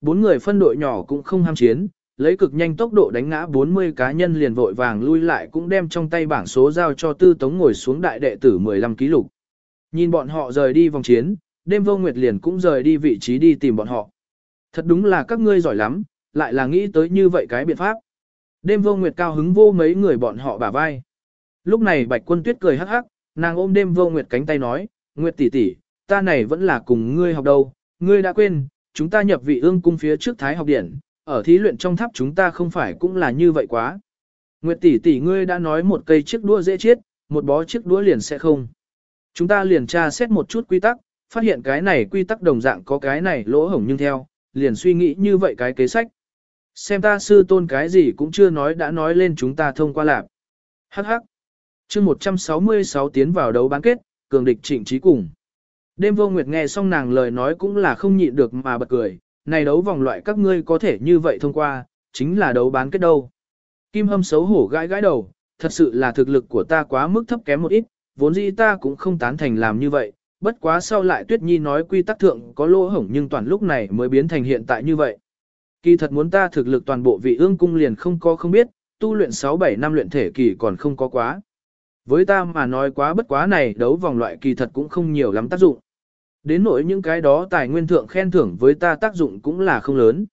Bốn người phân đội nhỏ cũng không ham chiến, lấy cực nhanh tốc độ đánh ngã 40 cá nhân liền vội vàng lui lại cũng đem trong tay bảng số giao cho tư tống ngồi xuống đại đệ tử 15 ký lục. Nhìn bọn họ rời đi vòng chiến, đêm vô nguyệt liền cũng rời đi vị trí đi tìm bọn họ. Thật đúng là các ngươi giỏi lắm, lại là nghĩ tới như vậy cái biện pháp. Đêm vô nguyệt cao hứng vô mấy người bọn họ bả vai. Lúc này bạch quân tuyết cười hắc hắc, nàng ôm đêm vô nguyệt cánh tay nói, Nguyệt tỷ tỷ, ta này vẫn là cùng ngươi học đâu, ngươi đã quên, chúng ta nhập vị ương cung phía trước thái học điển, ở thí luyện trong tháp chúng ta không phải cũng là như vậy quá. Nguyệt tỷ tỷ ngươi đã nói một cây chiếc đũa dễ chết, một bó chiếc đũa liền sẽ không. Chúng ta liền tra xét một chút quy tắc, phát hiện cái này quy tắc đồng dạng có cái này lỗ hổng nhưng theo, liền suy nghĩ như vậy cái kế sách. Xem ta sư tôn cái gì cũng chưa nói đã nói lên chúng ta thông qua lạc. Hắc hắc. chương 166 tiến vào đấu bán kết, cường địch trịnh trí cùng. Đêm vô nguyệt nghe xong nàng lời nói cũng là không nhịn được mà bật cười, này đấu vòng loại các ngươi có thể như vậy thông qua, chính là đấu bán kết đâu. Kim hâm xấu hổ gãi gãi đầu, thật sự là thực lực của ta quá mức thấp kém một ít, vốn dĩ ta cũng không tán thành làm như vậy, bất quá sau lại Tuyết Nhi nói quy tắc thượng có lỗ hổng nhưng toàn lúc này mới biến thành hiện tại như vậy. Kỳ thật muốn ta thực lực toàn bộ vị ương cung liền không có không biết, tu luyện 6-7 năm luyện thể kỳ còn không có quá. Với ta mà nói quá bất quá này đấu vòng loại kỳ thật cũng không nhiều lắm tác dụng. Đến nỗi những cái đó tài nguyên thượng khen thưởng với ta tác dụng cũng là không lớn.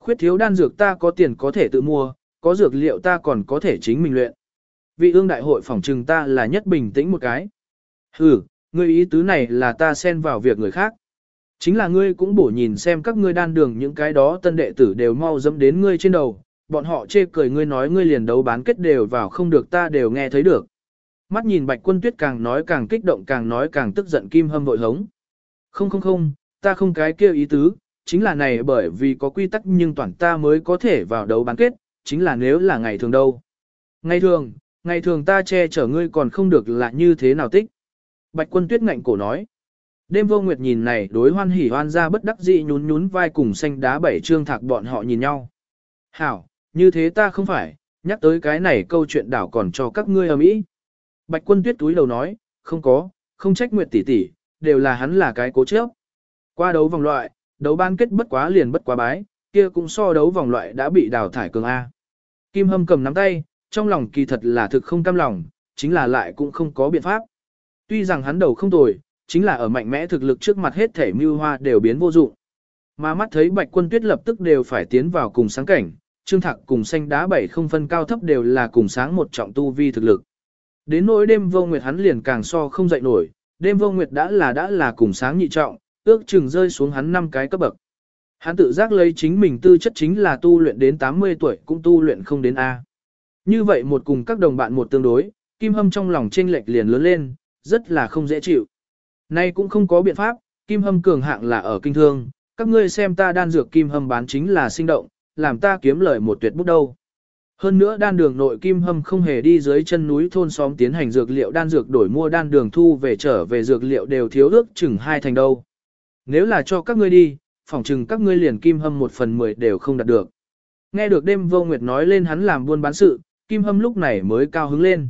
Khuyết thiếu đan dược ta có tiền có thể tự mua, có dược liệu ta còn có thể chính mình luyện. Vị ương đại hội phỏng trừng ta là nhất bình tĩnh một cái. Ừ, ngươi ý tứ này là ta xen vào việc người khác. Chính là ngươi cũng bổ nhìn xem các ngươi đan đường những cái đó tân đệ tử đều mau dẫm đến ngươi trên đầu, bọn họ chê cười ngươi nói ngươi liền đấu bán kết đều vào không được ta đều nghe thấy được. Mắt nhìn bạch quân tuyết càng nói càng kích động càng nói càng tức giận kim hâm vội hống. Không không không, ta không cái kêu ý tứ, chính là này bởi vì có quy tắc nhưng toàn ta mới có thể vào đấu bán kết, chính là nếu là ngày thường đâu. Ngày thường, ngày thường ta che chở ngươi còn không được là như thế nào tích. Bạch quân tuyết ngạnh cổ nói. Đêm vô nguyệt nhìn này đối hoan hỉ hoan ra bất đắc dĩ nhún nhún vai cùng xanh đá bảy trương thạc bọn họ nhìn nhau. Hảo, như thế ta không phải, nhắc tới cái này câu chuyện đảo còn cho các ngươi ở mỹ. Bạch quân tuyết túi đầu nói, không có, không trách nguyệt tỷ tỷ, đều là hắn là cái cố chấp. Qua đấu vòng loại, đấu ban kết bất quá liền bất quá bái, kia cũng so đấu vòng loại đã bị đào thải cường A. Kim hâm cầm nắm tay, trong lòng kỳ thật là thực không cam lòng, chính là lại cũng không có biện pháp. Tuy rằng hắn đầu không tồi, chính là ở mạnh mẽ thực lực trước mặt hết thể mưu hoa đều biến vô dụng. Mà mắt thấy bạch quân tuyết lập tức đều phải tiến vào cùng sáng cảnh, trương thạc cùng xanh đá bảy không phân cao thấp đều là cùng sáng một trọng tu vi thực lực. Đến nỗi đêm vô nguyệt hắn liền càng so không dậy nổi, đêm vô nguyệt đã là đã là cùng sáng nhị trọng, ước chừng rơi xuống hắn năm cái cấp bậc. Hắn tự giác lấy chính mình tư chất chính là tu luyện đến 80 tuổi cũng tu luyện không đến A. Như vậy một cùng các đồng bạn một tương đối, Kim Hâm trong lòng chênh lệch liền lớn lên, rất là không dễ chịu. Nay cũng không có biện pháp, Kim Hâm cường hạng là ở kinh thương, các ngươi xem ta đan dược Kim Hâm bán chính là sinh động, làm ta kiếm lời một tuyệt bút đâu. Hơn nữa đan đường nội Kim Hâm không hề đi dưới chân núi thôn xóm tiến hành dược liệu đan dược đổi mua đan đường thu về trở về dược liệu đều thiếu ước chừng hai thành đâu. Nếu là cho các ngươi đi, phỏng chừng các ngươi liền Kim Hâm một phần mười đều không đạt được. Nghe được đêm vô nguyệt nói lên hắn làm buôn bán sự, Kim Hâm lúc này mới cao hứng lên.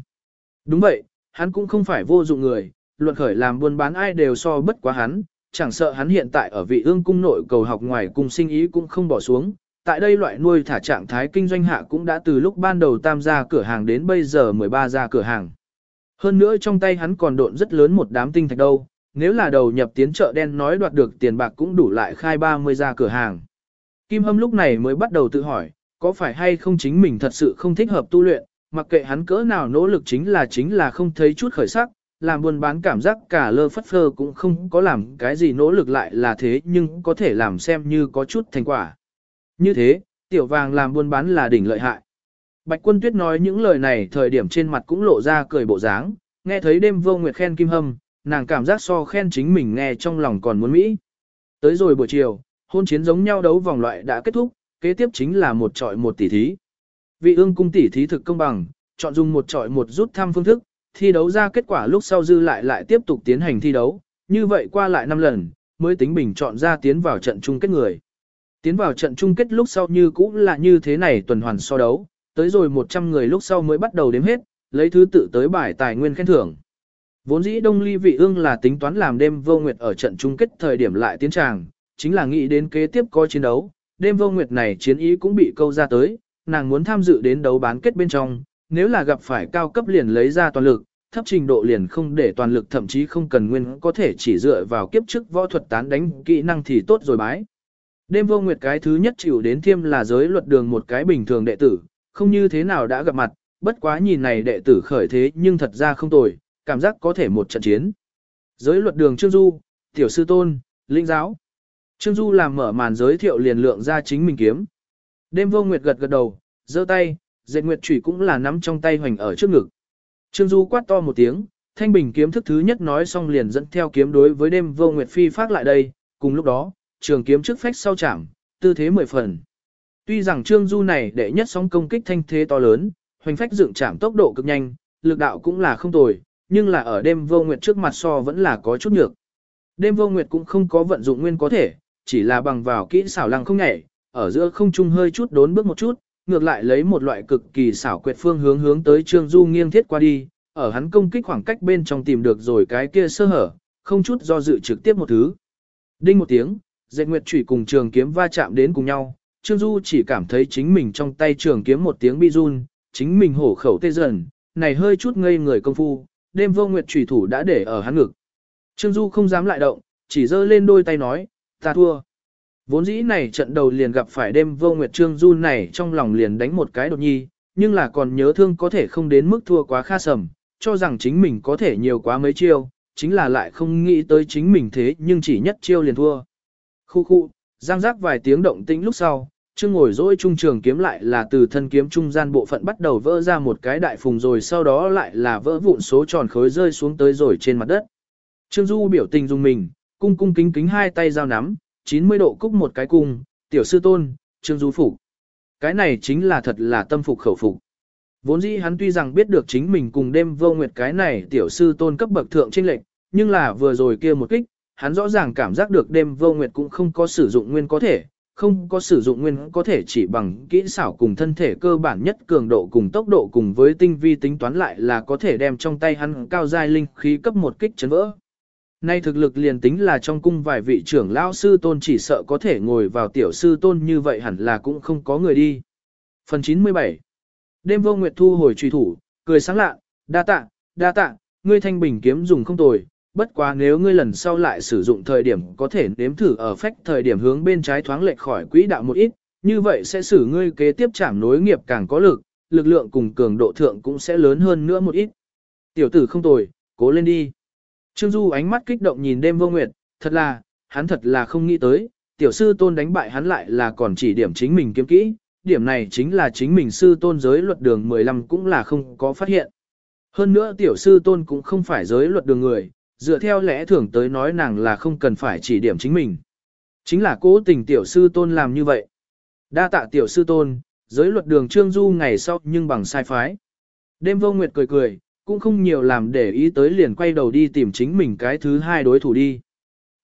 Đúng vậy, hắn cũng không phải vô dụng người, luận khởi làm buôn bán ai đều so bất quá hắn, chẳng sợ hắn hiện tại ở vị ương cung nội cầu học ngoài cùng sinh ý cũng không bỏ xuống. Tại đây loại nuôi thả trạng thái kinh doanh hạ cũng đã từ lúc ban đầu tam gia cửa hàng đến bây giờ 13 gia cửa hàng. Hơn nữa trong tay hắn còn độn rất lớn một đám tinh thạch đâu, nếu là đầu nhập tiến chợ đen nói đoạt được tiền bạc cũng đủ lại khai 30 gia cửa hàng. Kim Hâm lúc này mới bắt đầu tự hỏi, có phải hay không chính mình thật sự không thích hợp tu luyện, mặc kệ hắn cỡ nào nỗ lực chính là chính là không thấy chút khởi sắc, làm buôn bán cảm giác cả lơ phất phơ cũng không có làm cái gì nỗ lực lại là thế nhưng có thể làm xem như có chút thành quả. Như thế, tiểu vàng làm buôn bán là đỉnh lợi hại. Bạch quân tuyết nói những lời này thời điểm trên mặt cũng lộ ra cười bộ dáng, nghe thấy đêm vô nguyệt khen kim hâm, nàng cảm giác so khen chính mình nghe trong lòng còn muốn mỹ. Tới rồi buổi chiều, hôn chiến giống nhau đấu vòng loại đã kết thúc, kế tiếp chính là một trọi một tỷ thí. Vị ương cung tỷ thí thực công bằng, chọn dùng một trọi một rút thăm phương thức, thi đấu ra kết quả lúc sau dư lại lại tiếp tục tiến hành thi đấu, như vậy qua lại 5 lần, mới tính bình chọn ra tiến vào trận chung kết người. Tiến vào trận chung kết lúc sau như cũ là như thế này tuần hoàn so đấu, tới rồi 100 người lúc sau mới bắt đầu đếm hết, lấy thứ tự tới bài tài nguyên khen thưởng. Vốn dĩ Đông Ly Vị Ương là tính toán làm đêm vô nguyệt ở trận chung kết thời điểm lại tiến tràng, chính là nghĩ đến kế tiếp có chiến đấu, đêm vô nguyệt này chiến ý cũng bị câu ra tới, nàng muốn tham dự đến đấu bán kết bên trong, nếu là gặp phải cao cấp liền lấy ra toàn lực, thấp trình độ liền không để toàn lực thậm chí không cần nguyên có thể chỉ dựa vào kiếp trước võ thuật tán đánh kỹ năng thì tốt rồi bái. Đêm vô nguyệt cái thứ nhất chịu đến thiêm là giới luật đường một cái bình thường đệ tử, không như thế nào đã gặp mặt, bất quá nhìn này đệ tử khởi thế nhưng thật ra không tồi, cảm giác có thể một trận chiến. Giới luật đường Trương Du, Tiểu Sư Tôn, Linh Giáo. Trương Du làm mở màn giới thiệu liền lượng ra chính mình kiếm. Đêm vô nguyệt gật gật đầu, giơ tay, dệt nguyệt chủy cũng là nắm trong tay hoành ở trước ngực. Trương Du quát to một tiếng, thanh bình kiếm thức thứ nhất nói xong liền dẫn theo kiếm đối với đêm vô nguyệt phi phát lại đây, cùng lúc đó, trường kiếm trước phách sau chạm, tư thế mười phần. Tuy rằng Trương Du này đệ nhất sóng công kích thanh thế to lớn, hoành phách dựng chạm tốc độ cực nhanh, lực đạo cũng là không tồi, nhưng là ở đêm vô nguyệt trước mặt so vẫn là có chút nhược. Đêm vô nguyệt cũng không có vận dụng nguyên có thể, chỉ là bằng vào kỹ xảo lăng không nhảy, ở giữa không trung hơi chút đốn bước một chút, ngược lại lấy một loại cực kỳ xảo quyệt phương hướng hướng tới Trương Du nghiêng thiết qua đi, ở hắn công kích khoảng cách bên trong tìm được rồi cái kia sơ hở, không chút do dự trực tiếp một thứ. Đinh một tiếng, dệt nguyệt chủy cùng trường kiếm va chạm đến cùng nhau, Trương Du chỉ cảm thấy chính mình trong tay trường kiếm một tiếng bi run, chính mình hổ khẩu tê dần, này hơi chút ngây người công phu, đêm vô nguyệt chủy thủ đã để ở hắn ngực. Trương Du không dám lại động, chỉ giơ lên đôi tay nói, ta thua. Vốn dĩ này trận đầu liền gặp phải đêm vô nguyệt Trương Du này trong lòng liền đánh một cái đột nhi, nhưng là còn nhớ thương có thể không đến mức thua quá kha sầm, cho rằng chính mình có thể nhiều quá mấy chiêu, chính là lại không nghĩ tới chính mình thế nhưng chỉ nhất chiêu liền thua. Khu khu, giang giác vài tiếng động tĩnh lúc sau, Trương ngồi dỗi trung trường kiếm lại là từ thân kiếm trung gian bộ phận bắt đầu vỡ ra một cái đại phùng rồi sau đó lại là vỡ vụn số tròn khối rơi xuống tới rồi trên mặt đất. Trương Du biểu tình dùng mình, cung cung kính kính hai tay giao nắm, 90 độ cúc một cái cung, tiểu sư tôn, Trương Du phục. Cái này chính là thật là tâm phục khẩu phục. Vốn dĩ hắn tuy rằng biết được chính mình cùng đêm vô nguyệt cái này tiểu sư tôn cấp bậc thượng trinh lệnh, nhưng là vừa rồi kia một kích, hắn rõ ràng cảm giác được đêm vô nguyệt cũng không có sử dụng nguyên có thể, không có sử dụng nguyên có thể chỉ bằng kỹ xảo cùng thân thể cơ bản nhất cường độ cùng tốc độ cùng với tinh vi tính toán lại là có thể đem trong tay hắn cao giai linh khí cấp một kích chấn vỡ. Nay thực lực liền tính là trong cung vài vị trưởng lão sư tôn chỉ sợ có thể ngồi vào tiểu sư tôn như vậy hẳn là cũng không có người đi. Phần 97 Đêm vô nguyệt thu hồi truy thủ, cười sáng lạ, đa tạ, đa tạ, ngươi thanh bình kiếm dùng không tồi, bất quá nếu ngươi lần sau lại sử dụng thời điểm có thể nếm thử ở phách thời điểm hướng bên trái thoáng lệch khỏi quỹ đạo một ít, như vậy sẽ xử ngươi kế tiếp chạm nối nghiệp càng có lực, lực lượng cùng cường độ thượng cũng sẽ lớn hơn nữa một ít. Tiểu tử không tồi, cố lên đi. Trương Du ánh mắt kích động nhìn đêm vô nguyệt, thật là, hắn thật là không nghĩ tới, tiểu sư tôn đánh bại hắn lại là còn chỉ điểm chính mình kiếm kỹ, điểm này chính là chính mình sư tôn giới luật đường 15 cũng là không có phát hiện. Hơn nữa tiểu sư tôn cũng không phải giới luật đường người, dựa theo lẽ thường tới nói nàng là không cần phải chỉ điểm chính mình. Chính là cố tình tiểu sư tôn làm như vậy. Đa tạ tiểu sư tôn, giới luật đường trương du ngày sau nhưng bằng sai phái. Đêm vô nguyệt cười cười, cũng không nhiều làm để ý tới liền quay đầu đi tìm chính mình cái thứ hai đối thủ đi.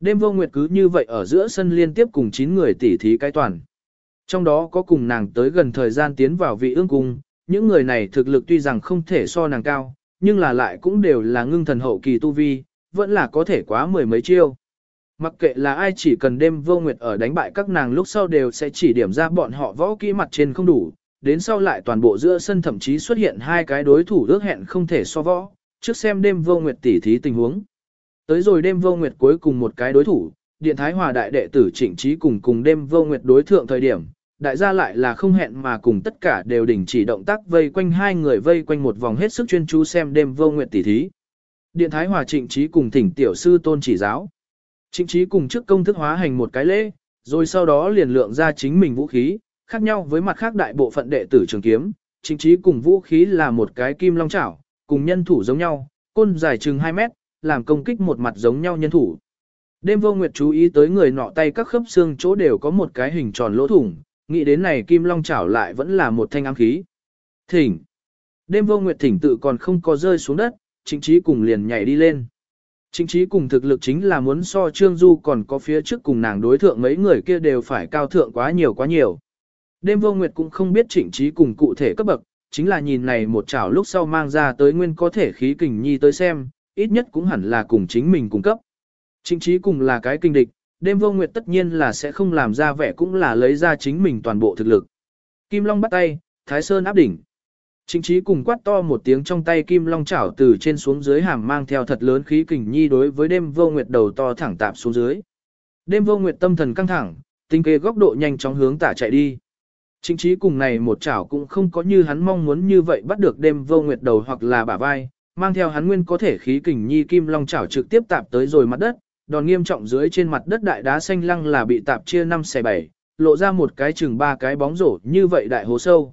Đêm vô nguyệt cứ như vậy ở giữa sân liên tiếp cùng 9 người tỉ thí cái toàn. Trong đó có cùng nàng tới gần thời gian tiến vào vị ương cung, những người này thực lực tuy rằng không thể so nàng cao, nhưng là lại cũng đều là ngưng thần hậu kỳ tu vi, vẫn là có thể quá mười mấy chiêu. Mặc kệ là ai chỉ cần đêm vô nguyệt ở đánh bại các nàng lúc sau đều sẽ chỉ điểm ra bọn họ võ kỹ mặt trên không đủ, đến sau lại toàn bộ giữa sân thậm chí xuất hiện hai cái đối thủ ước hẹn không thể so võ, trước xem đêm vô nguyệt tỉ thí tình huống. Tới rồi đêm vô nguyệt cuối cùng một cái đối thủ, Điện Thái Hòa đại đệ tử Trịnh Trí cùng cùng đêm vô nguyệt đối thượng thời điểm, đại gia lại là không hẹn mà cùng tất cả đều đình chỉ động tác vây quanh hai người vây quanh một vòng hết sức chuyên chú xem đêm vô nguyệt tỉ thí. Điện Thái Hòa Trịnh Trí cùng thỉnh tiểu sư tôn chỉ giáo. Trịnh Trí cùng trước công thức hóa hành một cái lễ, rồi sau đó liền lượng ra chính mình vũ khí, khác nhau với mặt khác đại bộ phận đệ tử trường kiếm, Trịnh Trí cùng vũ khí là một cái kim long chảo, cùng nhân thủ giống nhau, côn dài chừng 2 mét, làm công kích một mặt giống nhau nhân thủ. Đêm vô nguyệt chú ý tới người nọ tay các khớp xương chỗ đều có một cái hình tròn lỗ thủng, nghĩ đến này kim long chảo lại vẫn là một thanh ám khí. Thỉnh. Đêm vô nguyệt thỉnh tự còn không có rơi xuống đất, trịnh trí cùng liền nhảy đi lên. Trịnh trí cùng thực lực chính là muốn so Trương Du còn có phía trước cùng nàng đối thượng mấy người kia đều phải cao thượng quá nhiều quá nhiều. Đêm vô nguyệt cũng không biết trịnh trí cùng cụ thể cấp bậc, chính là nhìn này một chảo lúc sau mang ra tới nguyên có thể khí kình nhi tới xem, ít nhất cũng hẳn là cùng chính mình cung cấp. Trịnh trí cùng là cái kinh địch, đêm vô nguyệt tất nhiên là sẽ không làm ra vẻ cũng là lấy ra chính mình toàn bộ thực lực. Kim Long bắt tay, Thái Sơn áp đỉnh. Trịnh trí cùng quát to một tiếng trong tay Kim Long chảo từ trên xuống dưới hàm mang theo thật lớn khí kình nhi đối với đêm vô nguyệt đầu to thẳng tạp xuống dưới. Đêm vô nguyệt tâm thần căng thẳng, tinh kế góc độ nhanh chóng hướng tả chạy đi. Trịnh trí cùng này một chảo cũng không có như hắn mong muốn như vậy bắt được đêm vô nguyệt đầu hoặc là bả vai, mang theo hắn nguyên có thể khí kình nhi kim long chảo trực tiếp tạp tới rồi mặt đất, đòn nghiêm trọng dưới trên mặt đất đại đá xanh lăng là bị tạp chia 5 xe 7, lộ ra một cái chừng ba cái bóng rổ như vậy đại hố sâu.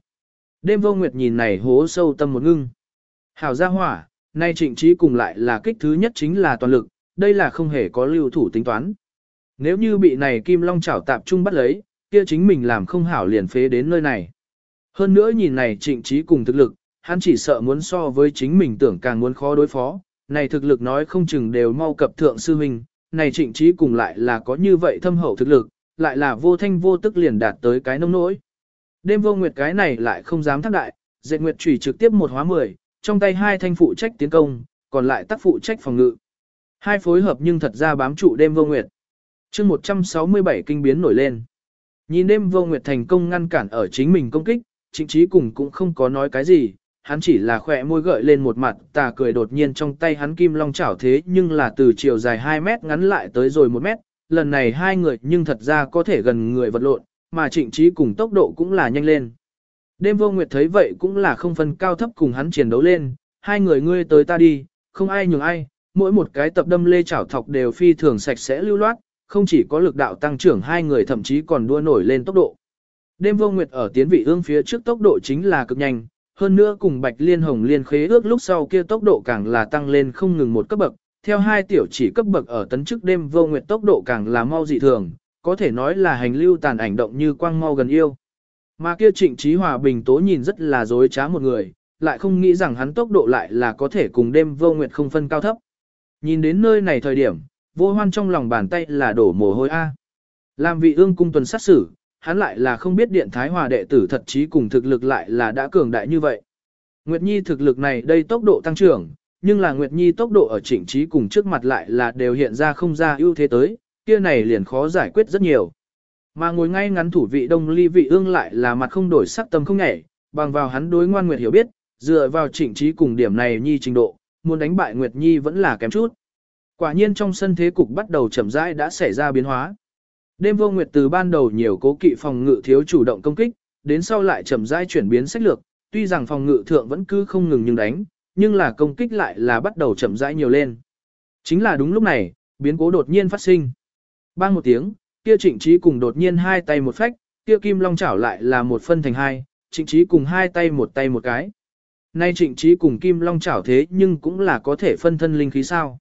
Đêm vô nguyệt nhìn này hố sâu tâm một ngưng. Hảo gia hỏa, nay trịnh trí cùng lại là kích thứ nhất chính là toàn lực, đây là không hề có lưu thủ tính toán. Nếu như bị này kim long chảo tạp trung bắt lấy, kia chính mình làm không hảo liền phế đến nơi này. Hơn nữa nhìn này trịnh trí cùng thực lực, hắn chỉ sợ muốn so với chính mình tưởng càng muốn khó đối phó, này thực lực nói không chừng đều mau cập thượng sư huynh, này trịnh trí cùng lại là có như vậy thâm hậu thực lực, lại là vô thanh vô tức liền đạt tới cái nông nỗi. Đêm vô nguyệt cái này lại không dám thác đại, dệt nguyệt trùy trực tiếp một hóa mười, trong tay hai thanh phụ trách tiến công, còn lại tác phụ trách phòng ngự. Hai phối hợp nhưng thật ra bám trụ đêm vô nguyệt. chương 167 kinh biến nổi lên. Nhìn đêm vô nguyệt thành công ngăn cản ở chính mình công kích, trịnh trí cùng cũng không có nói cái gì, hắn chỉ là khỏe môi gợi lên một mặt tà cười đột nhiên trong tay hắn kim long chảo thế nhưng là từ chiều dài 2 mét ngắn lại tới rồi 1 mét, lần này hai người nhưng thật ra có thể gần người vật lộn, mà trịnh trí cùng tốc độ cũng là nhanh lên. Đêm vô nguyệt thấy vậy cũng là không phân cao thấp cùng hắn chiến đấu lên, hai người ngươi tới ta đi, không ai nhường ai, mỗi một cái tập đâm lê chảo thọc đều phi thường sạch sẽ lưu loát, không chỉ có lực đạo tăng trưởng hai người thậm chí còn đua nổi lên tốc độ. Đêm vô nguyệt ở tiến vị ương phía trước tốc độ chính là cực nhanh, hơn nữa cùng bạch liên hồng liên khế ước lúc sau kia tốc độ càng là tăng lên không ngừng một cấp bậc, theo hai tiểu chỉ cấp bậc ở tấn chức đêm vô nguyệt tốc độ càng là mau dị thường, có thể nói là hành lưu tàn ảnh động như quang mau gần yêu. Mà kia trịnh trí hòa bình tố nhìn rất là dối trá một người, lại không nghĩ rằng hắn tốc độ lại là có thể cùng đêm vô nguyệt không phân cao thấp. Nhìn đến nơi này thời điểm, vô hoan trong lòng bàn tay là đổ mồ hôi A. Làm vị ương cung tuần sát xử, hắn lại là không biết điện thái hòa đệ tử thật chí cùng thực lực lại là đã cường đại như vậy. Nguyệt Nhi thực lực này đây tốc độ tăng trưởng, nhưng là Nguyệt Nhi tốc độ ở chỉnh trí cùng trước mặt lại là đều hiện ra không ra ưu thế tới, kia này liền khó giải quyết rất nhiều. Mà ngồi ngay ngắn thủ vị đông ly vị ương lại là mặt không đổi sắc tâm không nhảy, bằng vào hắn đối ngoan Nguyệt hiểu biết, dựa vào chỉnh trí cùng điểm này Nhi trình độ, muốn đánh bại Nguyệt Nhi vẫn là kém chút. Quả nhiên trong sân thế cục bắt đầu chậm rãi đã xảy ra biến hóa. Đêm vô nguyệt từ ban đầu nhiều cố kỵ phòng ngự thiếu chủ động công kích, đến sau lại chậm rãi chuyển biến sách lược, tuy rằng phòng ngự thượng vẫn cứ không ngừng nhưng đánh, nhưng là công kích lại là bắt đầu chậm rãi nhiều lên. Chính là đúng lúc này, biến cố đột nhiên phát sinh. Bang một tiếng, kia trịnh trí cùng đột nhiên hai tay một phách, kia kim long chảo lại là một phân thành hai, trịnh trí cùng hai tay một tay một cái. Nay trịnh trí cùng kim long chảo thế nhưng cũng là có thể phân thân linh khí sao.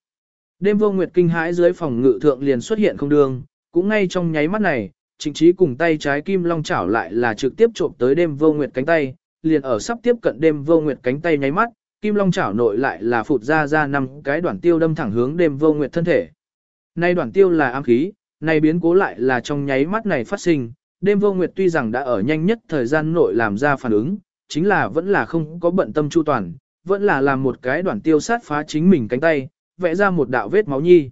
Đêm vô nguyệt kinh hãi dưới phòng ngự thượng liền xuất hiện không đường, cũng ngay trong nháy mắt này, trịnh trí cùng tay trái kim long chảo lại là trực tiếp trộm tới đêm vô nguyệt cánh tay, liền ở sắp tiếp cận đêm vô nguyệt cánh tay nháy mắt, kim long chảo nội lại là phụt ra ra năm cái đoạn tiêu đâm thẳng hướng đêm vô nguyệt thân thể. Nay đoạn tiêu là ám khí, này biến cố lại là trong nháy mắt này phát sinh, đêm vô nguyệt tuy rằng đã ở nhanh nhất thời gian nội làm ra phản ứng, chính là vẫn là không có bận tâm chu toàn, vẫn là làm một cái đoạn tiêu sát phá chính mình cánh tay, vẽ ra một đạo vết máu nhi.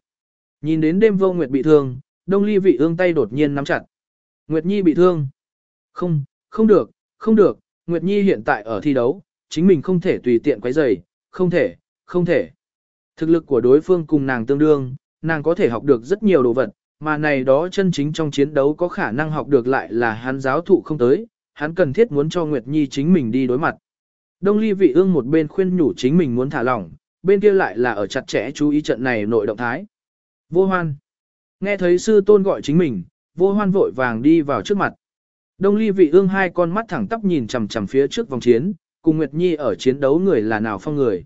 Nhìn đến đêm vô nguyệt bị thương, đông ly vị ương tay đột nhiên nắm chặt. Nguyệt Nhi bị thương. Không, không được, không được, Nguyệt Nhi hiện tại ở thi đấu, chính mình không thể tùy tiện quấy rầy, không thể, không thể. Thực lực của đối phương cùng nàng tương đương, nàng có thể học được rất nhiều đồ vật, mà này đó chân chính trong chiến đấu có khả năng học được lại là hắn giáo thụ không tới, hắn cần thiết muốn cho Nguyệt Nhi chính mình đi đối mặt. Đông ly vị ương một bên khuyên nhủ chính mình muốn thả lỏng, bên kia lại là ở chặt chẽ chú ý trận này nội động thái. Vô hoan. Nghe thấy sư tôn gọi chính mình, vô hoan vội vàng đi vào trước mặt. Đông ly vị ương hai con mắt thẳng tắp nhìn chằm chằm phía trước vòng chiến, cùng Nguyệt Nhi ở chiến đấu người là nào phong người.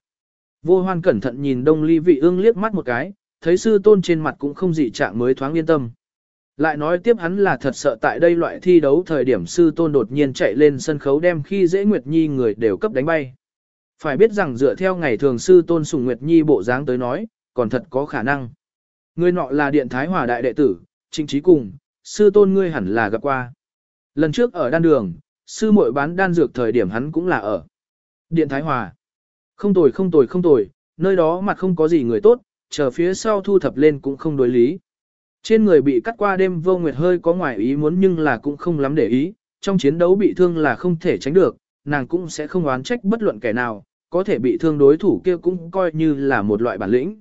Vô hoan cẩn thận nhìn đông ly vị ương liếc mắt một cái, thấy sư tôn trên mặt cũng không dị trạng mới thoáng yên tâm. Lại nói tiếp hắn là thật sợ tại đây loại thi đấu thời điểm sư tôn đột nhiên chạy lên sân khấu đem khi dễ Nguyệt Nhi người đều cấp đánh bay. Phải biết rằng dựa theo ngày thường sư tôn sùng Nguyệt Nhi bộ dáng tới nói, còn thật có khả năng. Người nọ là điện thái hòa đại đệ tử, chính trí cùng, sư tôn ngươi hẳn là gặp qua. Lần trước ở đan đường, sư muội bán đan dược thời điểm hắn cũng là ở. Điện thái hòa. Không tồi không tồi không tồi, nơi đó mặt không có gì người tốt, chờ phía sau thu thập lên cũng không đối lý. Trên người bị cắt qua đêm vô nguyệt hơi có ngoài ý muốn nhưng là cũng không lắm để ý, trong chiến đấu bị thương là không thể tránh được, nàng cũng sẽ không oán trách bất luận kẻ nào, có thể bị thương đối thủ kia cũng coi như là một loại bản lĩnh.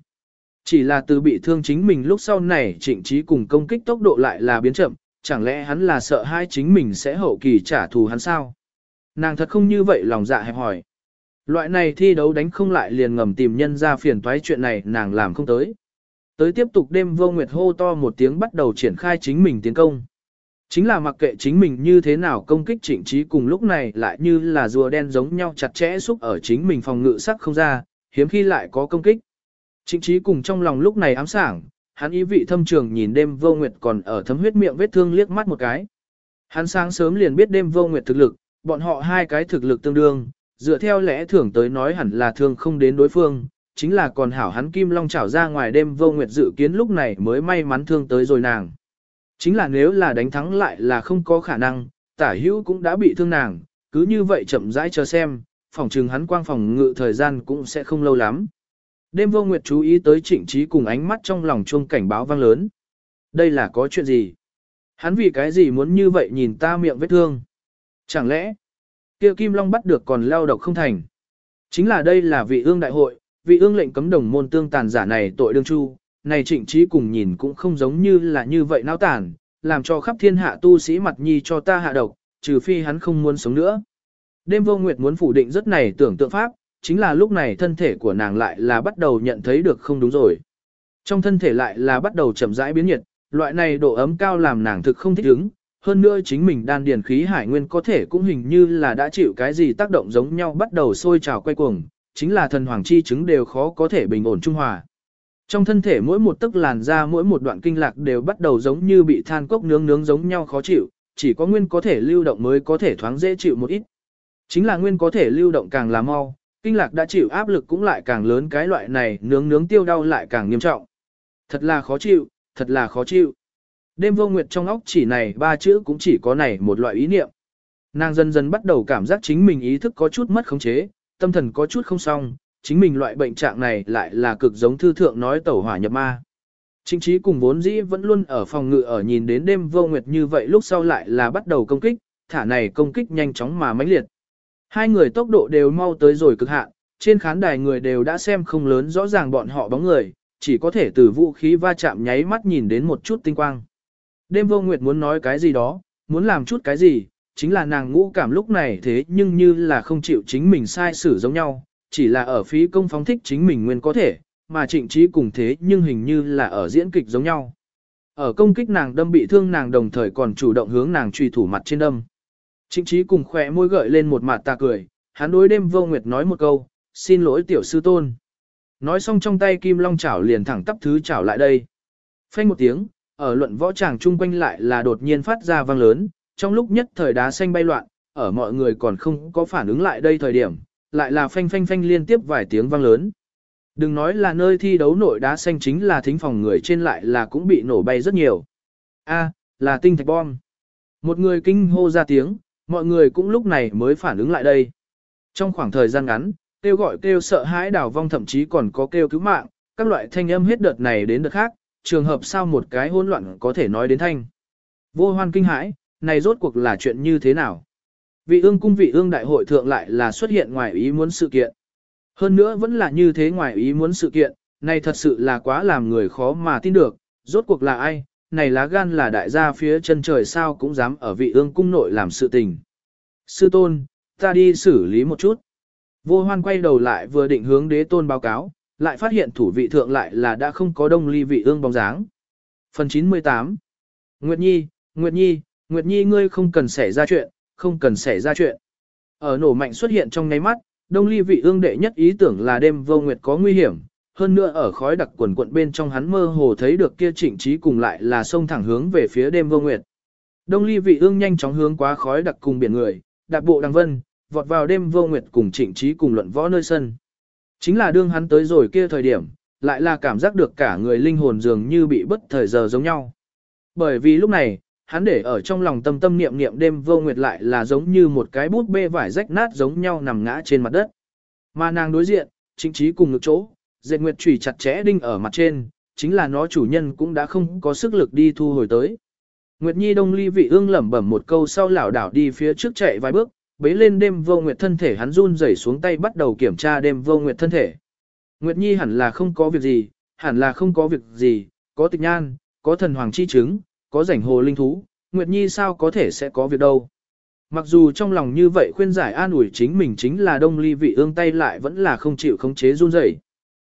Chỉ là từ bị thương chính mình lúc sau này trịnh trí cùng công kích tốc độ lại là biến chậm, chẳng lẽ hắn là sợ hai chính mình sẽ hậu kỳ trả thù hắn sao? Nàng thật không như vậy lòng dạ hẹp hỏi. Loại này thi đấu đánh không lại liền ngầm tìm nhân ra phiền toái chuyện này nàng làm không tới. Tới tiếp tục đêm vô nguyệt hô to một tiếng bắt đầu triển khai chính mình tiến công. Chính là mặc kệ chính mình như thế nào công kích trịnh trí cùng lúc này lại như là rùa đen giống nhau chặt chẽ xúc ở chính mình phòng ngự sắc không ra, hiếm khi lại có công kích. Trịnh trí cùng trong lòng lúc này ám sảng, hắn ý vị thâm trường nhìn đêm vô nguyệt còn ở thấm huyết miệng vết thương liếc mắt một cái. Hắn sáng sớm liền biết đêm vô nguyệt thực lực, bọn họ hai cái thực lực tương đương, dựa theo lẽ thường tới nói hẳn là thương không đến đối phương, chính là còn hảo hắn kim long chảo ra ngoài đêm vô nguyệt dự kiến lúc này mới may mắn thương tới rồi nàng. Chính là nếu là đánh thắng lại là không có khả năng, tả hữu cũng đã bị thương nàng, cứ như vậy chậm rãi chờ xem, phòng trừng hắn quang phòng ngự thời gian cũng sẽ không lâu lắm. Đêm vô nguyệt chú ý tới trịnh trí cùng ánh mắt trong lòng chuông cảnh báo vang lớn. Đây là có chuyện gì? Hắn vì cái gì muốn như vậy nhìn ta miệng vết thương? Chẳng lẽ, kia Kim Long bắt được còn lao độc không thành? Chính là đây là vị ương đại hội, vị ương lệnh cấm đồng môn tương tàn giả này tội đương chu, này trịnh trí cùng nhìn cũng không giống như là như vậy nao tàn, làm cho khắp thiên hạ tu sĩ mặt nhi cho ta hạ độc, trừ phi hắn không muốn sống nữa. Đêm vô nguyệt muốn phủ định rất này tưởng tượng pháp, chính là lúc này thân thể của nàng lại là bắt đầu nhận thấy được không đúng rồi. Trong thân thể lại là bắt đầu chậm rãi biến nhiệt, loại này độ ấm cao làm nàng thực không thích ứng, hơn nữa chính mình đan điền khí hải nguyên có thể cũng hình như là đã chịu cái gì tác động giống nhau bắt đầu sôi trào quay cuồng, chính là thần hoàng chi chứng đều khó có thể bình ổn trung hòa. Trong thân thể mỗi một tức làn da mỗi một đoạn kinh lạc đều bắt đầu giống như bị than cốc nướng nướng giống nhau khó chịu, chỉ có nguyên có thể lưu động mới có thể thoáng dễ chịu một ít. Chính là nguyên có thể lưu động càng là mau, kinh lạc đã chịu áp lực cũng lại càng lớn cái loại này nướng nướng tiêu đau lại càng nghiêm trọng. Thật là khó chịu, thật là khó chịu. Đêm vô nguyệt trong óc chỉ này ba chữ cũng chỉ có này một loại ý niệm. Nàng dần dần bắt đầu cảm giác chính mình ý thức có chút mất khống chế, tâm thần có chút không xong, chính mình loại bệnh trạng này lại là cực giống thư thượng nói tẩu hỏa nhập ma. Trình trí cùng vốn dĩ vẫn luôn ở phòng ngự ở nhìn đến đêm vô nguyệt như vậy lúc sau lại là bắt đầu công kích, thả này công kích nhanh chóng mà mãnh liệt. Hai người tốc độ đều mau tới rồi cực hạn, trên khán đài người đều đã xem không lớn rõ ràng bọn họ bóng người, chỉ có thể từ vũ khí va chạm nháy mắt nhìn đến một chút tinh quang. Đêm vô nguyệt muốn nói cái gì đó, muốn làm chút cái gì, chính là nàng ngũ cảm lúc này thế nhưng như là không chịu chính mình sai xử giống nhau, chỉ là ở phí công phóng thích chính mình nguyên có thể, mà trịnh trí cùng thế nhưng hình như là ở diễn kịch giống nhau. Ở công kích nàng đâm bị thương nàng đồng thời còn chủ động hướng nàng truy thủ mặt trên đâm. Trịnh trí cùng khỏe môi gợi lên một mặt ta cười, hắn đối đêm vô nguyệt nói một câu, xin lỗi tiểu sư tôn. Nói xong trong tay kim long chảo liền thẳng tắp thứ chảo lại đây. Phanh một tiếng, ở luận võ tràng chung quanh lại là đột nhiên phát ra vang lớn, trong lúc nhất thời đá xanh bay loạn, ở mọi người còn không có phản ứng lại đây thời điểm, lại là phanh phanh phanh liên tiếp vài tiếng vang lớn. Đừng nói là nơi thi đấu nội đá xanh chính là thính phòng người trên lại là cũng bị nổ bay rất nhiều. A, là tinh thạch bom. Một người kinh hô ra tiếng, mọi người cũng lúc này mới phản ứng lại đây. Trong khoảng thời gian ngắn, kêu gọi kêu sợ hãi đảo vong thậm chí còn có kêu cứu mạng, các loại thanh âm hết đợt này đến đợt khác, trường hợp sao một cái hỗn loạn có thể nói đến thanh. Vô hoan kinh hãi, này rốt cuộc là chuyện như thế nào? Vị ương cung vị ương đại hội thượng lại là xuất hiện ngoài ý muốn sự kiện. Hơn nữa vẫn là như thế ngoài ý muốn sự kiện, này thật sự là quá làm người khó mà tin được, rốt cuộc là ai, này lá gan là đại gia phía chân trời sao cũng dám ở vị ương cung nội làm sự tình. Sư tôn, ta đi xử lý một chút. Vô hoan quay đầu lại vừa định hướng đế tôn báo cáo, lại phát hiện thủ vị thượng lại là đã không có đông ly vị ương bóng dáng. Phần 98 Nguyệt Nhi, Nguyệt Nhi, Nguyệt Nhi ngươi không cần xảy ra chuyện, không cần xảy ra chuyện. Ở nổ mạnh xuất hiện trong nháy mắt, đông ly vị ương đệ nhất ý tưởng là đêm vô nguyệt có nguy hiểm, hơn nữa ở khói đặc quần quận bên trong hắn mơ hồ thấy được kia trịnh trí cùng lại là sông thẳng hướng về phía đêm vô nguyệt. Đông ly vị ương nhanh chóng hướng qua khói đặc cùng biển người, đạp bộ đằng vân, vọt vào đêm vô nguyệt cùng trịnh trí cùng luận võ nơi sân. Chính là đương hắn tới rồi kia thời điểm, lại là cảm giác được cả người linh hồn dường như bị bất thời giờ giống nhau. Bởi vì lúc này, hắn để ở trong lòng tâm tâm niệm niệm đêm vô nguyệt lại là giống như một cái bút bê vải rách nát giống nhau nằm ngã trên mặt đất. Mà nàng đối diện, chính trí cùng ngực chỗ, dệt nguyệt chủy chặt chẽ đinh ở mặt trên, chính là nó chủ nhân cũng đã không có sức lực đi thu hồi tới. Nguyệt Nhi Đông Ly vị ương lẩm bẩm một câu sau lảo đảo đi phía trước chạy vài bước, bế lên đêm vô nguyệt thân thể hắn run rẩy xuống tay bắt đầu kiểm tra đêm vô nguyệt thân thể. Nguyệt Nhi hẳn là không có việc gì, hẳn là không có việc gì, có tịch nhan, có thần hoàng chi chứng, có rảnh hồ linh thú, Nguyệt Nhi sao có thể sẽ có việc đâu. Mặc dù trong lòng như vậy khuyên giải an ủi chính mình chính là đông ly vị ương tay lại vẫn là không chịu khống chế run rẩy.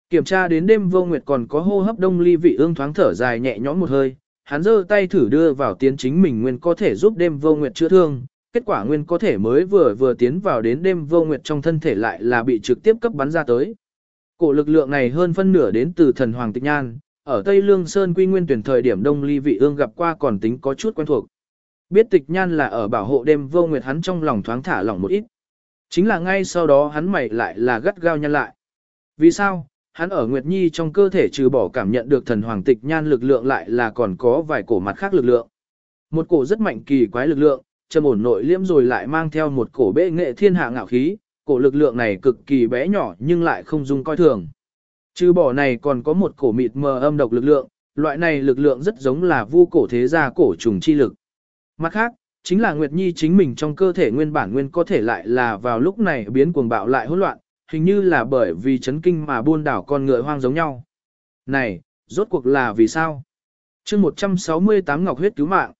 Kiểm tra đến đêm vô nguyệt còn có hô hấp đông ly vị ương thoáng thở dài nhẹ nhõm một hơi, hắn giơ tay thử đưa vào tiến chính mình nguyên có thể giúp đêm vô nguyệt chữa thương, kết quả nguyên có thể mới vừa vừa tiến vào đến đêm vô nguyệt trong thân thể lại là bị trực tiếp cấp bắn ra tới. Cổ lực lượng này hơn phân nửa đến từ thần hoàng tịch nhan, ở Tây Lương Sơn quy nguyên tuyển thời điểm đông ly vị ương gặp qua còn tính có chút quen thuộc. Biết tịch nhan là ở bảo hộ đêm vô nguyệt hắn trong lòng thoáng thả lỏng một ít. Chính là ngay sau đó hắn mày lại là gắt gao nhăn lại. Vì sao? Hắn ở Nguyệt Nhi trong cơ thể trừ bỏ cảm nhận được thần hoàng tịch nhan lực lượng lại là còn có vài cổ mặt khác lực lượng. Một cổ rất mạnh kỳ quái lực lượng, trầm ổn nội liễm rồi lại mang theo một cổ bệ nghệ thiên hạ ngạo khí, cổ lực lượng này cực kỳ bé nhỏ nhưng lại không dung coi thường. Trừ bỏ này còn có một cổ mịt mờ âm độc lực lượng, loại này lực lượng rất giống là vu cổ thế gia cổ trùng chi lực. Mặt khác, chính là Nguyệt Nhi chính mình trong cơ thể nguyên bản nguyên có thể lại là vào lúc này biến cuồng bạo lại hỗn loạn, hình như là bởi vì chấn kinh mà buôn đảo con ngựa hoang giống nhau. Này, rốt cuộc là vì sao? chương 168 Ngọc huyết cứu mạng.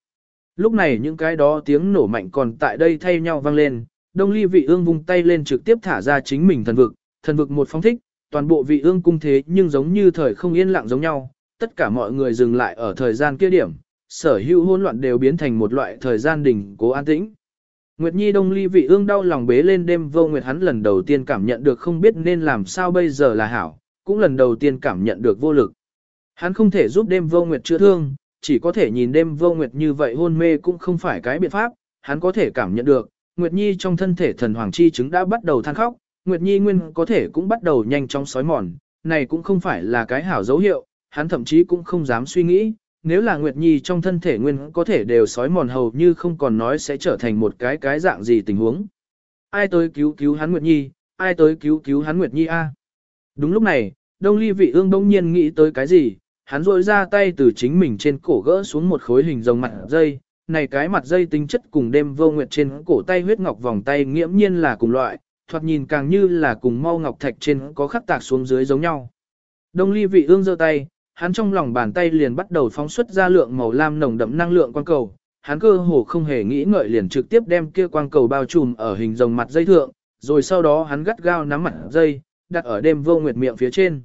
Lúc này những cái đó tiếng nổ mạnh còn tại đây thay nhau vang lên, đông ly vị ương vung tay lên trực tiếp thả ra chính mình thần vực, thần vực một phong thích, toàn bộ vị ương cung thế nhưng giống như thời không yên lặng giống nhau, tất cả mọi người dừng lại ở thời gian kia điểm, sở hữu hỗn loạn đều biến thành một loại thời gian đỉnh cố an tĩnh. Nguyệt Nhi Đông Ly vị ương đau lòng bế lên đêm vô Nguyệt hắn lần đầu tiên cảm nhận được không biết nên làm sao bây giờ là hảo, cũng lần đầu tiên cảm nhận được vô lực. Hắn không thể giúp đêm vô Nguyệt chữa thương, chỉ có thể nhìn đêm vô Nguyệt như vậy hôn mê cũng không phải cái biện pháp, hắn có thể cảm nhận được, Nguyệt Nhi trong thân thể thần hoàng chi chứng đã bắt đầu than khóc, Nguyệt Nhi nguyên có thể cũng bắt đầu nhanh chóng sói mòn, này cũng không phải là cái hảo dấu hiệu, hắn thậm chí cũng không dám suy nghĩ, nếu là Nguyệt Nhi trong thân thể nguyên có thể đều sói mòn hầu như không còn nói sẽ trở thành một cái cái dạng gì tình huống. Ai tới cứu cứu hắn Nguyệt Nhi, ai tới cứu cứu hắn Nguyệt Nhi a? Đúng lúc này, Đông Ly Vị Ương đông nhiên nghĩ tới cái gì, hắn rôi ra tay từ chính mình trên cổ gỡ xuống một khối hình rồng mặt dây, này cái mặt dây tính chất cùng đêm vô nguyệt trên cổ tay huyết ngọc vòng tay nghiễm nhiên là cùng loại, thoạt nhìn càng như là cùng mau ngọc thạch trên có khắc tạc xuống dưới giống nhau. Đông Ly Vị Ương giơ tay, hắn trong lòng bàn tay liền bắt đầu phóng xuất ra lượng màu lam nồng đậm năng lượng quang cầu, hắn cơ hồ không hề nghĩ ngợi liền trực tiếp đem kia quang cầu bao trùm ở hình rồng mặt dây thượng, rồi sau đó hắn gắt gao nắm mặt dây, đặt ở đêm vô nguyệt miệng phía trên.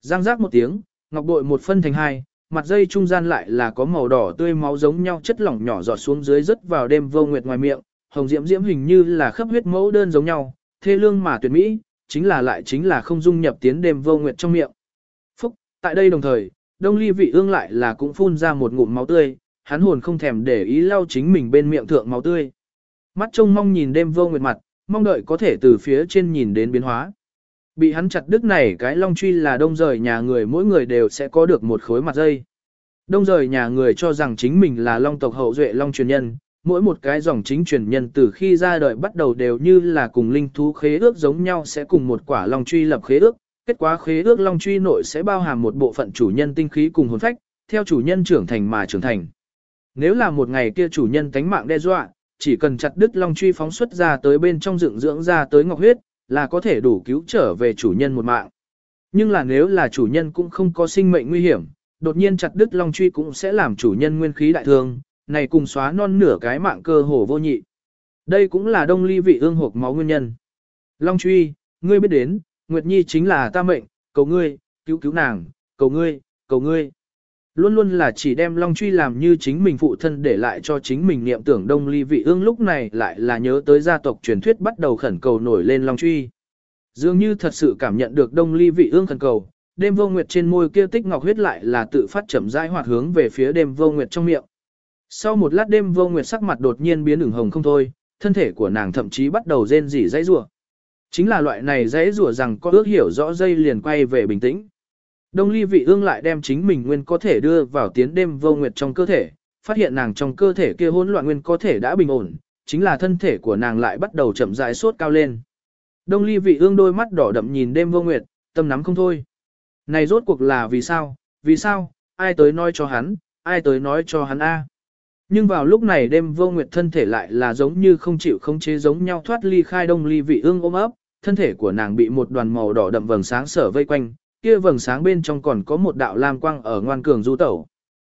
Giang giác một tiếng, ngọc bội một phân thành hai, mặt dây trung gian lại là có màu đỏ tươi máu giống nhau chất lỏng nhỏ giọt xuống dưới rất vào đêm vô nguyệt ngoài miệng, hồng diễm diễm hình như là khắp huyết mẫu đơn giống nhau, thê lương mà tuyệt mỹ, chính là lại chính là không dung nhập tiến đêm vô nguyệt trong miệng. Phúc, Tại đây đồng thời, đông ly vị ương lại là cũng phun ra một ngụm máu tươi, hắn hồn không thèm để ý lau chính mình bên miệng thượng máu tươi. Mắt trông mong nhìn đêm vô nguyệt mặt, mong đợi có thể từ phía trên nhìn đến biến hóa. Bị hắn chặt đứt này cái long truy là đông rời nhà người mỗi người đều sẽ có được một khối mặt dây. Đông rời nhà người cho rằng chính mình là long tộc hậu duệ long truyền nhân, mỗi một cái dòng chính truyền nhân từ khi ra đời bắt đầu đều như là cùng linh thú khế ước giống nhau sẽ cùng một quả long truy lập khế ước, Kết quả khế ước long truy nội sẽ bao hàm một bộ phận chủ nhân tinh khí cùng hồn phách, theo chủ nhân trưởng thành mà trưởng thành. Nếu là một ngày kia chủ nhân tánh mạng đe dọa, chỉ cần chặt đứt long truy phóng xuất ra tới bên trong dựng dưỡng ra tới ngọc huyết, là có thể đủ cứu trở về chủ nhân một mạng. Nhưng là nếu là chủ nhân cũng không có sinh mệnh nguy hiểm, đột nhiên chặt đứt long truy cũng sẽ làm chủ nhân nguyên khí đại thương, này cùng xóa non nửa cái mạng cơ hồ vô nhị. Đây cũng là đông ly vị ương hộp máu nguyên nhân. Long truy, ngươi biết đến, Nguyệt Nhi chính là ta mệnh, cầu ngươi, cứu cứu nàng, cầu ngươi, cầu ngươi. Luôn luôn là chỉ đem Long Truy làm như chính mình phụ thân để lại cho chính mình niệm tưởng Đông Ly Vị Ương lúc này lại là nhớ tới gia tộc truyền thuyết bắt đầu khẩn cầu nổi lên Long Truy. Dường như thật sự cảm nhận được Đông Ly Vị Ương khẩn cầu, đêm vô nguyệt trên môi kia tích ngọc huyết lại là tự phát chậm rãi hoạt hướng về phía đêm vô nguyệt trong miệng. Sau một lát đêm vô nguyệt sắc mặt đột nhiên biến ửng hồng không thôi, thân thể của nàng thậm chí bắt đầu rên rỉ dãy rủa. Chính là loại này dãy rủa rằng có ước hiểu rõ dây liền quay về bình tĩnh. Đông ly vị ương lại đem chính mình nguyên có thể đưa vào tiến đêm vô nguyệt trong cơ thể, phát hiện nàng trong cơ thể kia hỗn loạn nguyên có thể đã bình ổn, chính là thân thể của nàng lại bắt đầu chậm rãi sốt cao lên. Đông ly vị ương đôi mắt đỏ đậm nhìn đêm vô nguyệt, tâm nắm không thôi. Này rốt cuộc là vì sao, vì sao, ai tới nói cho hắn, ai tới nói cho hắn a. Nhưng vào lúc này đêm vô nguyệt thân thể lại là giống như không chịu không chế giống nhau thoát ly khai đông ly vị ương ôm ấp, thân thể của nàng bị một đoàn màu đỏ đậm vầng sáng sở vây quanh, kia vầng sáng bên trong còn có một đạo lam quang ở ngoan cường du tẩu.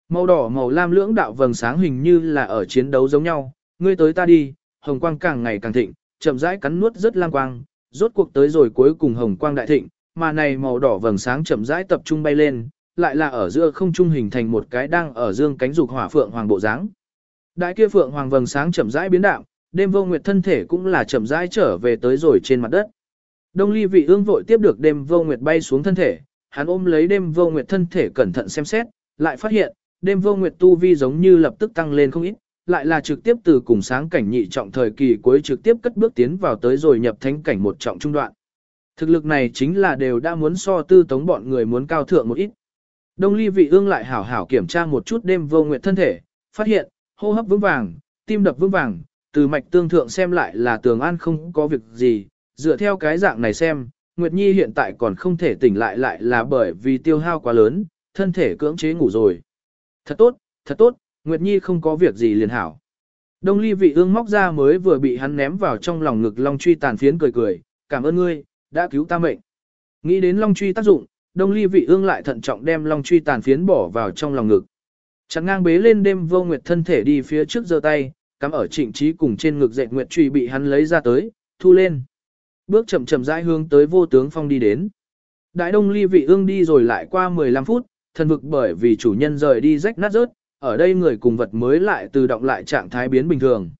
Màu đỏ màu lam lưỡng đạo vầng sáng hình như là ở chiến đấu giống nhau, ngươi tới ta đi, hồng quang càng ngày càng thịnh, chậm rãi cắn nuốt rất lam quang, rốt cuộc tới rồi cuối cùng hồng quang đại thịnh, mà này màu đỏ vầng sáng chậm rãi tập trung bay lên, lại là ở giữa không trung hình thành một cái đang ở dương cánh dục hỏa phượng hoàng bộ dáng. Đại kia phượng hoàng vầng sáng chậm rãi biến đạo, đêm vô nguyệt thân thể cũng là chậm rãi trở về tới rồi trên mặt đất. Đông ly vị ương vội tiếp được đêm vô nguyệt bay xuống thân thể, hắn ôm lấy đêm vô nguyệt thân thể cẩn thận xem xét, lại phát hiện, đêm vô nguyệt tu vi giống như lập tức tăng lên không ít, lại là trực tiếp từ cùng sáng cảnh nhị trọng thời kỳ cuối trực tiếp cất bước tiến vào tới rồi nhập thánh cảnh một trọng trung đoạn. Thực lực này chính là đều đã muốn so tư tống bọn người muốn cao thượng một ít. Đông ly vị ương lại hảo hảo kiểm tra một chút đêm vô nguyệt thân thể, phát hiện, hô hấp vững vàng, tim đập vững vàng, từ mạch tương thượng xem lại là tường an không có việc gì, dựa theo cái dạng này xem, Nguyệt Nhi hiện tại còn không thể tỉnh lại lại là bởi vì tiêu hao quá lớn, thân thể cưỡng chế ngủ rồi. Thật tốt, thật tốt, Nguyệt Nhi không có việc gì liền hảo. Đông ly vị ương móc ra mới vừa bị hắn ném vào trong lòng ngực Long Truy tàn phiến cười cười, cảm ơn ngươi, đã cứu ta mệnh. Nghĩ đến Long Truy tác dụng, Đông ly vị ương lại thận trọng đem Long Truy tàn phiến bỏ vào trong lòng ngực. Chẳng ngang bế lên đêm vô nguyệt thân thể đi phía trước giơ tay, cắm ở trịnh trí cùng trên ngực dệt nguyệt truy bị hắn lấy ra tới, thu lên. Bước chậm chậm rãi hướng tới vô tướng phong đi đến. Đại đông ly vị ương đi rồi lại qua 15 phút, thần vực bởi vì chủ nhân rời đi rách nát rớt, ở đây người cùng vật mới lại tự động lại trạng thái biến bình thường.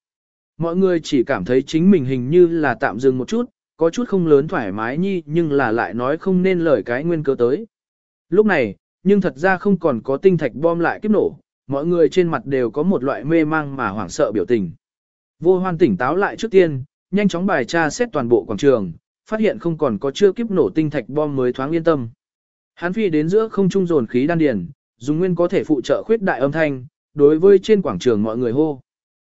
Mọi người chỉ cảm thấy chính mình hình như là tạm dừng một chút, có chút không lớn thoải mái nhi nhưng là lại nói không nên lời cái nguyên cơ tới. Lúc này, nhưng thật ra không còn có tinh thạch bom lại kiếp nổ, mọi người trên mặt đều có một loại mê mang mà hoảng sợ biểu tình. Vô hoan tỉnh táo lại trước tiên, nhanh chóng bài tra xét toàn bộ quảng trường, phát hiện không còn có chưa kiếp nổ tinh thạch bom mới thoáng yên tâm. Hắn phi đến giữa không trung dồn khí đan điền, dùng nguyên có thể phụ trợ khuyết đại âm thanh, đối với trên quảng trường mọi người hô.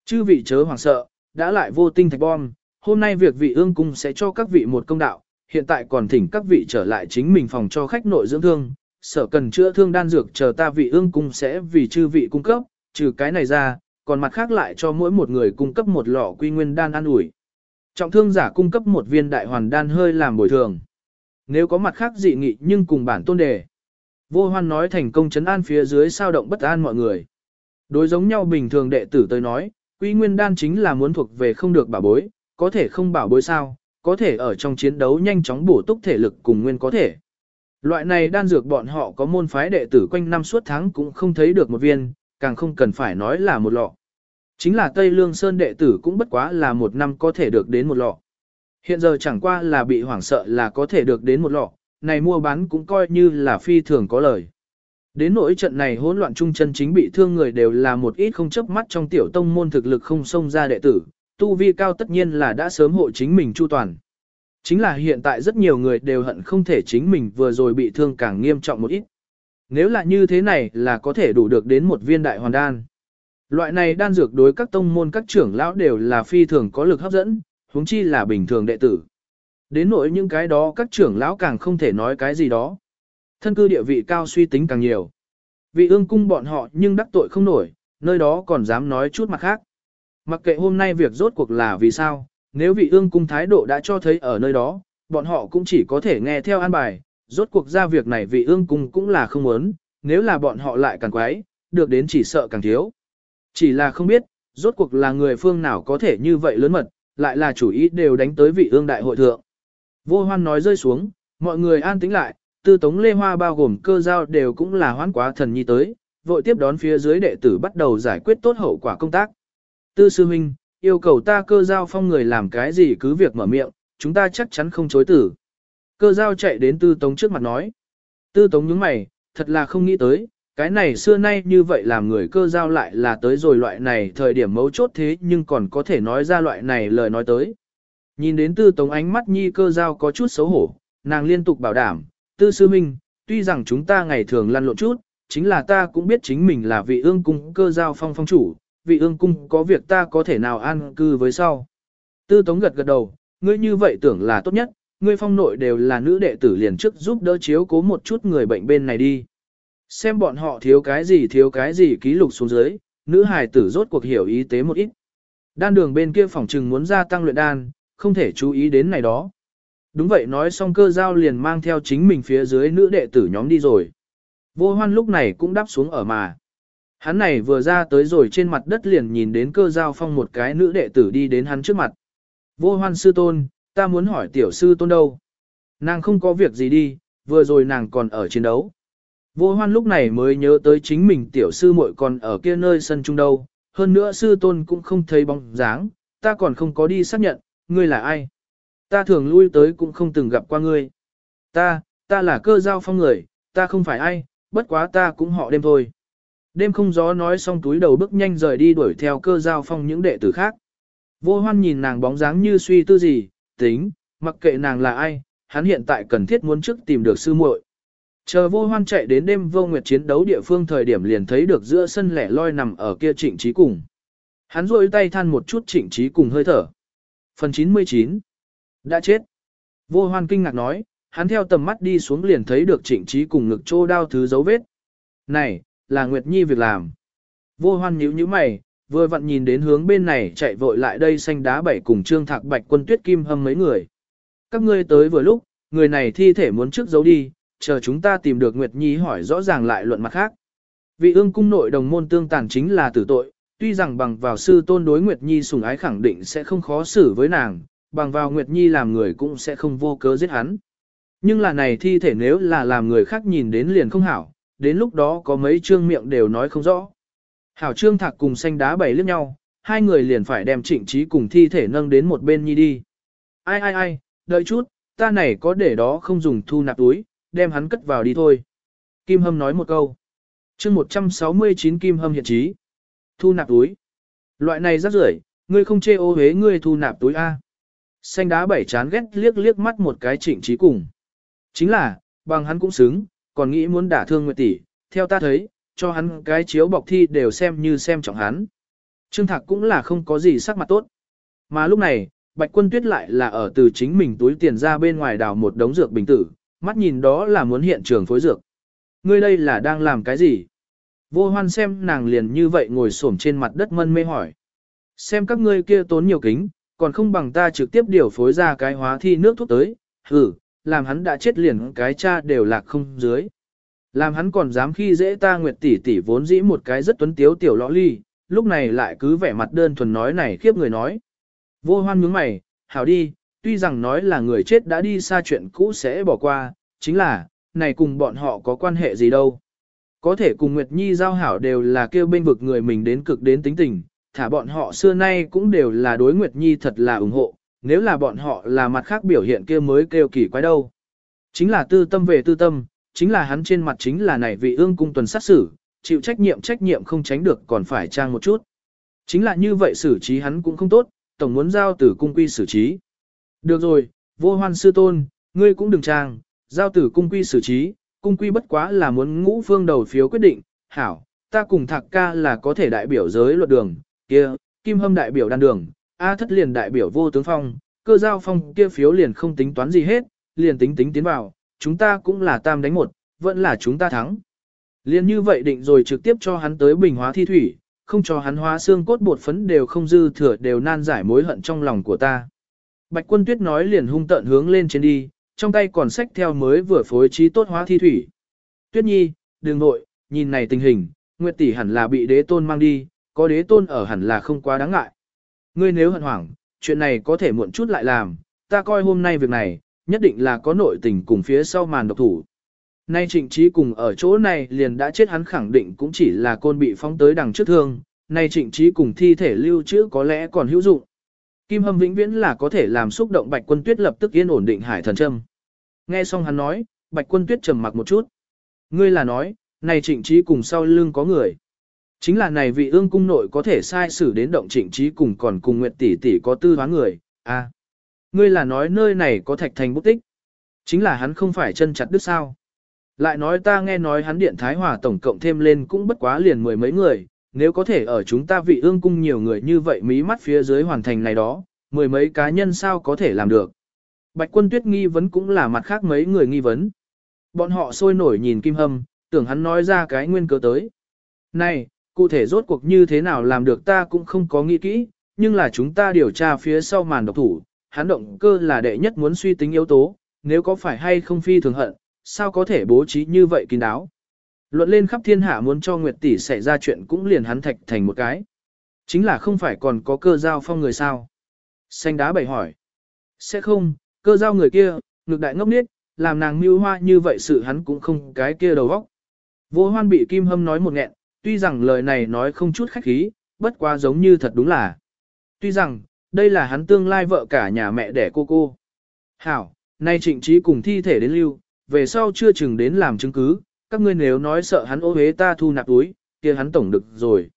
Chư vị chớ hoảng sợ, đã lại vô tinh thạch bom, hôm nay việc vị ương cung sẽ cho các vị một công đạo, hiện tại còn thỉnh các vị trở lại chính mình phòng cho khách nội dưỡng thương, sở cần chữa thương đan dược chờ ta vị ương cung sẽ vì chư vị cung cấp, trừ cái này ra, còn mặt khác lại cho mỗi một người cung cấp một lọ quy nguyên đan ăn ủi. Trọng thương giả cung cấp một viên đại hoàn đan hơi làm bồi thường. Nếu có mặt khác dị nghị nhưng cùng bản tôn đề. Vô hoan nói thành công chấn an phía dưới sao động bất an mọi người. Đối giống nhau bình thường đệ tử tới nói, quy nguyên đan chính là muốn thuộc về không được bảo bối, có thể không bảo bối sao, có thể ở trong chiến đấu nhanh chóng bổ túc thể lực cùng nguyên có thể. Loại này đan dược bọn họ có môn phái đệ tử quanh năm suốt tháng cũng không thấy được một viên, càng không cần phải nói là một lọ. Chính là Tây Lương Sơn đệ tử cũng bất quá là một năm có thể được đến một lọ. Hiện giờ chẳng qua là bị hoảng sợ là có thể được đến một lọ, này mua bán cũng coi như là phi thường có lời. Đến nỗi trận này hỗn loạn trung chân chính bị thương người đều là một ít không chấp mắt trong tiểu tông môn thực lực không xông ra đệ tử, tu vi cao tất nhiên là đã sớm hộ chính mình chu toàn. Chính là hiện tại rất nhiều người đều hận không thể chính mình vừa rồi bị thương càng nghiêm trọng một ít. Nếu là như thế này là có thể đủ được đến một viên đại hoàn đan. Loại này đan dược đối các tông môn các trưởng lão đều là phi thường có lực hấp dẫn, huống chi là bình thường đệ tử. Đến nỗi những cái đó các trưởng lão càng không thể nói cái gì đó. Thân cư địa vị cao suy tính càng nhiều. Vị ương cung bọn họ nhưng đắc tội không nổi, nơi đó còn dám nói chút mặt khác. Mặc kệ hôm nay việc rốt cuộc là vì sao, nếu vị ương cung thái độ đã cho thấy ở nơi đó, bọn họ cũng chỉ có thể nghe theo an bài, rốt cuộc ra việc này vị ương cung cũng là không muốn, nếu là bọn họ lại càng quái, được đến chỉ sợ càng thiếu. Chỉ là không biết, rốt cuộc là người phương nào có thể như vậy lớn mật, lại là chủ ý đều đánh tới vị ương đại hội thượng. Vô hoan nói rơi xuống, mọi người an tĩnh lại, tư tống lê hoa bao gồm cơ giao đều cũng là hoán quá thần nhi tới, vội tiếp đón phía dưới đệ tử bắt đầu giải quyết tốt hậu quả công tác. Tư sư huynh, yêu cầu ta cơ giao phong người làm cái gì cứ việc mở miệng, chúng ta chắc chắn không chối tử. Cơ giao chạy đến tư tống trước mặt nói. Tư tống nhướng mày, thật là không nghĩ tới, cái này xưa nay như vậy làm người cơ giao lại là tới rồi loại này thời điểm mấu chốt thế nhưng còn có thể nói ra loại này lời nói tới. Nhìn đến tư tống ánh mắt nhi cơ giao có chút xấu hổ, nàng liên tục bảo đảm, tư sư minh, tuy rằng chúng ta ngày thường lăn lộn chút, chính là ta cũng biết chính mình là vị ương cung cơ giao phong phong chủ, vị ương cung có việc ta có thể nào an cư với sau. Tư tống gật gật đầu, ngươi như vậy tưởng là tốt nhất, ngươi phong nội đều là nữ đệ tử liền trước giúp đỡ chiếu cố một chút người bệnh bên này đi. Xem bọn họ thiếu cái gì thiếu cái gì ký lục xuống dưới, nữ hài tử rốt cuộc hiểu ý tế một ít. Đan đường bên kia phòng trừng muốn gia tăng luyện đan, không thể chú ý đến này đó. Đúng vậy nói xong cơ giao liền mang theo chính mình phía dưới nữ đệ tử nhóm đi rồi. Vô hoan lúc này cũng đáp xuống ở mà. Hắn này vừa ra tới rồi trên mặt đất liền nhìn đến cơ giao phong một cái nữ đệ tử đi đến hắn trước mặt. Vô hoan sư tôn, ta muốn hỏi tiểu sư tôn đâu? Nàng không có việc gì đi, vừa rồi nàng còn ở chiến đấu. Vô hoan lúc này mới nhớ tới chính mình tiểu sư muội còn ở kia nơi sân trung đâu, hơn nữa sư tôn cũng không thấy bóng dáng, ta còn không có đi xác nhận, ngươi là ai. Ta thường lui tới cũng không từng gặp qua ngươi. Ta, ta là cơ giao phong người, ta không phải ai, bất quá ta cũng họ đêm thôi. Đêm không gió nói xong túi đầu bước nhanh rời đi đuổi theo cơ giao phong những đệ tử khác. Vô hoan nhìn nàng bóng dáng như suy tư gì, tính, mặc kệ nàng là ai, hắn hiện tại cần thiết muốn trước tìm được sư muội. Chờ vô hoan chạy đến đêm vô nguyệt chiến đấu địa phương thời điểm liền thấy được giữa sân lẻ loi nằm ở kia trịnh trí cùng. Hắn rôi tay than một chút trịnh trí cùng hơi thở. Phần 99 Đã chết. Vô hoan kinh ngạc nói, hắn theo tầm mắt đi xuống liền thấy được trịnh trí cùng ngực trô đao thứ dấu vết. Này, là Nguyệt Nhi việc làm. Vô hoan nhíu nhíu mày, vừa vặn nhìn đến hướng bên này chạy vội lại đây xanh đá bảy cùng trương thạc bạch quân tuyết kim hâm mấy người. Các ngươi tới vừa lúc, người này thi thể muốn trước giấu đi, chờ chúng ta tìm được Nguyệt Nhi hỏi rõ ràng lại luận mặt khác. Vị ương cung nội đồng môn tương tàn chính là tử tội, tuy rằng bằng vào sư tôn đối Nguyệt Nhi sủng ái khẳng định sẽ không khó xử với nàng, bằng vào Nguyệt Nhi làm người cũng sẽ không vô cớ giết hắn. Nhưng là này thi thể nếu là làm người khác nhìn đến liền không hảo, đến lúc đó có mấy trương miệng đều nói không rõ. Hảo trương thạc cùng xanh đá bảy liếc nhau, hai người liền phải đem trịnh trí cùng thi thể nâng đến một bên nhi đi. Ai ai ai, đợi chút, ta này có để đó không dùng thu nạp túi, đem hắn cất vào đi thôi. Kim Hâm nói một câu. chương 169 Kim Hâm hiện trí. Thu nạp túi. Loại này rất rưởi, ngươi không chê ô hế ngươi thu nạp túi A. Xanh đá bảy chán ghét liếc liếc mắt một cái trịnh trí cùng. Chính là, bằng hắn cũng xứng, còn nghĩ muốn đả thương Nguyệt tỷ, theo ta thấy, cho hắn cái chiếu bọc thi đều xem như xem trọng hắn. Trương Thạc cũng là không có gì sắc mặt tốt. Mà lúc này, Bạch Quân Tuyết lại là ở từ chính mình túi tiền ra bên ngoài đào một đống dược bình tử, mắt nhìn đó là muốn hiện trường phối dược. Ngươi đây là đang làm cái gì? Vô hoan xem nàng liền như vậy ngồi xổm trên mặt đất mân mê hỏi. Xem các ngươi kia tốn nhiều kính, còn không bằng ta trực tiếp điều phối ra cái hóa thi nước thuốc tới, hử, làm hắn đã chết liền cái cha đều lạc không dưới. Làm hắn còn dám khi dễ ta nguyệt tỷ tỷ vốn dĩ một cái rất tuấn tiếu tiểu lõ ly, lúc này lại cứ vẻ mặt đơn thuần nói này khiếp người nói. Vô hoan nhướng mày, hảo đi, tuy rằng nói là người chết đã đi xa chuyện cũ sẽ bỏ qua, chính là, này cùng bọn họ có quan hệ gì đâu. Có thể cùng Nguyệt Nhi giao hảo đều là kêu bên vực người mình đến cực đến tính tình, thả bọn họ xưa nay cũng đều là đối Nguyệt Nhi thật là ủng hộ, nếu là bọn họ là mặt khác biểu hiện kia mới kêu kỳ quái đâu. Chính là tư tâm về tư tâm, chính là hắn trên mặt chính là này vị ương cung tuần sát xử, chịu trách nhiệm trách nhiệm không tránh được còn phải trang một chút. Chính là như vậy xử trí hắn cũng không tốt, tổng muốn giao tử cung quy xử trí. Được rồi, vô hoan sư tôn, ngươi cũng đừng trang, giao tử cung quy xử trí, cung quy bất quá là muốn ngũ phương đầu phiếu quyết định, hảo, ta cùng thạc ca là có thể đại biểu giới luật đường, kia, kim hâm đại biểu đan đường, A thất liền đại biểu vô tướng phong, cơ giao phong kia phiếu liền không tính toán gì hết, liền tính tính tiến vào, chúng ta cũng là tam đánh một, vẫn là chúng ta thắng. Liền như vậy định rồi trực tiếp cho hắn tới bình hóa thi thủy, không cho hắn hóa xương cốt bột phấn đều không dư thừa đều nan giải mối hận trong lòng của ta. Bạch quân tuyết nói liền hung tợn hướng lên trên đi, trong tay còn sách theo mới vừa phối trí tốt hóa thi thủy. Tuyết nhi, đường nội, nhìn này tình hình, Nguyệt tỷ hẳn là bị đế tôn mang đi, có đế tôn ở hẳn là không quá đáng ngại. Ngươi nếu hận hoảng, chuyện này có thể muộn chút lại làm, ta coi hôm nay việc này, nhất định là có nội tình cùng phía sau màn độc thủ. Nay trịnh trí cùng ở chỗ này liền đã chết hắn khẳng định cũng chỉ là côn bị phóng tới đằng trước thương, nay trịnh trí cùng thi thể lưu trữ có lẽ còn hữu dụng. Kim hâm vĩnh viễn là có thể làm xúc động bạch quân tuyết lập tức yên ổn định hải thần Trâm. Nghe xong hắn nói, bạch quân tuyết trầm mặc một chút. Ngươi là nói, này trịnh trí cùng sau lưng có người. Chính là này vị ương cung nội có thể sai xử đến động trịnh trí cùng còn cùng nguyệt tỷ tỷ có tư hóa người, à. Ngươi là nói nơi này có thạch thành bút tích. Chính là hắn không phải chân chặt đứt sao. Lại nói ta nghe nói hắn điện thái hòa tổng cộng thêm lên cũng bất quá liền mười mấy người, nếu có thể ở chúng ta vị ương cung nhiều người như vậy mí mắt phía dưới hoàn thành này đó, mười mấy cá nhân sao có thể làm được. Bạch quân tuyết nghi vấn cũng là mặt khác mấy người nghi vấn. Bọn họ sôi nổi nhìn Kim Hâm, Tưởng hắn nói ra cái nguyên cớ tới. Này, cụ thể rốt cuộc như thế nào làm được ta cũng không có nghĩ kỹ, nhưng là chúng ta điều tra phía sau màn độc thủ, hắn động cơ là đệ nhất muốn suy tính yếu tố, nếu có phải hay không phi thường hận, sao có thể bố trí như vậy kín đáo. Luận lên khắp thiên hạ muốn cho Nguyệt tỷ xảy ra chuyện cũng liền hắn thạch thành một cái. Chính là không phải còn có cơ giao phong người sao. Xanh đá bày hỏi. Sẽ không, cơ giao người kia, ngược đại ngốc niết, làm nàng mưu hoa như vậy sự hắn cũng không cái kia đầu óc. Vô hoan bị Kim Hâm nói một nghẹn, tuy rằng lời này nói không chút khách khí, bất quá giống như thật đúng là. Tuy rằng, đây là hắn tương lai vợ cả nhà mẹ đẻ cô cô. Hảo, nay trịnh trí cùng thi thể đến lưu, về sau chưa chừng đến làm chứng cứ, các ngươi nếu nói sợ hắn ô hế ta thu nạp túi, kia hắn tổng được rồi.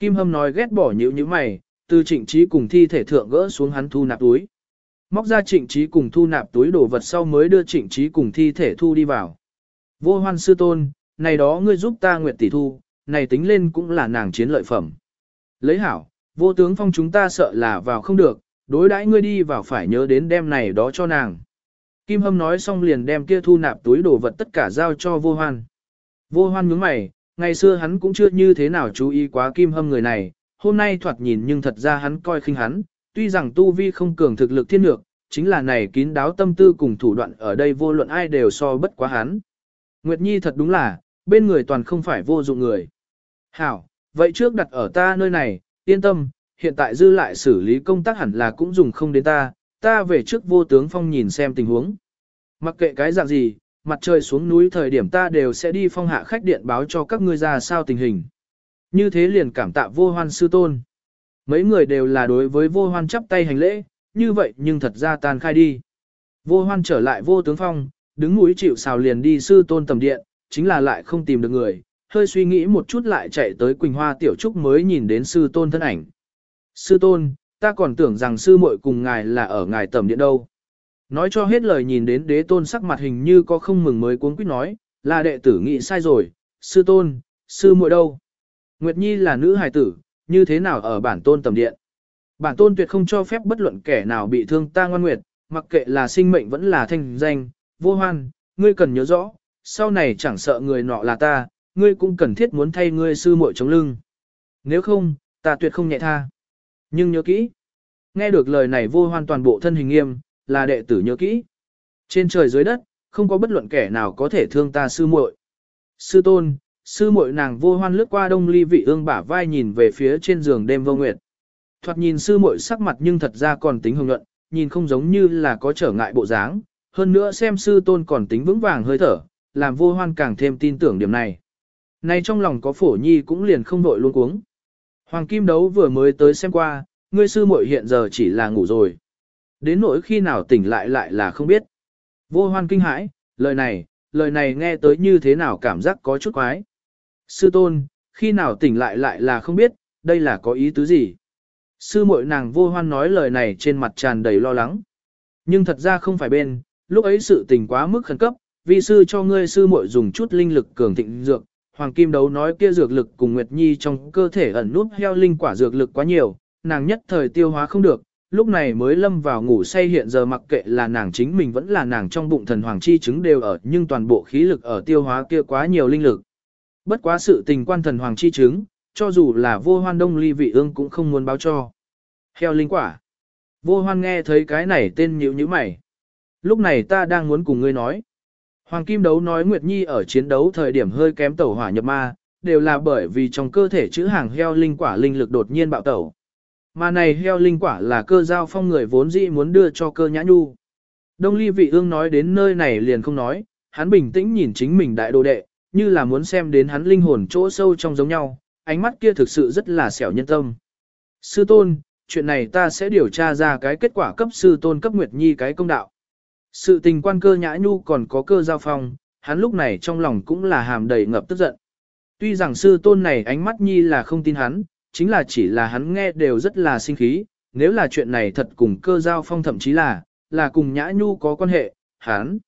Kim Hâm nói ghét bỏ nhữ như mày, từ trịnh trí cùng thi thể thượng gỡ xuống hắn thu nạp túi. Móc ra trịnh trí cùng thu nạp túi đồ vật sau mới đưa trịnh trí cùng thi thể thu đi vào. Vô hoan sư tôn, này đó ngươi giúp ta nguyện tỷ thu, này tính lên cũng là nàng chiến lợi phẩm. Lấy hảo, vô tướng phong chúng ta sợ là vào không được, đối đãi ngươi đi vào phải nhớ đến đem này đó cho nàng. Kim Hâm nói xong liền đem kia thu nạp túi đồ vật tất cả giao cho vô hoan. Vô hoan nhướng mày, ngày xưa hắn cũng chưa như thế nào chú ý quá Kim Hâm người này, hôm nay thoạt nhìn nhưng thật ra hắn coi khinh hắn, tuy rằng tu vi không cường thực lực thiên lược, chính là này kín đáo tâm tư cùng thủ đoạn ở đây vô luận ai đều so bất quá hắn. Nguyệt Nhi thật đúng là, bên người toàn không phải vô dụng người. Hảo, vậy trước đặt ở ta nơi này, yên tâm, hiện tại dư lại xử lý công tác hẳn là cũng dùng không đến ta, ta về trước vô tướng phong nhìn xem tình huống. Mặc kệ cái dạng gì, mặt trời xuống núi thời điểm ta đều sẽ đi phong hạ khách điện báo cho các ngươi ra sao tình hình. Như thế liền cảm tạ vô hoan sư tôn. Mấy người đều là đối với vô hoan chắp tay hành lễ, như vậy nhưng thật ra tan khai đi. Vô hoan trở lại vô tướng phong, đứng núi chịu xào liền đi sư tôn tầm điện, chính là lại không tìm được người, hơi suy nghĩ một chút lại chạy tới Quỳnh Hoa Tiểu Trúc mới nhìn đến sư tôn thân ảnh. Sư tôn, ta còn tưởng rằng sư muội cùng ngài là ở ngài tầm điện đâu. Nói cho hết lời nhìn đến đế tôn sắc mặt hình như có không mừng mới cuống quýt nói, là đệ tử nghĩ sai rồi, sư tôn, sư muội đâu. Nguyệt Nhi là nữ hài tử, như thế nào ở bản tôn tầm điện. Bản tôn tuyệt không cho phép bất luận kẻ nào bị thương ta ngoan nguyệt, mặc kệ là sinh mệnh vẫn là thanh danh, vô hoan, ngươi cần nhớ rõ, sau này chẳng sợ người nọ là ta, ngươi cũng cần thiết muốn thay ngươi sư muội chống lưng. Nếu không, ta tuyệt không nhẹ tha. Nhưng nhớ kỹ. Nghe được lời này vô hoan toàn bộ thân hình nghiêm, là đệ tử nhớ kỹ. Trên trời dưới đất, không có bất luận kẻ nào có thể thương ta sư muội. Sư tôn, sư muội nàng vô hoan lướt qua đông ly vị ương bả vai nhìn về phía trên giường đêm vô nguyệt. Thoạt nhìn sư muội sắc mặt nhưng thật ra còn tính hồng nhuận, nhìn không giống như là có trở ngại bộ dáng, hơn nữa xem sư tôn còn tính vững vàng hơi thở, làm vô hoan càng thêm tin tưởng điểm này. Nay trong lòng có phổ nhi cũng liền không vội luôn cuống. Hoàng Kim Đấu vừa mới tới xem qua, ngươi sư muội hiện giờ chỉ là ngủ rồi. Đến nỗi khi nào tỉnh lại lại là không biết. Vô hoan kinh hãi, lời này, lời này nghe tới như thế nào cảm giác có chút quái. Sư tôn, khi nào tỉnh lại lại là không biết, đây là có ý tứ gì. Sư muội nàng vô hoan nói lời này trên mặt tràn đầy lo lắng. Nhưng thật ra không phải bên, lúc ấy sự tình quá mức khẩn cấp, vì sư cho ngươi sư muội dùng chút linh lực cường thịnh dược, Hoàng Kim Đấu nói kia dược lực cùng Nguyệt Nhi trong cơ thể ẩn nút heo linh quả dược lực quá nhiều, nàng nhất thời tiêu hóa không được, lúc này mới lâm vào ngủ say hiện giờ mặc kệ là nàng chính mình vẫn là nàng trong bụng thần hoàng chi chứng đều ở nhưng toàn bộ khí lực ở tiêu hóa kia quá nhiều linh lực. Bất quá sự tình quan thần hoàng chi chứng, cho dù là vô hoan đông ly vị ương cũng không muốn báo cho. Heo linh quả. Vô hoan nghe thấy cái này tên nhíu nhíu mày. Lúc này ta đang muốn cùng ngươi nói. Hoàng Kim Đấu nói Nguyệt Nhi ở chiến đấu thời điểm hơi kém tẩu hỏa nhập ma, đều là bởi vì trong cơ thể chữ hàng heo linh quả linh lực đột nhiên bạo tẩu. Mà này heo linh quả là cơ giao phong người vốn dĩ muốn đưa cho cơ nhã nhu. Đông ly vị ương nói đến nơi này liền không nói, hắn bình tĩnh nhìn chính mình đại đồ đệ, như là muốn xem đến hắn linh hồn chỗ sâu trong giống nhau, ánh mắt kia thực sự rất là xẻo nhân tâm. Sư tôn, chuyện này ta sẽ điều tra ra cái kết quả cấp sư tôn cấp Nguyệt Nhi cái công đạo. Sự tình quan cơ nhã nhu còn có cơ giao phong, hắn lúc này trong lòng cũng là hàm đầy ngập tức giận. Tuy rằng sư tôn này ánh mắt nhi là không tin hắn, chính là chỉ là hắn nghe đều rất là sinh khí, nếu là chuyện này thật cùng cơ giao phong thậm chí là, là cùng nhã nhu có quan hệ, hắn.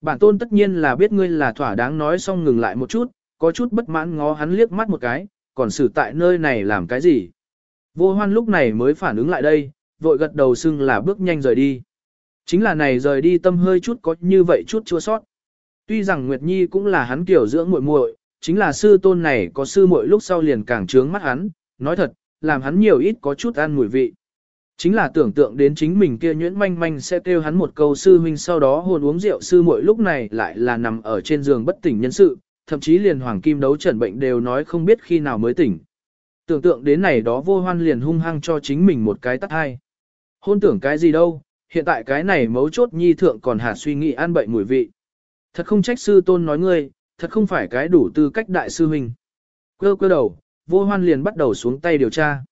Bản tôn tất nhiên là biết ngươi là thỏa đáng nói xong ngừng lại một chút, có chút bất mãn ngó hắn liếc mắt một cái, còn xử tại nơi này làm cái gì. Vô hoan lúc này mới phản ứng lại đây, vội gật đầu xưng là bước nhanh rời đi. Chính là này rời đi tâm hơi chút có như vậy chút chua sót. Tuy rằng Nguyệt Nhi cũng là hắn kiểu dưỡng muội muội, chính là sư tôn này có sư muội lúc sau liền càng trướng mắt hắn, nói thật, làm hắn nhiều ít có chút ăn mùi vị. Chính là tưởng tượng đến chính mình kia nhuyễn manh manh sẽ kêu hắn một câu sư huynh sau đó hồn uống rượu sư muội lúc này lại là nằm ở trên giường bất tỉnh nhân sự, thậm chí liền hoàng kim đấu trần bệnh đều nói không biết khi nào mới tỉnh. Tưởng tượng đến này đó vô hoan liền hung hăng cho chính mình một cái tắt hai. Hôn tưởng cái gì đâu, hiện tại cái này mấu chốt nhi thượng còn hạt suy nghĩ an bậy mùi vị. Thật không trách sư tôn nói ngươi, thật không phải cái đủ tư cách đại sư huynh. Cơ cơ đầu, vô hoan liền bắt đầu xuống tay điều tra.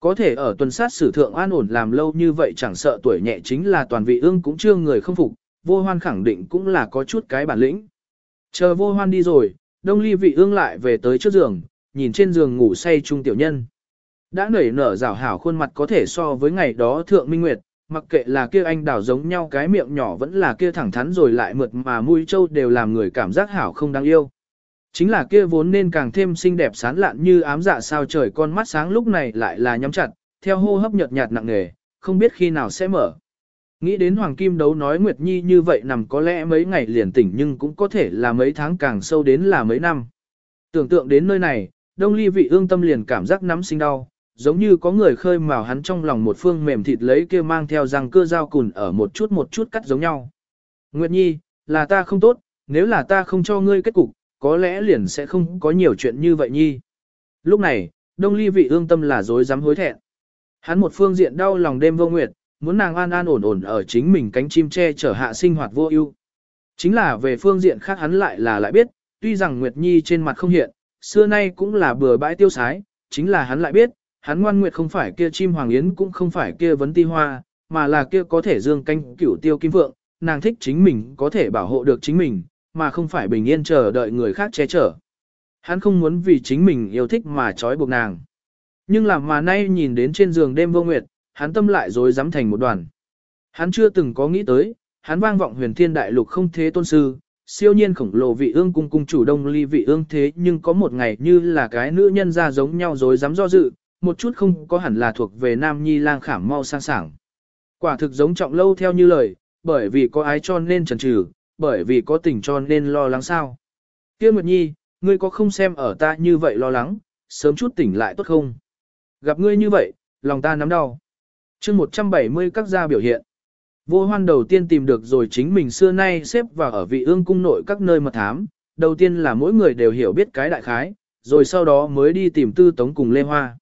Có thể ở tuần sát sử thượng an ổn làm lâu như vậy chẳng sợ tuổi nhẹ chính là toàn vị ương cũng chưa người không phục, vô hoan khẳng định cũng là có chút cái bản lĩnh. Chờ vô hoan đi rồi, đông ly vị ương lại về tới trước giường, nhìn trên giường ngủ say trung tiểu nhân. Đã nảy nở rào hảo khuôn mặt có thể so với ngày đó thượng minh nguyệt, mặc kệ là kia anh đảo giống nhau cái miệng nhỏ vẫn là kia thẳng thắn rồi lại mượt mà mũi trâu đều làm người cảm giác hảo không đáng yêu. Chính là kia vốn nên càng thêm xinh đẹp sán lạn như ám dạ sao trời con mắt sáng lúc này lại là nhắm chặt, theo hô hấp nhợt nhạt nặng nề, không biết khi nào sẽ mở. Nghĩ đến Hoàng Kim đấu nói Nguyệt Nhi như vậy nằm có lẽ mấy ngày liền tỉnh nhưng cũng có thể là mấy tháng càng sâu đến là mấy năm. Tưởng tượng đến nơi này, Đông Ly vị ương tâm liền cảm giác nắm sinh đau, giống như có người khơi mào hắn trong lòng một phương mềm thịt lấy kia mang theo răng cơ dao cùn ở một chút một chút cắt giống nhau. Nguyệt Nhi, là ta không tốt, nếu là ta không cho ngươi kết cục, có lẽ liền sẽ không có nhiều chuyện như vậy Nhi. Lúc này, Đông Ly vị ương tâm là dối dám hối thẹn. Hắn một phương diện đau lòng đêm vô nguyệt, muốn nàng an an ổn ổn ở chính mình cánh chim che chở hạ sinh hoạt vô ưu. Chính là về phương diện khác hắn lại là lại biết, tuy rằng Nguyệt Nhi trên mặt không hiện, xưa nay cũng là bừa bãi tiêu sái, chính là hắn lại biết, hắn ngoan nguyệt không phải kia chim hoàng yến cũng không phải kia vấn ti hoa, mà là kia có thể dương canh cửu tiêu kim vượng, nàng thích chính mình có thể bảo hộ được chính mình, mà không phải bình yên chờ đợi người khác che chở. Hắn không muốn vì chính mình yêu thích mà trói buộc nàng. Nhưng làm mà nay nhìn đến trên giường đêm vô nguyệt, hắn tâm lại rối rắm thành một đoàn. Hắn chưa từng có nghĩ tới, hắn vang vọng huyền thiên đại lục không thế tôn sư, siêu nhiên khổng lồ vị ương cung cung chủ đông ly vị ương thế nhưng có một ngày như là cái nữ nhân ra giống nhau rồi dám do dự, một chút không có hẳn là thuộc về nam nhi lang khảm mau sang sảng. Quả thực giống trọng lâu theo như lời, bởi vì có ái cho nên chần trừ bởi vì có tình cho nên lo lắng sao. Kia Nguyệt Nhi, ngươi có không xem ở ta như vậy lo lắng, sớm chút tỉnh lại tốt không? Gặp ngươi như vậy, lòng ta nắm đau. chương 170 các gia biểu hiện. Vô hoan đầu tiên tìm được rồi chính mình xưa nay xếp vào ở vị ương cung nội các nơi mật thám. Đầu tiên là mỗi người đều hiểu biết cái đại khái, rồi sau đó mới đi tìm tư tống cùng Lê Hoa.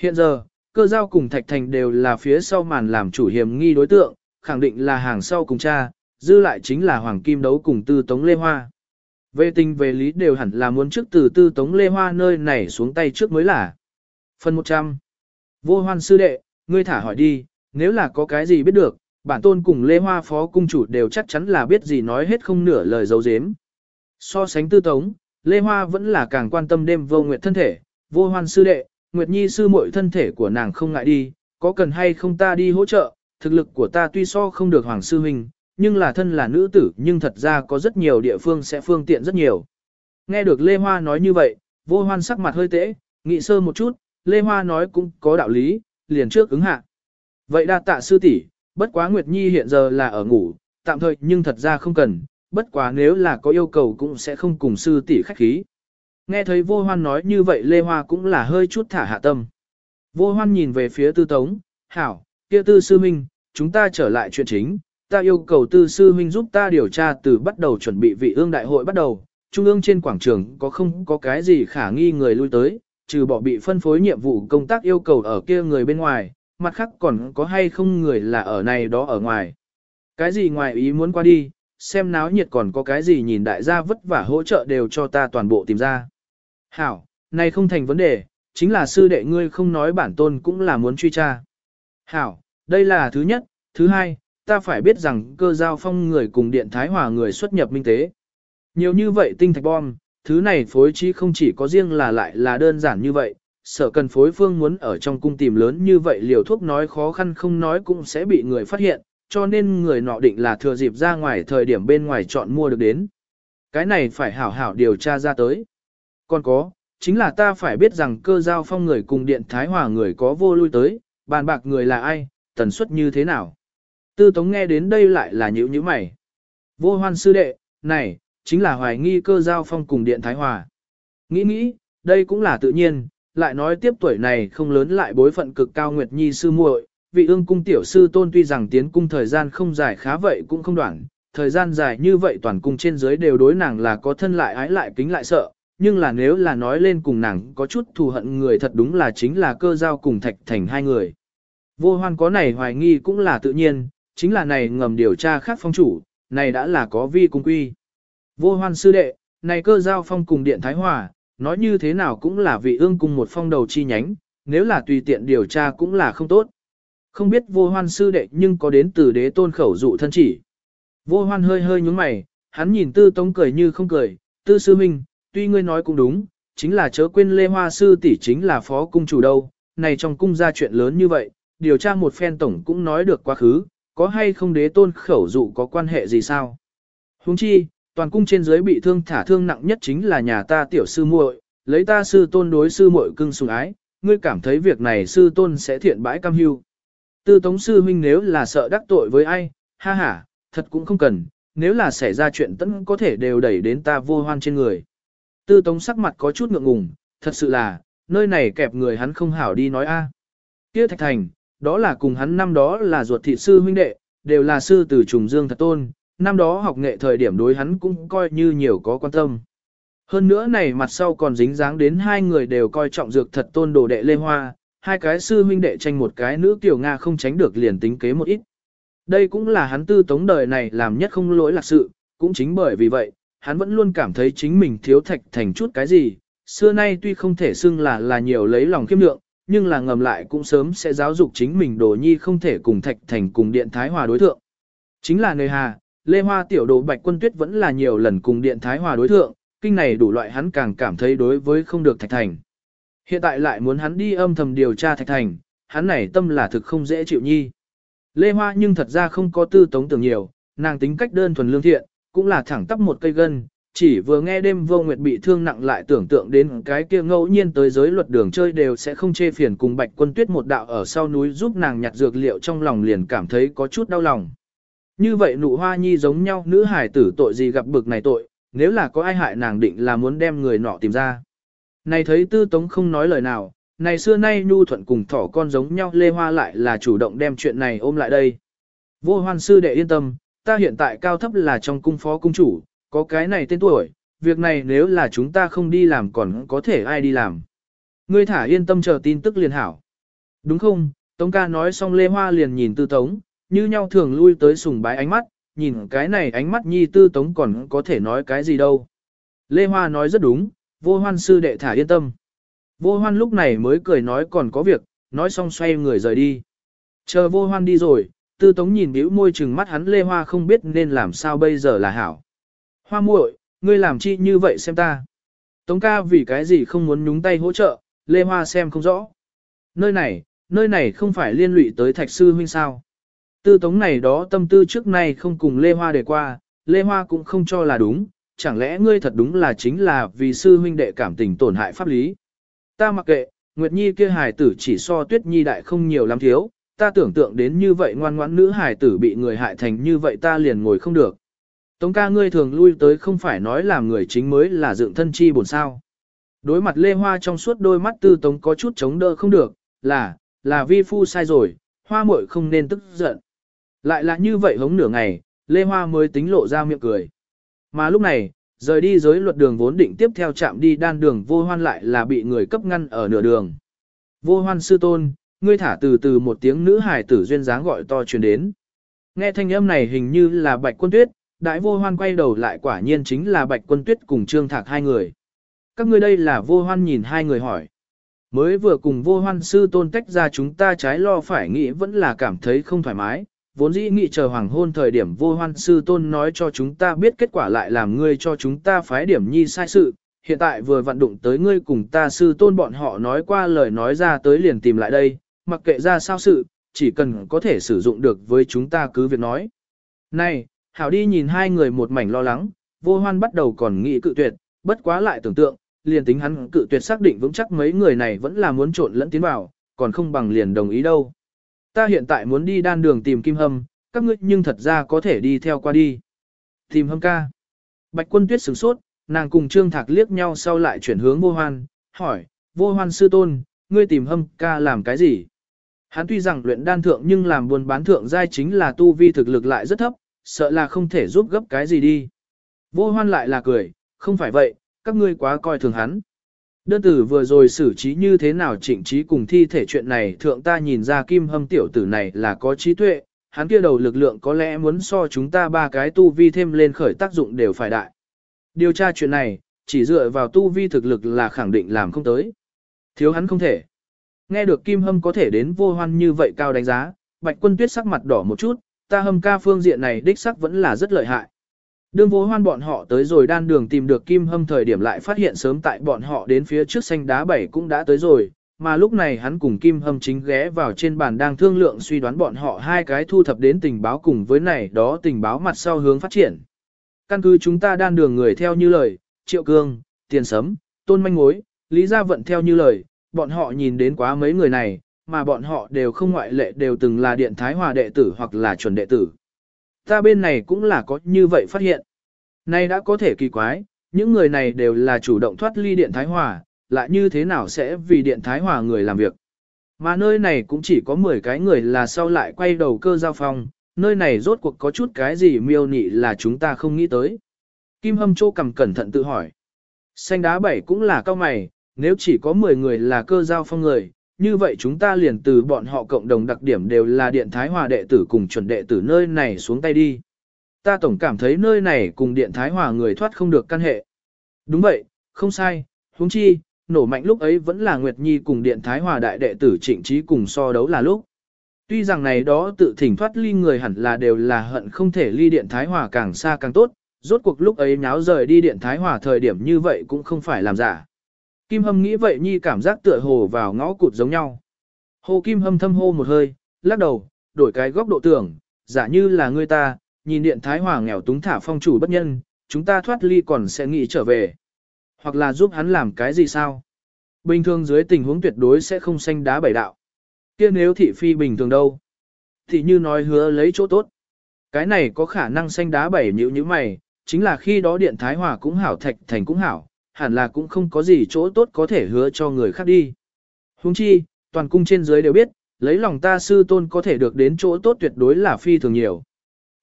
Hiện giờ, cơ giao cùng Thạch Thành đều là phía sau màn làm chủ hiểm nghi đối tượng, khẳng định là hàng sau cùng cha, dư lại chính là Hoàng Kim đấu cùng tư tống Lê Hoa. Về tình về lý đều hẳn là muốn trước từ tư tống Lê Hoa nơi này xuống tay trước mới là. Phần 100. Vô hoan sư đệ, ngươi thả hỏi đi, nếu là có cái gì biết được, bản tôn cùng Lê Hoa phó cung chủ đều chắc chắn là biết gì nói hết không nửa lời dấu dếm. So sánh tư tống, Lê Hoa vẫn là càng quan tâm đêm vô nguyệt thân thể, vô hoan sư đệ, Nguyệt Nhi sư muội thân thể của nàng không ngại đi, có cần hay không ta đi hỗ trợ, thực lực của ta tuy so không được hoàng sư huynh, nhưng là thân là nữ tử nhưng thật ra có rất nhiều địa phương sẽ phương tiện rất nhiều. Nghe được Lê Hoa nói như vậy, vô hoan sắc mặt hơi tễ, nghị sơ một chút, Lê Hoa nói cũng có đạo lý, liền trước ứng hạ. Vậy đa tạ sư tỷ, bất quá Nguyệt Nhi hiện giờ là ở ngủ, tạm thời nhưng thật ra không cần, bất quá nếu là có yêu cầu cũng sẽ không cùng sư tỷ khách khí. Nghe thấy vô hoan nói như vậy Lê Hoa cũng là hơi chút thả hạ tâm. Vô hoan nhìn về phía tư tống, hảo, kia tư sư minh, chúng ta trở lại chuyện chính, ta yêu cầu tư sư minh giúp ta điều tra từ bắt đầu chuẩn bị vị ương đại hội bắt đầu, trung ương trên quảng trường có không có cái gì khả nghi người lui tới, trừ bỏ bị phân phối nhiệm vụ công tác yêu cầu ở kia người bên ngoài, mặt khác còn có hay không người là ở này đó ở ngoài. Cái gì ngoài ý muốn qua đi, xem náo nhiệt còn có cái gì nhìn đại gia vất vả hỗ trợ đều cho ta toàn bộ tìm ra. Hảo, này không thành vấn đề, chính là sư đệ ngươi không nói bản tôn cũng là muốn truy tra. Hảo, đây là thứ nhất, thứ hai, ta phải biết rằng cơ giao phong người cùng điện thái hòa người xuất nhập minh tế. Nhiều như vậy tinh thạch bom, thứ này phối trí không chỉ có riêng là lại là đơn giản như vậy, sợ cần phối phương muốn ở trong cung tìm lớn như vậy liều thuốc nói khó khăn không nói cũng sẽ bị người phát hiện, cho nên người nọ định là thừa dịp ra ngoài thời điểm bên ngoài chọn mua được đến. Cái này phải hảo hảo điều tra ra tới. Còn có, chính là ta phải biết rằng cơ giao phong người cùng điện thái hòa người có vô lui tới, bàn bạc người là ai, tần suất như thế nào. Tư tống nghe đến đây lại là nhữ như mày. Vô hoan sư đệ, này, chính là hoài nghi cơ giao phong cùng điện thái hòa. Nghĩ nghĩ, đây cũng là tự nhiên, lại nói tiếp tuổi này không lớn lại bối phận cực cao Nguyệt Nhi sư muội, vị ương cung tiểu sư tôn tuy rằng tiến cung thời gian không dài khá vậy cũng không đoạn, thời gian dài như vậy toàn cung trên dưới đều đối nàng là có thân lại ái lại kính lại sợ, nhưng là nếu là nói lên cùng nàng có chút thù hận người thật đúng là chính là cơ giao cùng thạch thành hai người. Vô hoan có này hoài nghi cũng là tự nhiên, chính là này ngầm điều tra khác phong chủ, này đã là có vi cung quy. Vô hoan sư đệ, này cơ giao phong cùng điện thái hòa, nói như thế nào cũng là vị ương cùng một phong đầu chi nhánh, nếu là tùy tiện điều tra cũng là không tốt. Không biết vô hoan sư đệ nhưng có đến từ đế tôn khẩu dụ thân chỉ. Vô hoan hơi hơi nhúng mày, hắn nhìn tư tống cười như không cười, tư sư minh, tuy ngươi nói cũng đúng, chính là chớ quên lê hoa sư tỷ chính là phó cung chủ đâu, này trong cung ra chuyện lớn như vậy, điều tra một phen tổng cũng nói được quá khứ, có hay không đế tôn khẩu dụ có quan hệ gì sao? Huống chi, toàn cung trên dưới bị thương thả thương nặng nhất chính là nhà ta tiểu sư muội, lấy ta sư tôn đối sư muội cưng sủng ái, ngươi cảm thấy việc này sư tôn sẽ thiện bãi cam hưu. Tư tống sư huynh nếu là sợ đắc tội với ai, ha ha, thật cũng không cần, nếu là xảy ra chuyện tẫn có thể đều đẩy đến ta vô hoan trên người. Tư tống sắc mặt có chút ngượng ngùng, thật sự là, nơi này kẹp người hắn không hảo đi nói a. À. Kia thạch thành, đó là cùng hắn năm đó là ruột thị sư huynh đệ, đều là sư từ trùng dương thật tôn, năm đó học nghệ thời điểm đối hắn cũng coi như nhiều có quan tâm. Hơn nữa này mặt sau còn dính dáng đến hai người đều coi trọng dược thật tôn đồ đệ Lê Hoa, hai cái sư huynh đệ tranh một cái nữ tiểu Nga không tránh được liền tính kế một ít. Đây cũng là hắn tư tống đời này làm nhất không lỗi lạc sự, cũng chính bởi vì vậy, hắn vẫn luôn cảm thấy chính mình thiếu thạch thành chút cái gì, xưa nay tuy không thể xưng là là nhiều lấy lòng khiêm lượng, nhưng là ngầm lại cũng sớm sẽ giáo dục chính mình đồ nhi không thể cùng thạch thành cùng điện thái hòa đối thượng. Chính là nơi hà, Lê Hoa tiểu đồ bạch quân tuyết vẫn là nhiều lần cùng điện thái hòa đối thượng, kinh này đủ loại hắn càng cảm thấy đối với không được thạch thành. Hiện tại lại muốn hắn đi âm thầm điều tra thạch thành, hắn này tâm là thực không dễ chịu nhi. Lê Hoa nhưng thật ra không có tư tống tưởng nhiều, nàng tính cách đơn thuần lương thiện, cũng là thẳng tắp một cây gân, chỉ vừa nghe đêm vô nguyệt bị thương nặng lại tưởng tượng đến cái kia ngẫu nhiên tới giới luật đường chơi đều sẽ không chê phiền cùng bạch quân tuyết một đạo ở sau núi giúp nàng nhặt dược liệu trong lòng liền cảm thấy có chút đau lòng. Như vậy nụ hoa nhi giống nhau nữ hải tử tội gì gặp bực này tội, nếu là có ai hại nàng định là muốn đem người nọ tìm ra. Này thấy tư tống không nói lời nào, này xưa nay nhu thuận cùng thỏ con giống nhau lê hoa lại là chủ động đem chuyện này ôm lại đây. Vô hoan sư đệ yên tâm, ta hiện tại cao thấp là trong cung phó cung chủ, có cái này tên tuổi, việc này nếu là chúng ta không đi làm còn có thể ai đi làm. Ngươi thả yên tâm chờ tin tức liền hảo. Đúng không, Tống ca nói xong Lê Hoa liền nhìn tư tống, như nhau thường lui tới sùng bái ánh mắt, nhìn cái này ánh mắt nhi tư tống còn có thể nói cái gì đâu. Lê Hoa nói rất đúng, vô hoan sư đệ thả yên tâm. Vô hoan lúc này mới cười nói còn có việc, nói xong xoay người rời đi. Chờ vô hoan đi rồi, tư tống nhìn bĩu môi chừng mắt hắn Lê Hoa không biết nên làm sao bây giờ là hảo. Hoa muội, ngươi làm chi như vậy xem ta. Tống ca vì cái gì không muốn nhúng tay hỗ trợ, Lê Hoa xem không rõ. Nơi này, nơi này không phải liên lụy tới thạch sư huynh sao. Tư tống này đó tâm tư trước nay không cùng Lê Hoa để qua, Lê Hoa cũng không cho là đúng, chẳng lẽ ngươi thật đúng là chính là vì sư huynh đệ cảm tình tổn hại pháp lý. Ta mặc kệ, Nguyệt Nhi kia hài tử chỉ so Tuyết Nhi đại không nhiều lắm thiếu, ta tưởng tượng đến như vậy ngoan ngoãn nữ hài tử bị người hại thành như vậy ta liền ngồi không được. Tống ca ngươi thường lui tới không phải nói làm người chính mới là dựng thân chi buồn sao. Đối mặt Lê Hoa trong suốt đôi mắt tư tống có chút chống đỡ không được, là, là vi phu sai rồi, hoa muội không nên tức giận. Lại là như vậy hống nửa ngày, Lê Hoa mới tính lộ ra miệng cười. Mà lúc này, rời đi giới luật đường vốn định tiếp theo chạm đi đan đường vô hoan lại là bị người cấp ngăn ở nửa đường. Vô hoan sư tôn, ngươi thả từ từ một tiếng nữ hải tử duyên dáng gọi to truyền đến. Nghe thanh âm này hình như là bạch quân tuyết, đại vô hoan quay đầu lại quả nhiên chính là bạch quân tuyết cùng trương thạc hai người. Các ngươi đây là vô hoan nhìn hai người hỏi. Mới vừa cùng vô hoan sư tôn tách ra chúng ta trái lo phải nghĩ vẫn là cảm thấy không thoải mái, vốn dĩ nghĩ chờ hoàng hôn thời điểm vô hoan sư tôn nói cho chúng ta biết kết quả lại làm ngươi cho chúng ta phái điểm nhi sai sự, hiện tại vừa vận đụng tới ngươi cùng ta sư tôn bọn họ nói qua lời nói ra tới liền tìm lại đây, mặc kệ ra sao sự, chỉ cần có thể sử dụng được với chúng ta cứ việc nói. Này, Hảo đi nhìn hai người một mảnh lo lắng, vô hoan bắt đầu còn nghĩ cự tuyệt, bất quá lại tưởng tượng, liền tính hắn cự tuyệt xác định vững chắc mấy người này vẫn là muốn trộn lẫn tiến vào, còn không bằng liền đồng ý đâu. Ta hiện tại muốn đi đan đường tìm Kim Hâm, các ngươi nhưng thật ra có thể đi theo qua đi. Tìm Hâm ca. Bạch quân tuyết sửng sốt, nàng cùng Trương Thạc liếc nhau sau lại chuyển hướng vô hoan, hỏi, vô hoan sư tôn, ngươi tìm hâm ca làm cái gì? Hắn tuy rằng luyện đan thượng nhưng làm buôn bán thượng giai chính là tu vi thực lực lại rất thấp, sợ là không thể giúp gấp cái gì đi. Vô hoan lại là cười, không phải vậy, các ngươi quá coi thường hắn. Đơn tử vừa rồi xử trí như thế nào chỉnh trí cùng thi thể chuyện này thượng ta nhìn ra kim hâm tiểu tử này là có trí tuệ, hắn kia đầu lực lượng có lẽ muốn so chúng ta ba cái tu vi thêm lên khởi tác dụng đều phải đại. Điều tra chuyện này, chỉ dựa vào tu vi thực lực là khẳng định làm không tới. Thiếu hắn không thể. Nghe được Kim Hâm có thể đến vô hoan như vậy cao đánh giá, Bạch Quân Tuyết sắc mặt đỏ một chút, ta hâm ca phương diện này đích sắc vẫn là rất lợi hại. Đương vô hoan bọn họ tới rồi đan đường tìm được Kim Hâm thời điểm lại phát hiện sớm tại bọn họ đến phía trước xanh đá bảy cũng đã tới rồi, mà lúc này hắn cùng Kim Hâm chính ghé vào trên bàn đang thương lượng suy đoán bọn họ hai cái thu thập đến tình báo cùng với này đó tình báo mặt sau hướng phát triển. Căn cứ chúng ta đan đường người theo như lời, Triệu Cương, Tiền Sấm, Tôn Manh Ngối, Lý Gia Vận theo như lời, bọn họ nhìn đến quá mấy người này, mà bọn họ đều không ngoại lệ đều từng là điện thái hòa đệ tử hoặc là chuẩn đệ tử. Ta bên này cũng là có như vậy phát hiện. Nay đã có thể kỳ quái, những người này đều là chủ động thoát ly điện thái hòa, lại như thế nào sẽ vì điện thái hòa người làm việc. Mà nơi này cũng chỉ có 10 cái người là sau lại quay đầu cơ giao phong, nơi này rốt cuộc có chút cái gì miêu nị là chúng ta không nghĩ tới. Kim Hâm Châu cầm cẩn thận tự hỏi. Xanh đá bảy cũng là cao mày, nếu chỉ có 10 người là cơ giao phong người, như vậy chúng ta liền từ bọn họ cộng đồng đặc điểm đều là điện thái hòa đệ tử cùng chuẩn đệ tử nơi này xuống tay đi. Ta tổng cảm thấy nơi này cùng điện thái hòa người thoát không được căn hệ. Đúng vậy, không sai, huống chi, nổ mạnh lúc ấy vẫn là Nguyệt Nhi cùng điện thái hòa đại đệ tử trịnh trí cùng so đấu là lúc. Tuy rằng này đó tự thỉnh thoát ly người hẳn là đều là hận không thể ly điện thái hòa càng xa càng tốt, rốt cuộc lúc ấy nháo rời đi điện thái hòa thời điểm như vậy cũng không phải làm giả. Kim Hâm nghĩ vậy Nhi cảm giác tựa hồ vào ngõ cụt giống nhau. Hồ Kim Hâm thâm hô một hơi, lắc đầu, đổi cái góc độ tưởng, giả như là người ta, nhìn điện thái hòa nghèo túng thả phong chủ bất nhân, chúng ta thoát ly còn sẽ nghĩ trở về. Hoặc là giúp hắn làm cái gì sao? Bình thường dưới tình huống tuyệt đối sẽ không xanh đá bảy đạo. kia nếu thị phi bình thường đâu? Thì như nói hứa lấy chỗ tốt. Cái này có khả năng xanh đá bảy nhữ như mày, chính là khi đó điện thái hòa cũng hảo thạch thành cũng hảo, hẳn là cũng không có gì chỗ tốt có thể hứa cho người khác đi. Huống chi, toàn cung trên dưới đều biết, lấy lòng ta sư tôn có thể được đến chỗ tốt tuyệt đối là phi thường nhiều.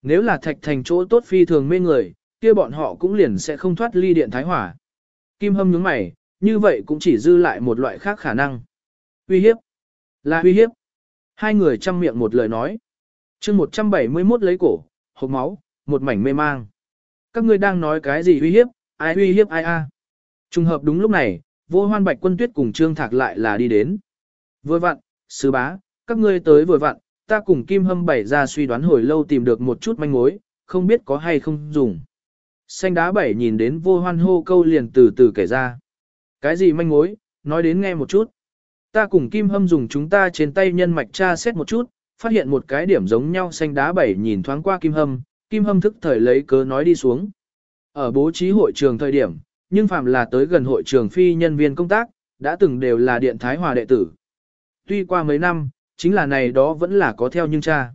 Nếu là thạch thành chỗ tốt phi thường mê người, kia bọn họ cũng liền sẽ không thoát ly điện thái hỏa. Kim hâm nhướng mày, như vậy cũng chỉ dư lại một loại khác khả năng. Uy hiếp. Là uy hiếp. Hai người chăm miệng một lời nói. chương 171 lấy cổ, hộp máu, một mảnh mê mang. Các ngươi đang nói cái gì uy hiếp, ai uy hiếp ai a? Trùng hợp đúng lúc này, vô hoan bạch quân tuyết cùng trương thạc lại là đi đến. Vừa vặn, sứ bá, các ngươi tới vừa vặn, ta cùng Kim Hâm bảy ra suy đoán hồi lâu tìm được một chút manh mối, không biết có hay không dùng. Xanh đá bảy nhìn đến vô hoan hô câu liền từ từ kể ra. Cái gì manh mối, nói đến nghe một chút. Ta cùng Kim Hâm dùng chúng ta trên tay nhân mạch tra xét một chút, phát hiện một cái điểm giống nhau xanh đá bảy nhìn thoáng qua Kim Hâm, Kim Hâm thức thời lấy cớ nói đi xuống. Ở bố trí hội trường thời điểm, nhưng phạm là tới gần hội trường phi nhân viên công tác, đã từng đều là điện thái hòa đệ tử. Tuy qua mấy năm, chính là này đó vẫn là có theo nhưng cha.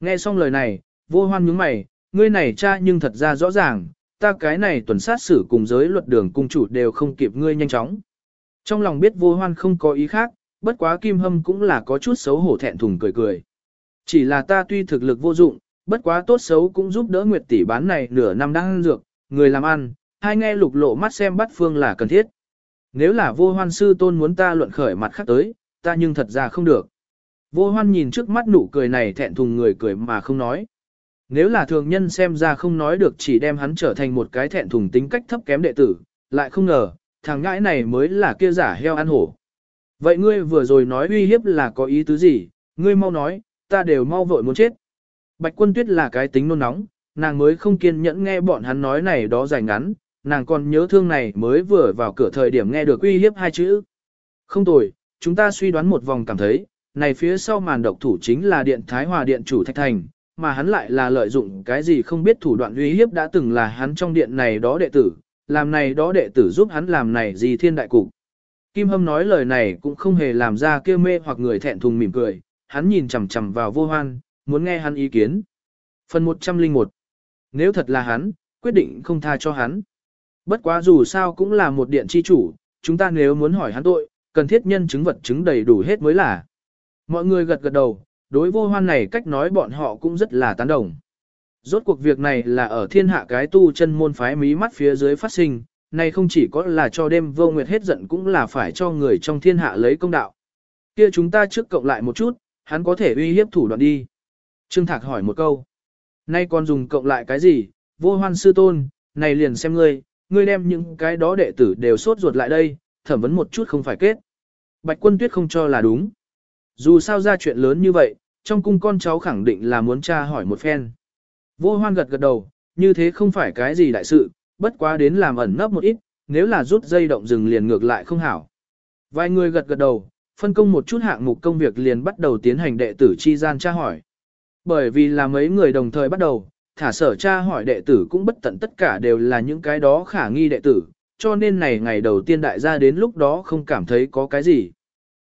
Nghe xong lời này, vô hoan nhướng mày, ngươi này cha nhưng thật ra rõ ràng, ta cái này tuần sát xử cùng giới luật đường cung chủ đều không kịp ngươi nhanh chóng. Trong lòng biết vô hoan không có ý khác, bất quá kim hâm cũng là có chút xấu hổ thẹn thùng cười cười. Chỉ là ta tuy thực lực vô dụng, bất quá tốt xấu cũng giúp đỡ Nguyệt tỷ bán này nửa năm đang ăn dược, người làm ăn, hai nghe lục lộ mắt xem bắt phương là cần thiết. Nếu là vô hoan sư tôn muốn ta luận khởi mặt khác tới, ta nhưng thật ra không được. Vô hoan nhìn trước mắt nụ cười này thẹn thùng người cười mà không nói. Nếu là thường nhân xem ra không nói được chỉ đem hắn trở thành một cái thẹn thùng tính cách thấp kém đệ tử, lại không ngờ, thằng ngãi này mới là kia giả heo ăn hổ. Vậy ngươi vừa rồi nói uy hiếp là có ý tứ gì, ngươi mau nói, ta đều mau vội muốn chết. Bạch quân tuyết là cái tính nôn nóng, nàng mới không kiên nhẫn nghe bọn hắn nói này đó dài ngắn, nàng còn nhớ thương này mới vừa vào cửa thời điểm nghe được uy hiếp hai chữ. Không tồi, chúng ta suy đoán một vòng cảm thấy, này phía sau màn độc thủ chính là điện Thái Hòa điện chủ Thạch Thành, mà hắn lại là lợi dụng cái gì không biết thủ đoạn uy hiếp đã từng là hắn trong điện này đó đệ tử, làm này đó đệ tử giúp hắn làm này gì thiên đại cục. Kim Hâm nói lời này cũng không hề làm ra kêu mê hoặc người thẹn thùng mỉm cười, hắn nhìn chằm chằm vào vô hoan, muốn nghe hắn ý kiến. Phần 101 Nếu thật là hắn, quyết định không tha cho hắn. Bất quá dù sao cũng là một điện chi chủ, chúng ta nếu muốn hỏi hắn tội, cần thiết nhân chứng vật chứng đầy đủ hết mới là. Mọi người gật gật đầu, đối vô hoan này cách nói bọn họ cũng rất là tán đồng. Rốt cuộc việc này là ở thiên hạ cái tu chân môn phái mí mắt phía dưới phát sinh, này không chỉ có là cho đêm vô nguyệt hết giận cũng là phải cho người trong thiên hạ lấy công đạo. Kia chúng ta trước cộng lại một chút, hắn có thể uy hiếp thủ đoạn đi. Trương Thạc hỏi một câu. Nay còn dùng cộng lại cái gì, vô hoan sư tôn, này liền xem ngươi, ngươi đem những cái đó đệ tử đều sốt ruột lại đây, thẩm vấn một chút không phải kết. Bạch quân tuyết không cho là đúng. Dù sao ra chuyện lớn như vậy, trong cung con cháu khẳng định là muốn tra hỏi một phen. Vô hoan gật gật đầu, như thế không phải cái gì đại sự, bất quá đến làm ẩn nấp một ít, nếu là rút dây động rừng liền ngược lại không hảo. Vài người gật gật đầu, phân công một chút hạng mục công việc liền bắt đầu tiến hành đệ tử chi gian tra hỏi. Bởi vì là mấy người đồng thời bắt đầu, thả sở cha hỏi đệ tử cũng bất tận tất cả đều là những cái đó khả nghi đệ tử, cho nên này ngày đầu tiên đại gia đến lúc đó không cảm thấy có cái gì.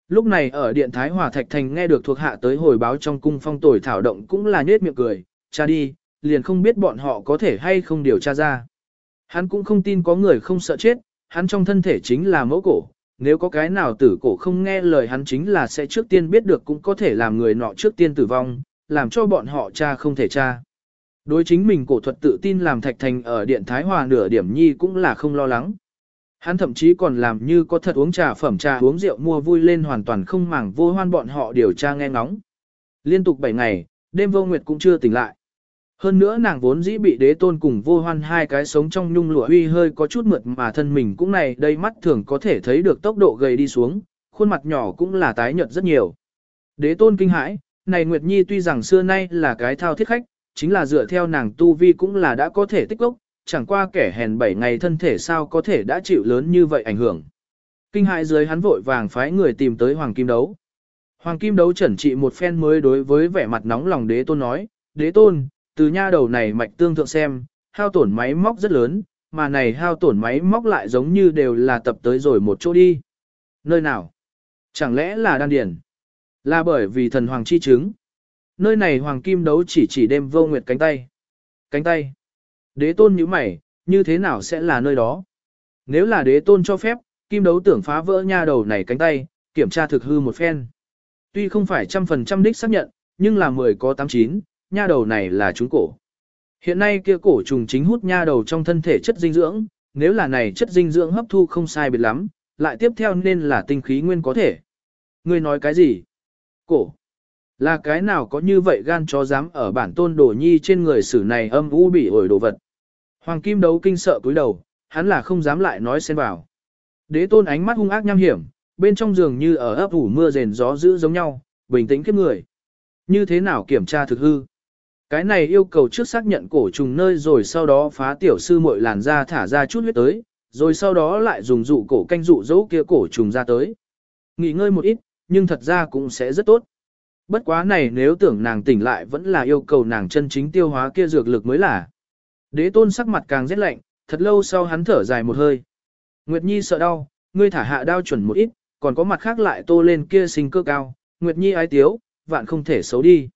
Lúc này ở Điện Thái Hòa Thạch Thành nghe được thuộc hạ tới hồi báo trong cung phong tồi thảo động cũng là nhết miệng cười, cha đi, liền không biết bọn họ có thể hay không điều tra ra. Hắn cũng không tin có người không sợ chết, hắn trong thân thể chính là mẫu cổ, nếu có cái nào tử cổ không nghe lời hắn chính là sẽ trước tiên biết được cũng có thể làm người nọ trước tiên tử vong, làm cho bọn họ cha không thể cha. Đối chính mình cổ thuật tự tin làm thạch thành ở điện Thái Hòa nửa điểm nhi cũng là không lo lắng. Hắn thậm chí còn làm như có thật uống trà phẩm trà uống rượu mua vui lên hoàn toàn không màng vô hoan bọn họ điều tra nghe ngóng. Liên tục 7 ngày, đêm vô nguyệt cũng chưa tỉnh lại. Hơn nữa nàng vốn dĩ bị đế tôn cùng vô hoan hai cái sống trong nhung lụa huy hơi có chút mượt mà thân mình cũng này đây mắt thường có thể thấy được tốc độ gầy đi xuống, khuôn mặt nhỏ cũng là tái nhợt rất nhiều. Đế tôn kinh hãi, này Nguyệt Nhi tuy rằng xưa nay là cái thao thiết khách, chính là dựa theo nàng tu vi cũng là đã có thể tích lốc, chẳng qua kẻ hèn 7 ngày thân thể sao có thể đã chịu lớn như vậy ảnh hưởng. Kinh hại dưới hắn vội vàng phái người tìm tới Hoàng Kim Đấu. Hoàng Kim Đấu chẩn trị một phen mới đối với vẻ mặt nóng lòng đế tôn nói, đế tôn, từ nha đầu này mạch tương thượng xem, hao tổn máy móc rất lớn, mà này hao tổn máy móc lại giống như đều là tập tới rồi một chỗ đi. Nơi nào? Chẳng lẽ là đan điển? Là bởi vì thần hoàng chi chứng. Nơi này hoàng kim đấu chỉ chỉ đêm vô nguyệt cánh tay. Cánh tay. Đế tôn như mày, như thế nào sẽ là nơi đó? Nếu là đế tôn cho phép, kim đấu tưởng phá vỡ nha đầu này cánh tay, kiểm tra thực hư một phen. Tuy không phải trăm phần trăm đích xác nhận, nhưng là 10 có 89, nha đầu này là trúng cổ. Hiện nay kia cổ trùng chính hút nha đầu trong thân thể chất dinh dưỡng, nếu là này chất dinh dưỡng hấp thu không sai biệt lắm, lại tiếp theo nên là tinh khí nguyên có thể. Ngươi nói cái gì? Cổ. Là cái nào có như vậy gan cho dám ở bản tôn đồ nhi trên người sử này âm u bị ổi đồ vật. Hoàng kim đấu kinh sợ cúi đầu, hắn là không dám lại nói xen vào. Đế tôn ánh mắt hung ác nham hiểm, bên trong giường như ở ấp ủ mưa rền gió dữ giống nhau, bình tĩnh kiếp người. Như thế nào kiểm tra thực hư? Cái này yêu cầu trước xác nhận cổ trùng nơi rồi sau đó phá tiểu sư muội làn ra thả ra chút huyết tới, rồi sau đó lại dùng dụ cổ canh dụ dấu kia cổ trùng ra tới. Nghỉ ngơi một ít, nhưng thật ra cũng sẽ rất tốt. Bất quá này nếu tưởng nàng tỉnh lại vẫn là yêu cầu nàng chân chính tiêu hóa kia dược lực mới là. Đế tôn sắc mặt càng rét lạnh, thật lâu sau hắn thở dài một hơi. Nguyệt Nhi sợ đau, ngươi thả hạ đao chuẩn một ít, còn có mặt khác lại tô lên kia sinh cơ cao. Nguyệt Nhi ái tiếu, vạn không thể xấu đi.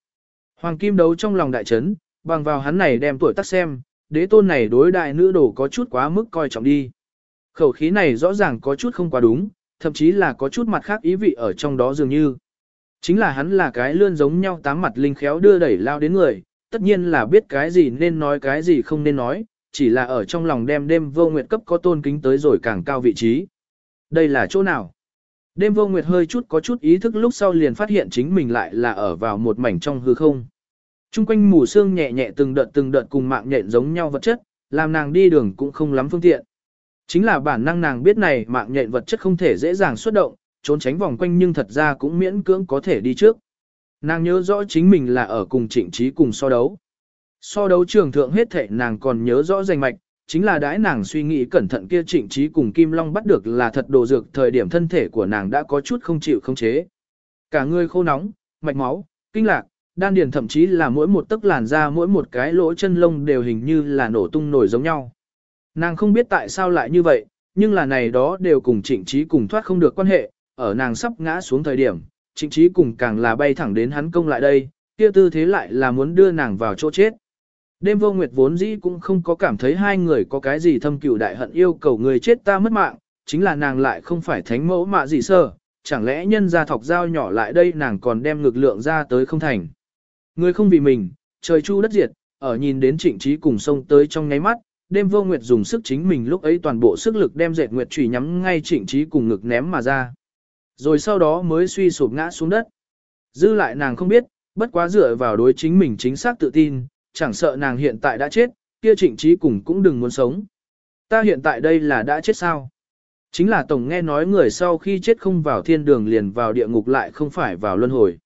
Hoàng Kim đấu trong lòng đại chấn, bằng vào hắn này đem tuổi tác xem, đế tôn này đối đại nữ đồ có chút quá mức coi trọng đi. Khẩu khí này rõ ràng có chút không quá đúng, thậm chí là có chút mặt khác ý vị ở trong đó dường như. Chính là hắn là cái lươn giống nhau tám mặt linh khéo đưa đẩy lao đến người, tất nhiên là biết cái gì nên nói cái gì không nên nói, chỉ là ở trong lòng đem đêm vô nguyệt cấp có tôn kính tới rồi càng cao vị trí. Đây là chỗ nào? Đêm vô nguyệt hơi chút có chút ý thức lúc sau liền phát hiện chính mình lại là ở vào một mảnh trong hư không. Trung quanh mù sương nhẹ nhẹ từng đợt từng đợt cùng mạng nhện giống nhau vật chất, làm nàng đi đường cũng không lắm phương tiện. Chính là bản năng nàng biết này mạng nhện vật chất không thể dễ dàng xuất động, trốn tránh vòng quanh nhưng thật ra cũng miễn cưỡng có thể đi trước. Nàng nhớ rõ chính mình là ở cùng trịnh trí cùng so đấu. So đấu trường thượng hết thể nàng còn nhớ rõ danh mạch, chính là đãi nàng suy nghĩ cẩn thận kia trịnh trí cùng Kim Long bắt được là thật đồ dược thời điểm thân thể của nàng đã có chút không chịu không chế. Cả người khô nóng, mạch máu, kinh lạc, đan điền thậm chí là mỗi một tấc làn da mỗi một cái lỗ chân lông đều hình như là nổ tung nổi giống nhau. Nàng không biết tại sao lại như vậy, nhưng là này đó đều cùng trịnh trí cùng thoát không được quan hệ, ở nàng sắp ngã xuống thời điểm, trịnh trí cùng càng là bay thẳng đến hắn công lại đây, kia tư thế lại là muốn đưa nàng vào chỗ chết. Đêm vô nguyệt vốn dĩ cũng không có cảm thấy hai người có cái gì thâm cừu đại hận yêu cầu người chết ta mất mạng, chính là nàng lại không phải thánh mẫu mạ gì sơ, chẳng lẽ nhân ra thọc dao nhỏ lại đây nàng còn đem ngược lượng ra tới không thành. Người không vì mình, trời chu đất diệt, ở nhìn đến trịnh trí cùng sông tới trong ngáy mắt, đêm vô nguyệt dùng sức chính mình lúc ấy toàn bộ sức lực đem dệt nguyệt trùy nhắm ngay trịnh trí cùng ngực ném mà ra. Rồi sau đó mới suy sụp ngã xuống đất. Dư lại nàng không biết, bất quá dựa vào đối chính mình chính xác tự tin, chẳng sợ nàng hiện tại đã chết, kia trịnh trí cùng cũng đừng muốn sống. Ta hiện tại đây là đã chết sao? Chính là Tổng nghe nói người sau khi chết không vào thiên đường liền vào địa ngục lại không phải vào luân hồi.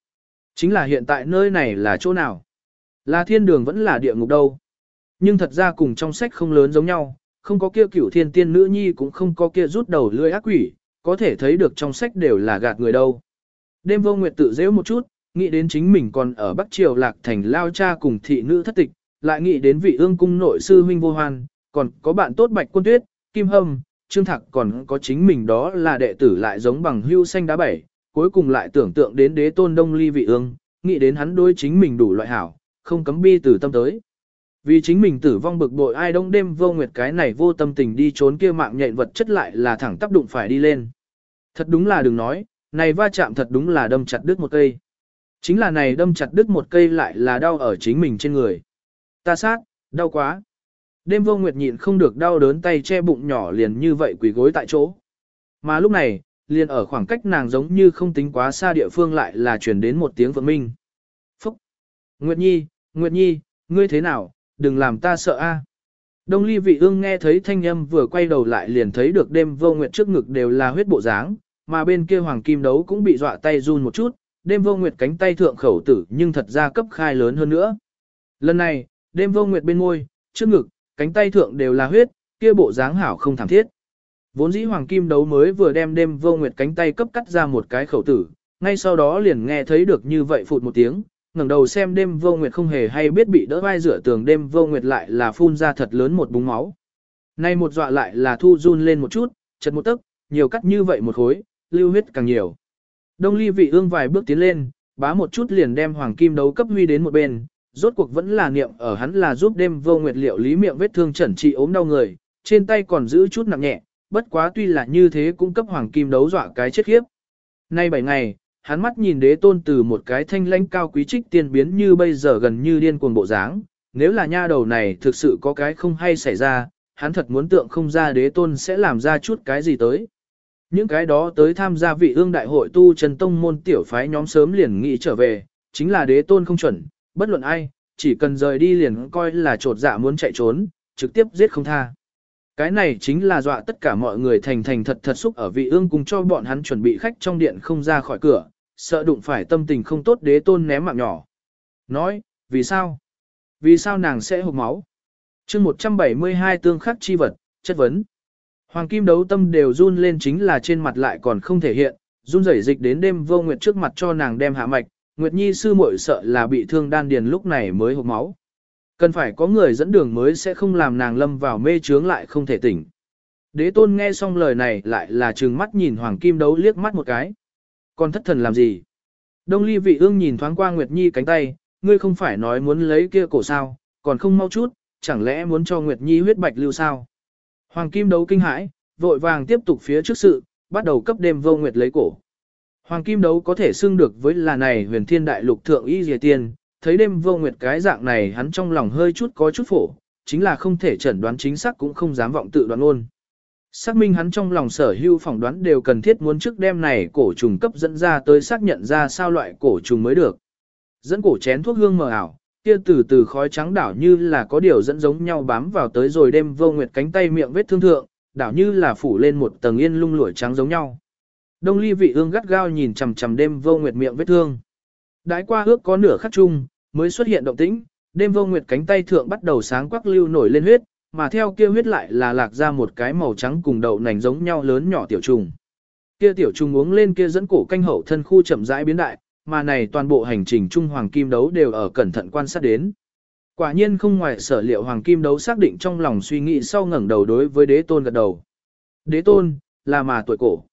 Chính là hiện tại nơi này là chỗ nào? Là thiên đường vẫn là địa ngục đâu? Nhưng thật ra cùng trong sách không lớn giống nhau, không có kia cửu thiên tiên nữ nhi cũng không có kia rút đầu lưỡi ác quỷ, có thể thấy được trong sách đều là gạt người đâu. Đêm vô nguyệt tự dễ một chút, nghĩ đến chính mình còn ở Bắc Triều Lạc Thành lao cha cùng thị nữ thất tịch, lại nghĩ đến vị ương cung nội sư huynh vô hoan, còn có bạn tốt Bạch Quân Tuyết, Kim Hâm, Trương Thạc còn có chính mình đó là đệ tử lại giống bằng hưu xanh đá bảy, cuối cùng lại tưởng tượng đến đế tôn đông ly vị ương, nghĩ đến hắn đối chính mình đủ loại hảo, không cấm bi từ tâm tới. Vì chính mình tử vong bực bội ai đông đêm vô nguyệt cái này vô tâm tình đi trốn kia mạng nhện vật chất lại là thẳng tác đụng phải đi lên. Thật đúng là đừng nói, này va chạm thật đúng là đâm chặt đứt một cây. Chính là này đâm chặt đứt một cây lại là đau ở chính mình trên người. Ta sát, đau quá. Đêm vô nguyệt nhịn không được đau đớn tay che bụng nhỏ liền như vậy quỳ gối tại chỗ. Mà lúc này, liền ở khoảng cách nàng giống như không tính quá xa địa phương lại là truyền đến một tiếng vượng minh. Phúc! Nguyệt Nhi, Nguyệt Nhi, ngươi thế nào, đừng làm ta sợ a. Đông ly vị ương nghe thấy thanh âm vừa quay đầu lại liền thấy được đêm vô nguyệt trước ngực đều là huyết bộ dáng, mà bên kia hoàng kim đấu cũng bị dọa tay run một chút, đêm vô nguyệt cánh tay thượng khẩu tử nhưng thật ra cấp khai lớn hơn nữa. Lần này, đêm vô nguyệt bên môi, trước ngực, cánh tay thượng đều là huyết, kia bộ dáng hảo không thảm thiết. Vốn dĩ hoàng kim đấu mới vừa đem đêm vô nguyệt cánh tay cấp cắt ra một cái khẩu tử, ngay sau đó liền nghe thấy được như vậy phụt một tiếng, ngẩng đầu xem đêm vô nguyệt không hề hay biết bị đỡ vai rửa tường đêm vô nguyệt lại là phun ra thật lớn một búng máu. Nay một dọa lại là thu run lên một chút, chật một tức nhiều cắt như vậy một khối, lưu huyết càng nhiều. Đông ly vị ương vài bước tiến lên, bá một chút liền đem hoàng kim đấu cấp huy đến một bên, rốt cuộc vẫn là niệm ở hắn là giúp đêm vô nguyệt liệu lý miệng vết thương chẩn trị ốm đau người, trên tay còn giữ chút nặng nhẹ, bất quá tuy là như thế cũng cấp hoàng kim đấu dọa cái chết khiếp. Nay bảy ngày, hắn mắt nhìn đế tôn từ một cái thanh lãnh cao quý trích tiên biến như bây giờ gần như điên cuồng bộ dáng, nếu là nha đầu này thực sự có cái không hay xảy ra, hắn thật muốn tượng không ra đế tôn sẽ làm ra chút cái gì tới. Những cái đó tới tham gia vị ương đại hội tu chân tông môn tiểu phái nhóm sớm liền nghĩ trở về, chính là đế tôn không chuẩn, bất luận ai, chỉ cần rời đi liền coi là trột dạ muốn chạy trốn, trực tiếp giết không tha. Cái này chính là dọa tất cả mọi người thành thành thật thật xúc ở vị ương cùng cho bọn hắn chuẩn bị khách trong điện không ra khỏi cửa, sợ đụng phải tâm tình không tốt đế tôn ném mạng nhỏ. Nói, vì sao? Vì sao nàng sẽ hộp máu? chương 172 tương khắc chi vật, chất vấn. Hoàng kim đấu tâm đều run lên chính là trên mặt lại còn không thể hiện, run rẩy dịch đến đêm vô nguyệt trước mặt cho nàng đem hạ mạch, Nguyệt Nhi sư muội sợ là bị thương đan điền lúc này mới hộc máu. Cần phải có người dẫn đường mới sẽ không làm nàng lâm vào mê trướng lại không thể tỉnh. Đế tôn nghe xong lời này lại là trừng mắt nhìn hoàng kim đấu liếc mắt một cái. Còn thất thần làm gì? Đông ly vị ương nhìn thoáng qua Nguyệt Nhi cánh tay, ngươi không phải nói muốn lấy kia cổ sao, còn không mau chút, chẳng lẽ muốn cho Nguyệt Nhi huyết bạch lưu sao? Hoàng kim đấu kinh hãi, vội vàng tiếp tục phía trước sự, bắt đầu cấp đêm vô Nguyệt lấy cổ. Hoàng kim đấu có thể xưng được với là này huyền thiên đại lục thượng y dề tiên, thấy đêm vô Nguyệt cái dạng này hắn trong lòng hơi chút có chút phổ, chính là không thể chẩn đoán chính xác cũng không dám vọng tự đoán luôn. Xác minh hắn trong lòng sở hữu phỏng đoán đều cần thiết muốn trước đêm này cổ trùng cấp dẫn ra tới xác nhận ra sao loại cổ trùng mới được. Dẫn cổ chén thuốc hương mờ ảo, kia từ từ khói trắng đảo như là có điều dẫn giống nhau bám vào tới rồi đêm vô nguyệt cánh tay miệng vết thương thượng, đảo như là phủ lên một tầng yên lung lụi trắng giống nhau. Đông ly vị ương gắt gao nhìn chằm chằm đêm vô nguyệt miệng vết thương. Đãi qua ước có nửa khắc chung, mới xuất hiện động tĩnh, đêm vô nguyệt cánh tay thượng bắt đầu sáng quắc lưu nổi lên huyết, mà theo kia huyết lại là lạc ra một cái màu trắng cùng đậu nành giống nhau lớn nhỏ tiểu trùng. Kia tiểu trùng uống lên kia dẫn cổ canh hậu thân khu chậm rãi biến đại, mà này toàn bộ hành trình trung hoàng kim đấu đều ở cẩn thận quan sát đến. Quả nhiên không ngoài sở liệu hoàng kim đấu xác định trong lòng suy nghĩ sau ngẩng đầu đối với đế tôn gật đầu. Đế tôn, là mà tuổi cổ.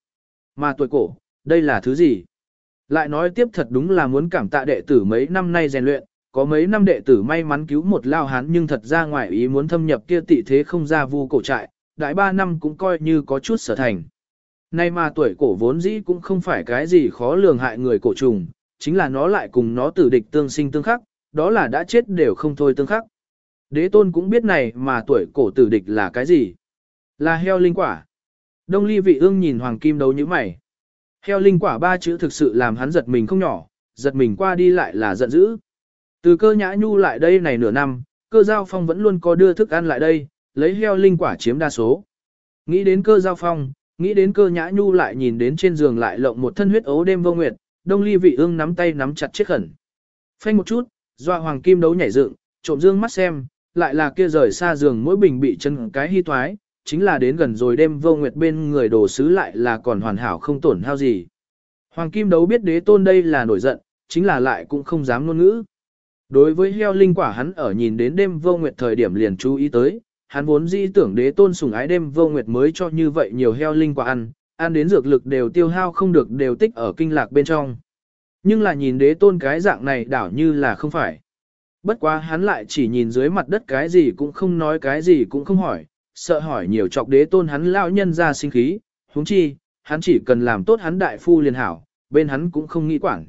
Mà tuổi cổ, đây là thứ gì? Lại nói tiếp thật đúng là muốn cảm tạ đệ tử mấy năm nay rèn luyện, có mấy năm đệ tử may mắn cứu một lao hán nhưng thật ra ngoài ý muốn thâm nhập kia tị thế không ra vu cổ trại, đại ba năm cũng coi như có chút sở thành. Nay mà tuổi cổ vốn dĩ cũng không phải cái gì khó lường hại người cổ trùng, chính là nó lại cùng nó tử địch tương sinh tương khắc, đó là đã chết đều không thôi tương khắc. Đế tôn cũng biết này mà tuổi cổ tử địch là cái gì? Là heo linh quả. Đông ly vị ương nhìn hoàng kim đấu như mày. Heo linh quả ba chữ thực sự làm hắn giật mình không nhỏ, giật mình qua đi lại là giận dữ. Từ cơ nhã nhu lại đây này nửa năm, cơ giao phong vẫn luôn có đưa thức ăn lại đây, lấy heo linh quả chiếm đa số. Nghĩ đến cơ giao phong, nghĩ đến cơ nhã nhu lại nhìn đến trên giường lại lộng một thân huyết ấu đêm vô nguyệt, đông ly vị ương nắm tay nắm chặt chiếc khẩn. Phanh một chút, doa hoàng kim đấu nhảy dựng, trộm dương mắt xem, lại là kia rời xa giường mỗi bình bị chân cái hy thoái, chính là đến gần rồi đêm vô nguyệt bên người đồ sứ lại là còn hoàn hảo không tổn hao gì. Hoàng kim đấu biết đế tôn đây là nổi giận, chính là lại cũng không dám ngôn ngữ. Đối với heo linh quả hắn ở nhìn đến đêm vô nguyệt thời điểm liền chú ý tới, hắn vốn dĩ tưởng đế tôn sủng ái đêm vô nguyệt mới cho như vậy nhiều heo linh quả ăn, ăn đến dược lực đều tiêu hao không được đều tích ở kinh lạc bên trong. Nhưng là nhìn đế tôn cái dạng này đảo như là không phải. Bất quá hắn lại chỉ nhìn dưới mặt đất cái gì cũng không nói cái gì cũng không hỏi, sợ hỏi nhiều chọc đế tôn hắn lão nhân ra sinh khí, huống chi, hắn chỉ cần làm tốt hắn đại phu liền hảo, bên hắn cũng không nghĩ quản.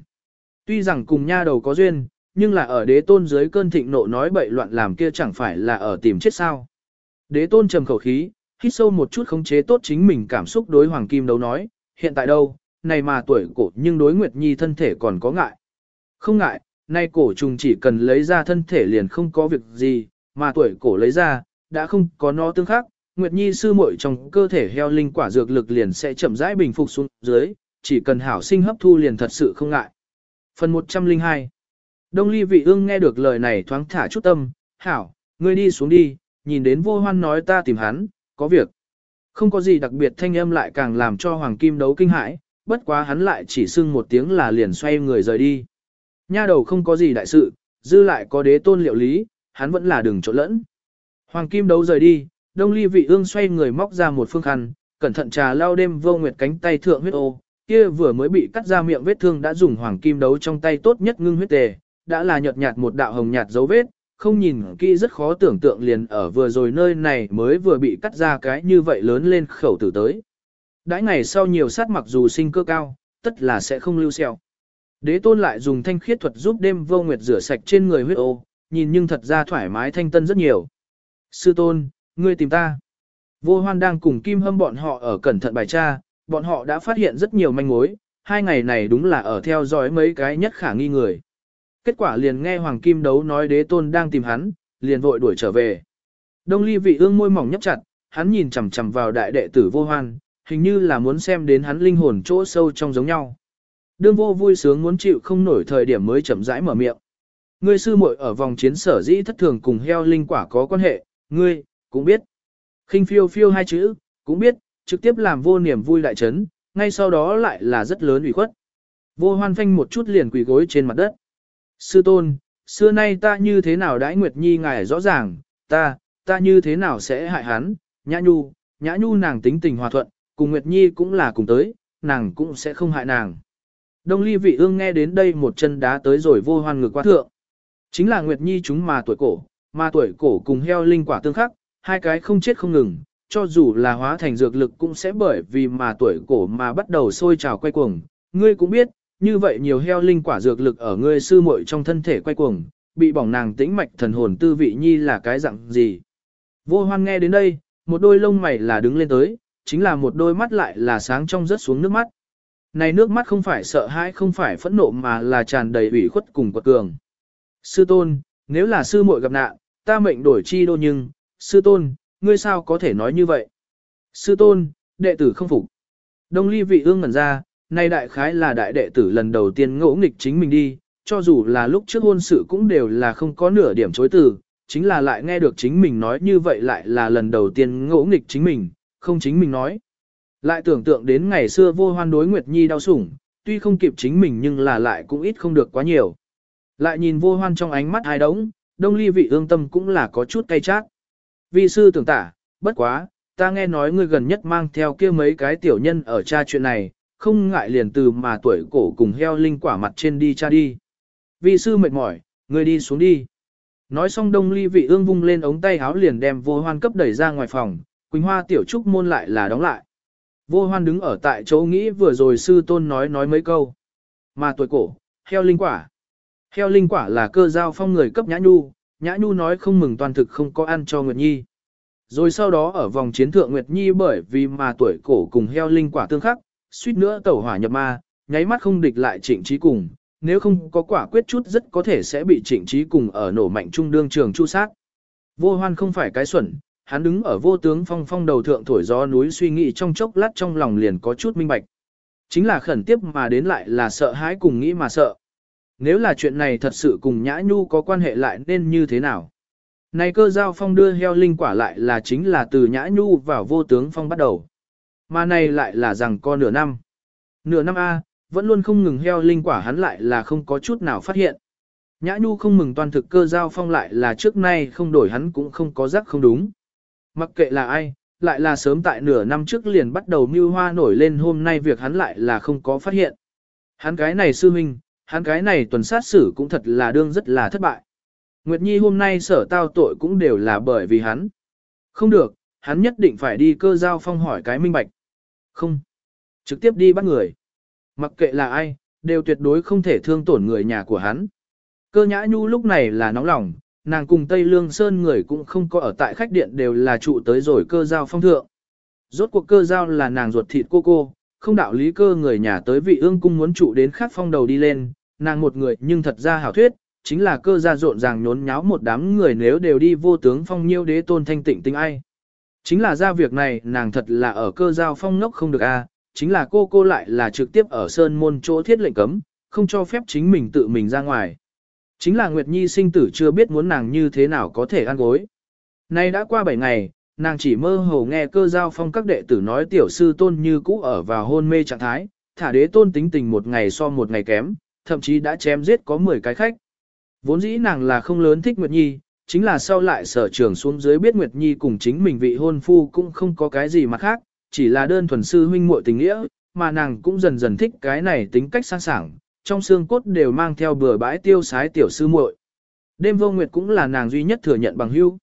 Tuy rằng cùng nha đầu có duyên, nhưng là ở đế tôn dưới cơn thịnh nộ nói bậy loạn làm kia chẳng phải là ở tìm chết sao. Đế tôn trầm khẩu khí, hít sâu một chút khống chế tốt chính mình cảm xúc đối hoàng kim đấu nói, hiện tại đâu, này mà tuổi cổ nhưng đối Nguyệt Nhi thân thể còn có ngại. Không ngại, nay cổ trùng chỉ cần lấy ra thân thể liền không có việc gì, mà tuổi cổ lấy ra, đã không có nó tương khắc, Nguyệt Nhi sư muội trong cơ thể heo linh quả dược lực liền sẽ chậm rãi bình phục xuống dưới, chỉ cần hảo sinh hấp thu liền thật sự không ngại. Phần 102 Đông ly vị ương nghe được lời này thoáng thả chút tâm, hảo, ngươi đi xuống đi, nhìn đến vô hoan nói ta tìm hắn, có việc. Không có gì đặc biệt thanh âm lại càng làm cho hoàng kim đấu kinh hãi, bất quá hắn lại chỉ xưng một tiếng là liền xoay người rời đi. Nha đầu không có gì đại sự, dư lại có đế tôn liệu lý, hắn vẫn là đừng trộn lẫn. Hoàng kim đấu rời đi, đông ly vị ương xoay người móc ra một phương khăn, cẩn thận trà lau đêm vô nguyệt cánh tay thượng huyết ô, kia vừa mới bị cắt ra miệng vết thương đã dùng hoàng kim đấu trong tay tốt nhất ngưng huyết tề, đã là nhợt nhạt một đạo hồng nhạt dấu vết, không nhìn kỹ rất khó tưởng tượng liền ở vừa rồi nơi này mới vừa bị cắt ra cái như vậy lớn lên khẩu tử tới. Đãi ngày sau nhiều sát mặc dù sinh cơ cao, tất là sẽ không lưu xeo. Đế tôn lại dùng thanh khiết thuật giúp đêm vô nguyệt rửa sạch trên người huyết ô, nhìn nhưng thật ra thoải mái thanh tân rất nhiều. Sư tôn, ngươi tìm ta. Vô hoan đang cùng Kim Hâm bọn họ ở cẩn thận bài tra, bọn họ đã phát hiện rất nhiều manh mối, hai ngày này đúng là ở theo dõi mấy cái nhất khả nghi người. Kết quả liền nghe Hoàng Kim đấu nói đế tôn đang tìm hắn, liền vội đuổi trở về. Đông ly vị ương môi mỏng nhấp chặt, hắn nhìn chằm chằm vào đại đệ tử vô hoan, hình như là muốn xem đến hắn linh hồn chỗ sâu trong giống nhau. Đương vô vui sướng muốn chịu không nổi thời điểm mới chậm rãi mở miệng. Ngươi sư muội ở vòng chiến sở dĩ thất thường cùng heo linh quả có quan hệ, ngươi, cũng biết. khinh phiêu phiêu hai chữ, cũng biết, trực tiếp làm vô niềm vui đại chấn, ngay sau đó lại là rất lớn ủy khuất. Vô hoan phanh một chút liền quỳ gối trên mặt đất. Sư tôn, xưa nay ta như thế nào đãi Nguyệt Nhi ngài rõ ràng, ta, ta như thế nào sẽ hại hắn, nhã nhu, nhã nhu nàng tính tình hòa thuận, cùng Nguyệt Nhi cũng là cùng tới, nàng cũng sẽ không hại nàng. Đông ly vị ương nghe đến đây một chân đá tới rồi vô hoan ngược qua thượng. Chính là Nguyệt Nhi chúng mà tuổi cổ, mà tuổi cổ cùng heo linh quả tương khắc, hai cái không chết không ngừng, cho dù là hóa thành dược lực cũng sẽ bởi vì mà tuổi cổ mà bắt đầu sôi trào quay cuồng. Ngươi cũng biết, như vậy nhiều heo linh quả dược lực ở ngươi sư muội trong thân thể quay cuồng, bị bỏng nàng tĩnh mạch thần hồn tư vị nhi là cái dạng gì. Vô hoan nghe đến đây, một đôi lông mày là đứng lên tới, chính là một đôi mắt lại là sáng trong rớt xuống nước mắt. Này nước mắt không phải sợ hãi không phải phẫn nộ mà là tràn đầy ủy khuất cùng quật cường. Sư tôn, nếu là sư muội gặp nạn, ta mệnh đổi chi đô nhưng, sư tôn, ngươi sao có thể nói như vậy? Sư tôn, đệ tử không phục. Đông ly vị ương ngẩn ra, nay đại khái là đại đệ tử lần đầu tiên ngỗ nghịch chính mình đi, cho dù là lúc trước hôn sự cũng đều là không có nửa điểm chối từ, chính là lại nghe được chính mình nói như vậy lại là lần đầu tiên ngỗ nghịch chính mình, không chính mình nói. Lại tưởng tượng đến ngày xưa vô hoan đối Nguyệt Nhi đau sủng, tuy không kịp chính mình nhưng là lại cũng ít không được quá nhiều. Lại nhìn vô hoan trong ánh mắt ai đống, đông ly vị ương tâm cũng là có chút cay chát. Vi sư tưởng tả, bất quá, ta nghe nói ngươi gần nhất mang theo kia mấy cái tiểu nhân ở cha chuyện này, không ngại liền từ mà tuổi cổ cùng heo linh quả mặt trên đi cha đi. vị sư mệt mỏi, ngươi đi xuống đi. Nói xong đông ly vị ương vung lên ống tay háo liền đem vô hoan cấp đẩy ra ngoài phòng, Quỳnh Hoa tiểu trúc môn lại là đóng lại. Vô hoan đứng ở tại chỗ nghĩ vừa rồi sư tôn nói nói mấy câu. Mà tuổi cổ, heo linh quả. Heo linh quả là cơ giao phong người cấp nhã nhu, nhã nhu nói không mừng toàn thực không có ăn cho Nguyệt Nhi. Rồi sau đó ở vòng chiến thượng Nguyệt Nhi bởi vì mà tuổi cổ cùng heo linh quả tương khắc, suýt nữa tẩu hỏa nhập ma, nháy mắt không địch lại trịnh trí cùng, nếu không có quả quyết chút rất có thể sẽ bị trịnh trí cùng ở nổ mạnh trung đương trường chu sát. Vô hoan không phải cái xuẩn, hắn đứng ở vô tướng phong phong đầu thượng thổi gió núi suy nghĩ trong chốc lát trong lòng liền có chút minh bạch. Chính là khẩn tiếp mà đến lại là sợ hãi cùng nghĩ mà sợ. Nếu là chuyện này thật sự cùng Nhã Nhu có quan hệ lại nên như thế nào? Này cơ giao phong đưa heo linh quả lại là chính là từ Nhã Nhu vào vô tướng phong bắt đầu. Mà này lại là rằng co nửa năm. Nửa năm A, vẫn luôn không ngừng heo linh quả hắn lại là không có chút nào phát hiện. Nhã Nhu không mừng toàn thực cơ giao phong lại là trước nay không đổi hắn cũng không có rắc không đúng. Mặc kệ là ai, lại là sớm tại nửa năm trước liền bắt đầu mưu hoa nổi lên hôm nay việc hắn lại là không có phát hiện. Hắn cái này sư minh, hắn cái này tuần sát xử cũng thật là đương rất là thất bại. Nguyệt Nhi hôm nay sở tao tội cũng đều là bởi vì hắn. Không được, hắn nhất định phải đi cơ giao phong hỏi cái minh bạch. Không. Trực tiếp đi bắt người. Mặc kệ là ai, đều tuyệt đối không thể thương tổn người nhà của hắn. Cơ nhã nhu lúc này là nóng lòng, nàng cùng Tây Lương Sơn người cũng không có ở tại khách điện đều là trụ tới rồi cơ giao phong thượng. Rốt cuộc cơ giao là nàng ruột thịt cô cô, không đạo lý cơ người nhà tới vị ương cung muốn trụ đến khắc phong đầu đi lên, nàng một người nhưng thật ra hảo thuyết, chính là cơ gia rộn ràng nhốn nháo một đám người nếu đều đi vô tướng phong nhiêu đế tôn thanh tịnh tinh ai. Chính là ra việc này nàng thật là ở cơ giao phong ngốc không được a chính là cô cô lại là trực tiếp ở sơn môn chỗ thiết lệnh cấm, không cho phép chính mình tự mình ra ngoài. Chính là Nguyệt Nhi sinh tử chưa biết muốn nàng như thế nào có thể ăn gối. Nay đã qua 7 ngày, nàng chỉ mơ hồ nghe cơ giao phong các đệ tử nói tiểu sư tôn như cũ ở vào hôn mê trạng thái, thả đế tôn tính tình một ngày so một ngày kém, thậm chí đã chém giết có 10 cái khách. Vốn dĩ nàng là không lớn thích Nguyệt Nhi, chính là sau lại sở trường xuống dưới biết Nguyệt Nhi cùng chính mình vị hôn phu cũng không có cái gì mà khác, chỉ là đơn thuần sư huynh muội tình nghĩa, mà nàng cũng dần dần thích cái này tính cách sang sảng, trong xương cốt đều mang theo bừa bãi tiêu sái tiểu sư muội. Đêm vô nguyệt cũng là nàng duy nhất thừa nhận bằng hữu.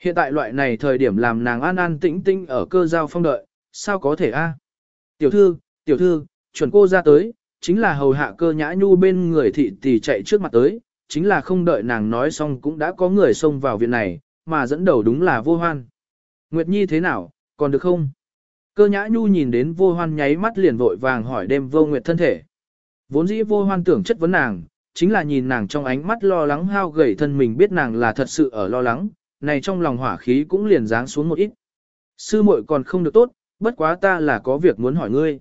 Hiện tại loại này thời điểm làm nàng an an tĩnh tĩnh ở cơ giao phong đợi, sao có thể a? Tiểu thư, tiểu thư, chuẩn cô ra tới, chính là hầu hạ cơ nhã nhu bên người thị tỷ chạy trước mặt tới, chính là không đợi nàng nói xong cũng đã có người xông vào viện này, mà dẫn đầu đúng là vô hoan. Nguyệt Nhi thế nào, còn được không? Cơ nhã nhu nhìn đến vô hoan nháy mắt liền vội vàng hỏi đêm vô nguyệt thân thể. Vốn dĩ vô hoan tưởng chất vấn nàng, chính là nhìn nàng trong ánh mắt lo lắng hao gầy thân mình biết nàng là thật sự ở lo lắng, này trong lòng hỏa khí cũng liền giáng xuống một ít. Sư muội còn không được tốt, bất quá ta là có việc muốn hỏi ngươi.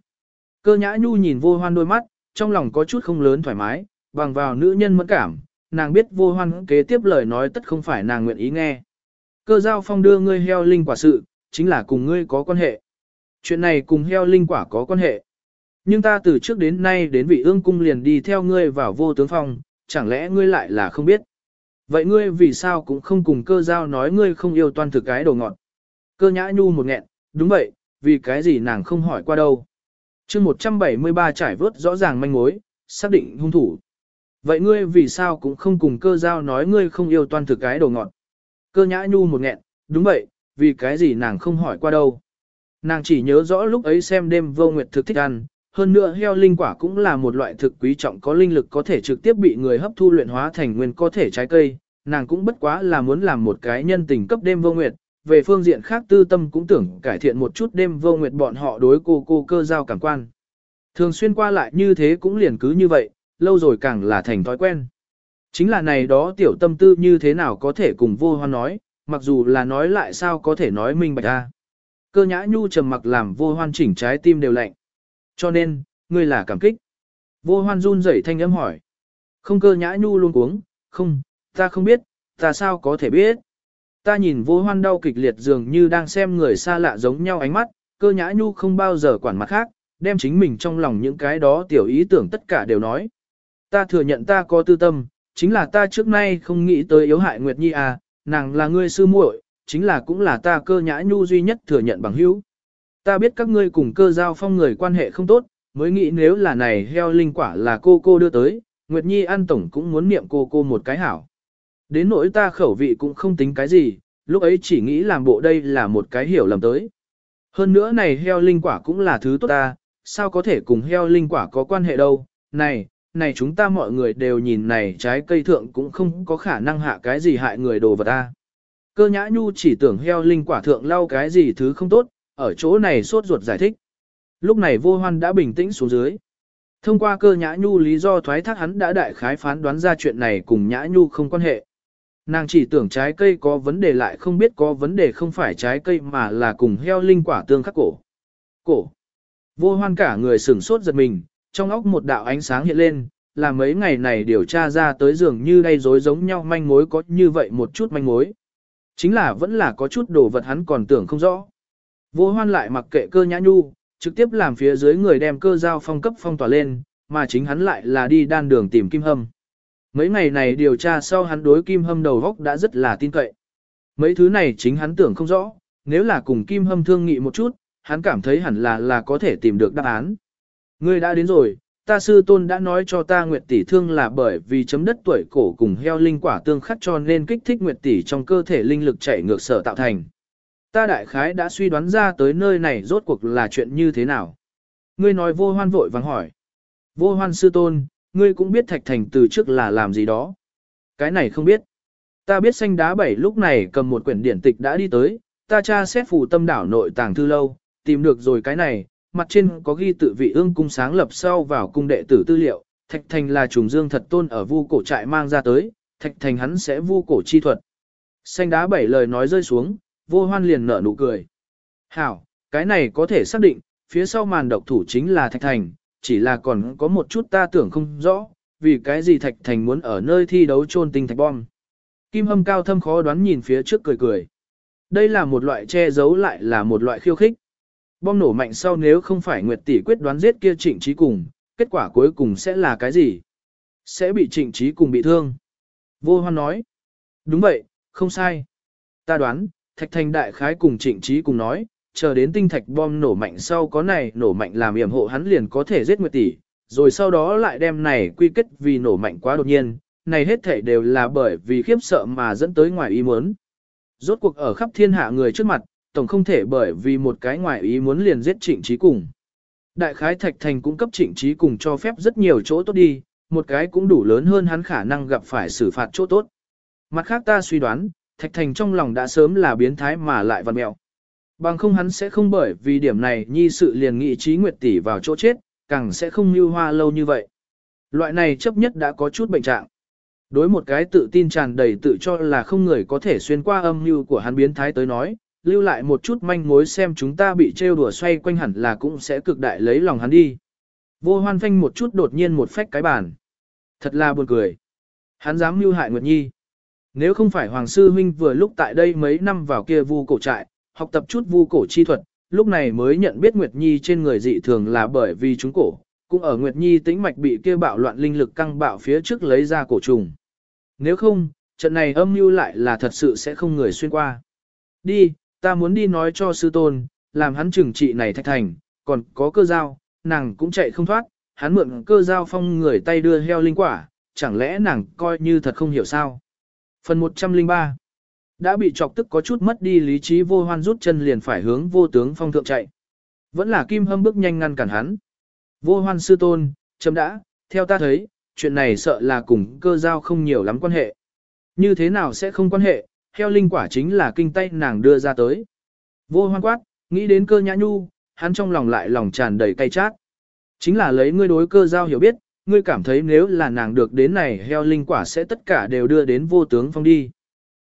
Cơ nhã nhu nhìn vô hoan đôi mắt, trong lòng có chút không lớn thoải mái, bằng vào nữ nhân mẫn cảm, nàng biết vô hoan kế tiếp lời nói tất không phải nàng nguyện ý nghe. Cơ giao phong đưa ngươi heo linh quả sự, chính là cùng ngươi có quan hệ. Chuyện này cùng heo linh quả có quan hệ. Nhưng ta từ trước đến nay đến vị ương cung liền đi theo ngươi vào vô tướng phong, chẳng lẽ ngươi lại là không biết. Vậy ngươi vì sao cũng không cùng cơ giao nói ngươi không yêu toan thực cái đồ ngọn Cơ nhã nhu một nghẹn, đúng vậy, vì cái gì nàng không hỏi qua đâu. chương 173 trải vớt rõ ràng manh mối, xác định hung thủ. Vậy ngươi vì sao cũng không cùng cơ giao nói ngươi không yêu toan thực cái đồ ngọt. Cơ nhã nhu một nghẹn, đúng vậy, vì cái gì nàng không hỏi qua đâu. Nàng chỉ nhớ rõ lúc ấy xem đêm vô nguyệt thực thích ăn, hơn nữa heo linh quả cũng là một loại thực quý trọng có linh lực có thể trực tiếp bị người hấp thu luyện hóa thành nguyên có thể trái cây, nàng cũng bất quá là muốn làm một cái nhân tình cấp đêm vô nguyệt, về phương diện khác tư tâm cũng tưởng cải thiện một chút đêm vô nguyệt bọn họ đối cô cô cơ giao cảm quan. Thường xuyên qua lại như thế cũng liền cứ như vậy, lâu rồi càng là thành thói quen. Chính là này đó tiểu tâm tư như thế nào có thể cùng vô hoan nói, mặc dù là nói lại sao có thể nói minh bạch ra. Cơ nhã nhu trầm mặc làm vô hoan chỉnh trái tim đều lạnh. Cho nên, ngươi là cảm kích. Vô hoan run rẩy thanh âm hỏi. Không cơ nhã nhu luôn cuống, không, ta không biết, ta sao có thể biết. Ta nhìn vô hoan đau kịch liệt dường như đang xem người xa lạ giống nhau ánh mắt, cơ nhã nhu không bao giờ quản mặt khác, đem chính mình trong lòng những cái đó tiểu ý tưởng tất cả đều nói. Ta thừa nhận ta có tư tâm, chính là ta trước nay không nghĩ tới yếu hại Nguyệt Nhi à, nàng là ngươi sư muội, chính là cũng là ta cơ nhã nhu duy nhất thừa nhận bằng hữu. Ta biết các ngươi cùng cơ giao phong người quan hệ không tốt, mới nghĩ nếu là này heo linh quả là cô cô đưa tới, Nguyệt Nhi ăn tổng cũng muốn niệm cô cô một cái hảo. Đến nỗi ta khẩu vị cũng không tính cái gì, lúc ấy chỉ nghĩ làm bộ đây là một cái hiểu lầm tới. Hơn nữa này heo linh quả cũng là thứ tốt ta, sao có thể cùng heo linh quả có quan hệ đâu, này, này chúng ta mọi người đều nhìn này trái cây thượng cũng không có khả năng hạ cái gì hại người đồ vật ta. Cơ nhã nhu chỉ tưởng heo linh quả thượng lau cái gì thứ không tốt, ở chỗ này sốt ruột giải thích. Lúc này vô hoan đã bình tĩnh xuống dưới. Thông qua cơ nhã nhu lý do thoái thác hắn đã đại khái phán đoán ra chuyện này cùng nhã nhu không quan hệ. Nàng chỉ tưởng trái cây có vấn đề lại không biết có vấn đề không phải trái cây mà là cùng heo linh quả tương khắc cổ. Cổ. Vô hoan cả người sửng sốt giật mình, trong óc một đạo ánh sáng hiện lên, là mấy ngày này điều tra ra tới dường như đây rối giống nhau manh mối có như vậy một chút manh mối. Chính là vẫn là có chút đồ vật hắn còn tưởng không rõ. Vô hoan lại mặc kệ cơ nhã nhu, trực tiếp làm phía dưới người đem cơ giao phong cấp phong tỏa lên, mà chính hắn lại là đi đan đường tìm kim hâm. Mấy ngày này điều tra sau hắn đối kim hâm đầu góc đã rất là tin cậy. Mấy thứ này chính hắn tưởng không rõ, nếu là cùng kim hâm thương nghị một chút, hắn cảm thấy hẳn là là có thể tìm được đáp án. Ngươi đã đến rồi, ta sư tôn đã nói cho ta nguyệt tỷ thương là bởi vì chấm đất tuổi cổ cùng heo linh quả tương khắc cho nên kích thích nguyệt tỷ trong cơ thể linh lực chạy ngược sở tạo thành. Ta đại khái đã suy đoán ra tới nơi này rốt cuộc là chuyện như thế nào. Ngươi nói vô hoan vội vàng hỏi. Vô hoan sư tôn, ngươi cũng biết thạch thành từ trước là làm gì đó. Cái này không biết. Ta biết xanh đá bảy lúc này cầm một quyển điển tịch đã đi tới, ta tra xét phù tâm đảo nội tàng thư lâu, tìm được rồi cái này, mặt trên có ghi tự vị ương cung sáng lập sau vào cung đệ tử tư liệu, thạch thành là trùng dương thật tôn ở vu cổ trại mang ra tới, thạch thành hắn sẽ vu cổ chi thuật. Xanh đá bảy lời nói rơi xuống, vô hoan liền nở nụ cười. Hảo, cái này có thể xác định, phía sau màn độc thủ chính là thạch thành, chỉ là còn có một chút ta tưởng không rõ, vì cái gì thạch thành muốn ở nơi thi đấu trôn tinh thạch bom. Kim hâm cao thâm khó đoán nhìn phía trước cười cười. Đây là một loại che giấu lại là một loại khiêu khích. Bom nổ mạnh sau nếu không phải Nguyệt tỷ quyết đoán giết kia trịnh trí cùng, kết quả cuối cùng sẽ là cái gì? Sẽ bị trịnh trí cùng bị thương. Vô hoan nói. Đúng vậy, không sai. Ta đoán, Thạch Thành đại khái cùng trịnh trí cùng nói, chờ đến tinh thạch bom nổ mạnh sau có này nổ mạnh làm yểm hộ hắn liền có thể giết Nguyệt tỷ, rồi sau đó lại đem này quy kết vì nổ mạnh quá đột nhiên, này hết thể đều là bởi vì khiếp sợ mà dẫn tới ngoài ý muốn. Rốt cuộc ở khắp thiên hạ người trước mặt, tổng không thể bởi vì một cái ngoại ý muốn liền giết trịnh trí cùng. Đại khái Thạch Thành cũng cấp trịnh trí cùng cho phép rất nhiều chỗ tốt đi, một cái cũng đủ lớn hơn hắn khả năng gặp phải xử phạt chỗ tốt. Mặt khác ta suy đoán, Thạch Thành trong lòng đã sớm là biến thái mà lại văn mẹo. Bằng không hắn sẽ không bởi vì điểm này nhi sự liền nghị trí nguyệt tỷ vào chỗ chết, càng sẽ không lưu hoa lâu như vậy. Loại này chấp nhất đã có chút bệnh trạng. Đối một cái tự tin tràn đầy tự cho là không người có thể xuyên qua âm mưu của hắn biến thái tới nói, lưu lại một chút manh mối xem chúng ta bị trêu đùa xoay quanh hẳn là cũng sẽ cực đại lấy lòng hắn đi. Vô hoan phanh một chút đột nhiên một phách cái bàn. Thật là buồn cười. Hắn dám mưu hại Nguyệt Nhi. Nếu không phải Hoàng Sư Huynh vừa lúc tại đây mấy năm vào kia vu cổ trại, học tập chút vu cổ chi thuật, lúc này mới nhận biết Nguyệt Nhi trên người dị thường là bởi vì chúng cổ, cũng ở Nguyệt Nhi tĩnh mạch bị kia bạo loạn linh lực căng bạo phía trước lấy ra cổ trùng. Nếu không, trận này âm mưu lại là thật sự sẽ không người xuyên qua. Đi, ta muốn đi nói cho sư tôn, làm hắn trừng trị này thạch thành, còn có cơ giao nàng cũng chạy không thoát, hắn mượn cơ giao phong người tay đưa heo linh quả, chẳng lẽ nàng coi như thật không hiểu sao. Phần 103 Đã bị chọc tức có chút mất đi lý trí vô hoan rút chân liền phải hướng vô tướng phong thượng chạy. Vẫn là kim hâm bước nhanh ngăn cản hắn. Vô hoan sư tôn, chấm đã, theo ta thấy, chuyện này sợ là cùng cơ giao không nhiều lắm quan hệ. Như thế nào sẽ không quan hệ, heo linh quả chính là kinh tay nàng đưa ra tới. Vô hoan quát, nghĩ đến cơ nhã nhu, hắn trong lòng lại lòng tràn đầy cay chát. Chính là lấy ngươi đối cơ giao hiểu biết, ngươi cảm thấy nếu là nàng được đến này heo linh quả sẽ tất cả đều đưa đến vô tướng phong đi.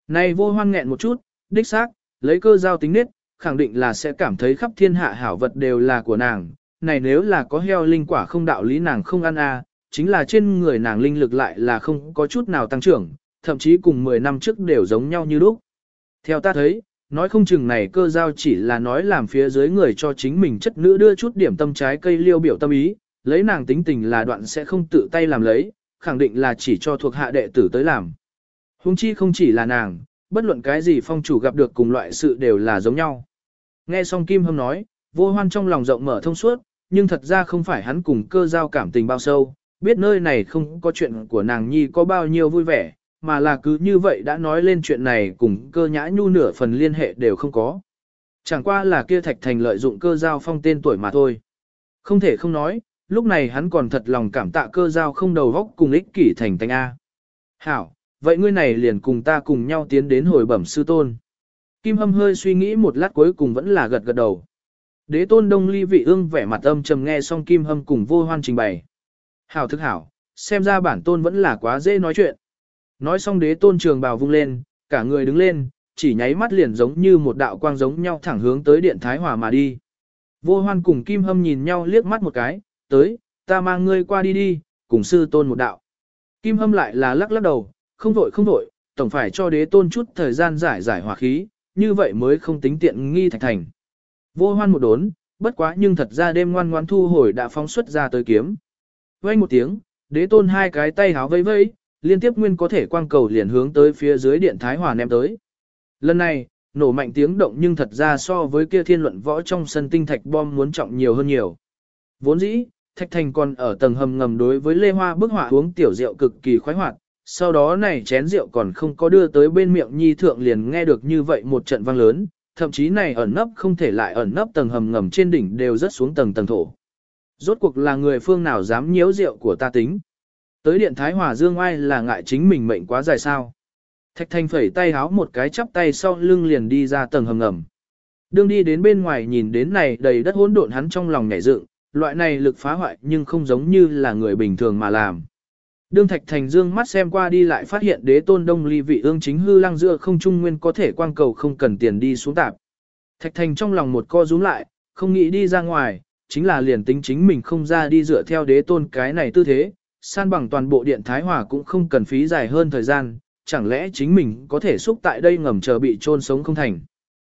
Này vô hoan nghẹn một chút, đích xác, lấy cơ giao tính nết, khẳng định là sẽ cảm thấy khắp thiên hạ hảo vật đều là của nàng. Này nếu là có heo linh quả không đạo lý nàng không ăn à, chính là trên người nàng linh lực lại là không có chút nào tăng trưởng, thậm chí cùng 10 năm trước đều giống nhau như lúc. Theo ta thấy, nói không chừng này cơ giao chỉ là nói làm phía dưới người cho chính mình chất nữ đưa chút điểm tâm trái cây liêu biểu tâm ý, lấy nàng tính tình là đoạn sẽ không tự tay làm lấy, khẳng định là chỉ cho thuộc hạ đệ tử tới làm. Hùng chi không chỉ là nàng, bất luận cái gì phong chủ gặp được cùng loại sự đều là giống nhau. Nghe xong Kim Hâm nói, vô hoan trong lòng rộng mở thông suốt, nhưng thật ra không phải hắn cùng cơ giao cảm tình bao sâu, biết nơi này không có chuyện của nàng nhi có bao nhiêu vui vẻ, mà là cứ như vậy đã nói lên chuyện này cùng cơ nhã nhu nửa phần liên hệ đều không có. Chẳng qua là kia thạch thành lợi dụng cơ giao phong tên tuổi mà thôi. Không thể không nói, lúc này hắn còn thật lòng cảm tạ cơ giao không đầu vóc cùng ích kỷ thành tánh A. Hảo, vậy ngươi này liền cùng ta cùng nhau tiến đến hồi bẩm sư tôn. Kim hâm hơi suy nghĩ một lát cuối cùng vẫn là gật gật đầu. Đế tôn đông ly vị ương vẻ mặt âm trầm nghe xong kim hâm cùng vô hoan trình bày. Hảo thức hảo, xem ra bản tôn vẫn là quá dễ nói chuyện. Nói xong đế tôn trường bào vung lên, cả người đứng lên, chỉ nháy mắt liền giống như một đạo quang giống nhau thẳng hướng tới điện thái hòa mà đi. Vô hoan cùng kim hâm nhìn nhau liếc mắt một cái, tới, ta mang ngươi qua đi đi, cùng sư tôn một đạo. Kim hâm lại là lắc lắc đầu, không vội không vội, tổng phải cho đế tôn chút thời gian giải giải hòa khí, như vậy mới không tính tiện nghi thạch thành. Vô hoan một đốn, bất quá nhưng thật ra đêm ngoan ngoan thu hồi đã phóng xuất ra tới kiếm. Vang một tiếng, đế tôn hai cái tay háo vây vây, liên tiếp nguyên có thể quang cầu liền hướng tới phía dưới điện thái hòa ném tới. Lần này, nổ mạnh tiếng động nhưng thật ra so với kia thiên luận võ trong sân tinh thạch bom muốn trọng nhiều hơn nhiều. Vốn dĩ, thạch thành còn ở tầng hầm ngầm đối với lê hoa bức họa uống tiểu rượu cực kỳ khoái hoạt, sau đó này chén rượu còn không có đưa tới bên miệng nhi thượng liền nghe được như vậy một trận vang lớn, thậm chí này ẩn nấp không thể lại ẩn nấp tầng hầm ngầm trên đỉnh đều rất xuống tầng tầng thổ. Rốt cuộc là người phương nào dám nhiễu rượu của ta tính. Tới điện Thái Hòa Dương ai là ngại chính mình mệnh quá dài sao. Thạch Thanh phẩy tay háo một cái chắp tay sau lưng liền đi ra tầng hầm ngầm. Đương đi đến bên ngoài nhìn đến này đầy đất hỗn độn hắn trong lòng nhảy dựng, loại này lực phá hoại nhưng không giống như là người bình thường mà làm. Đương Thạch Thành dương mắt xem qua đi lại phát hiện đế tôn đông ly vị ương chính hư lăng giữa không trung nguyên có thể quang cầu không cần tiền đi xuống tạp. Thạch Thành trong lòng một co rúm lại, không nghĩ đi ra ngoài, chính là liền tính chính mình không ra đi dựa theo đế tôn cái này tư thế, san bằng toàn bộ điện Thái Hòa cũng không cần phí dài hơn thời gian, chẳng lẽ chính mình có thể xúc tại đây ngầm chờ bị trôn sống không thành.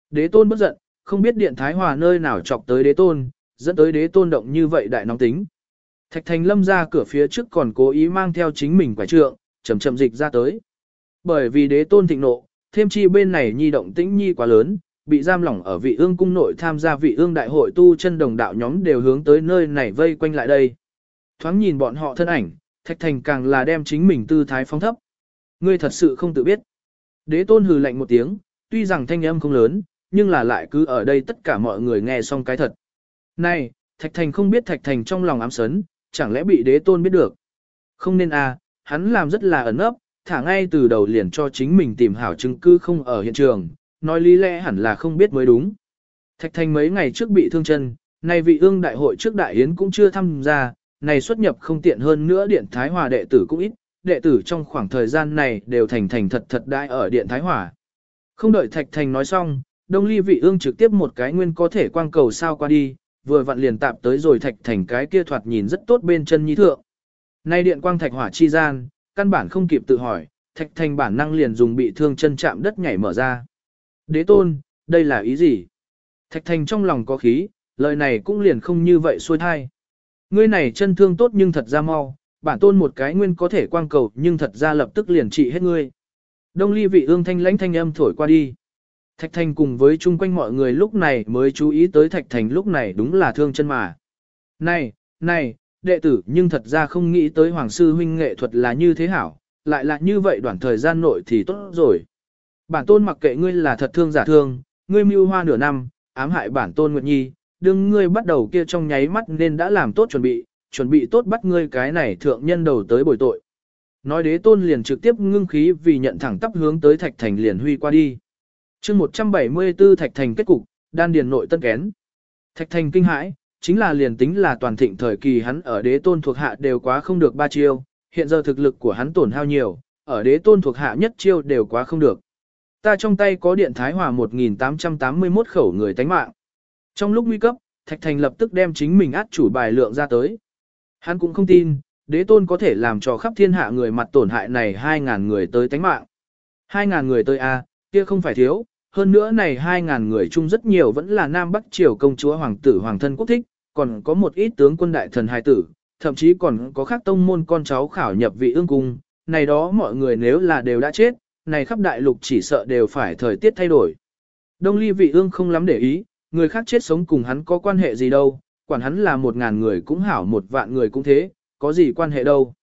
Đế tôn bất giận, không biết điện Thái Hòa nơi nào chọc tới đế tôn, dẫn tới đế tôn động như vậy đại nóng tính. Thạch Thành lâm ra cửa phía trước còn cố ý mang theo chính mình quả trượng, chậm chậm dịch ra tới. Bởi vì đế tôn thịnh nộ, thêm chi bên này nhi động tĩnh nhi quá lớn, bị giam lỏng ở vị ương cung nội tham gia vị ương đại hội tu chân đồng đạo nhóm đều hướng tới nơi này vây quanh lại đây. Thoáng nhìn bọn họ thân ảnh, Thạch Thành càng là đem chính mình tư thái phóng thấp. Ngươi thật sự không tự biết. Đế tôn hừ lạnh một tiếng, tuy rằng thanh âm không lớn, nhưng là lại cứ ở đây tất cả mọi người nghe xong cái thật. Này, Thạch Thành không biết Thạch Thành trong lòng ám sấn, chẳng lẽ bị đế tôn biết được. Không nên à, hắn làm rất là ẩn ấp, thả ngay từ đầu liền cho chính mình tìm hảo chứng cứ không ở hiện trường, nói lý lẽ hẳn là không biết mới đúng. Thạch Thành mấy ngày trước bị thương chân, nay vị ương đại hội trước đại yến cũng chưa tham gia, này xuất nhập không tiện hơn nữa điện Thái Hòa đệ tử cũng ít, đệ tử trong khoảng thời gian này đều thành thành thật thật đại ở điện Thái Hòa. Không đợi Thạch Thành nói xong, Đông Ly vị ương trực tiếp một cái nguyên có thể quang cầu sao qua đi, vừa vặn liền tạp tới rồi Thạch Thành cái kia thoạt nhìn rất tốt bên chân nhi thượng. Nay điện quang thạch hỏa chi gian, căn bản không kịp tự hỏi, Thạch Thành bản năng liền dùng bị thương chân chạm đất nhảy mở ra. Đế tôn, đây là ý gì? Thạch Thành trong lòng có khí, lời này cũng liền không như vậy xuôi thai. Ngươi này chân thương tốt nhưng thật ra mau, bản tôn một cái nguyên có thể quang cầu nhưng thật ra lập tức liền trị hết ngươi. Đông ly vị ương thanh lãnh thanh âm thổi qua đi. Thạch Thành cùng với chung quanh mọi người lúc này mới chú ý tới Thạch Thành lúc này đúng là thương chân mà. Này, này, đệ tử nhưng thật ra không nghĩ tới Hoàng Sư huynh nghệ thuật là như thế hảo, lại là như vậy đoạn thời gian nội thì tốt rồi. Bản tôn mặc kệ ngươi là thật thương giả thương, ngươi mưu hoa nửa năm, ám hại bản tôn Nguyệt Nhi, đừng ngươi bắt đầu kia trong nháy mắt nên đã làm tốt chuẩn bị, chuẩn bị tốt bắt ngươi cái này thượng nhân đầu tới bồi tội. Nói đế tôn liền trực tiếp ngưng khí vì nhận thẳng tắp hướng tới thạch thành liền huy qua đi. chương 174 thạch thành kết cục, đan điền nội tân kén. Thạch thành kinh hãi, chính là liền tính là toàn thịnh thời kỳ hắn ở đế tôn thuộc hạ đều quá không được ba chiêu, hiện giờ thực lực của hắn tổn hao nhiều, ở đế tôn thuộc hạ nhất chiêu đều quá không được. Ta trong tay có điện thái hòa 1881 khẩu người tánh mạng. Trong lúc nguy cấp, Thạch Thành lập tức đem chính mình át chủ bài lượng ra tới. Hắn cũng không tin, đế tôn có thể làm cho khắp thiên hạ người mặt tổn hại này 2.000 người tới tánh mạng. 2.000 người tới A, kia không phải thiếu, hơn nữa này 2.000 người chung rất nhiều vẫn là Nam Bắc Triều công chúa hoàng tử hoàng thân quốc thích, còn có một ít tướng quân đại thần hài tử, thậm chí còn có khác tông môn con cháu khảo nhập vị ương cung, này đó mọi người nếu là đều đã chết, này khắp đại lục chỉ sợ đều phải thời tiết thay đổi. Đông ly vị ương không lắm để ý, người khác chết sống cùng hắn có quan hệ gì đâu, quản hắn là một ngàn người cũng hảo một vạn người cũng thế, có gì quan hệ đâu.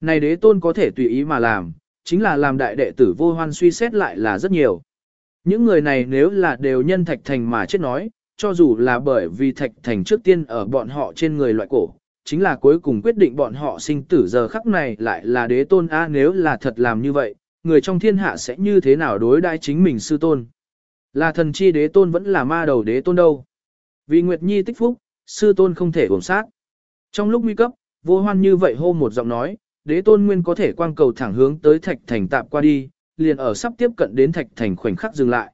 Này đế tôn có thể tùy ý mà làm, chính là làm đại đệ tử vô hoan suy xét lại là rất nhiều. Những người này nếu là đều nhân thạch thành mà chết nói, cho dù là bởi vì thạch thành trước tiên ở bọn họ trên người loại cổ, chính là cuối cùng quyết định bọn họ sinh tử giờ khắc này lại là đế tôn a nếu là thật làm như vậy, người trong thiên hạ sẽ như thế nào đối đãi chính mình sư tôn. Là thần chi đế tôn vẫn là ma đầu đế tôn đâu. Vì Nguyệt Nhi tích phúc, sư tôn không thể uổng sát. Trong lúc nguy cấp, vô hoan như vậy hô một giọng nói, đế tôn nguyên có thể quang cầu thẳng hướng tới thạch thành tạm qua đi, liền ở sắp tiếp cận đến thạch thành khoảnh khắc dừng lại.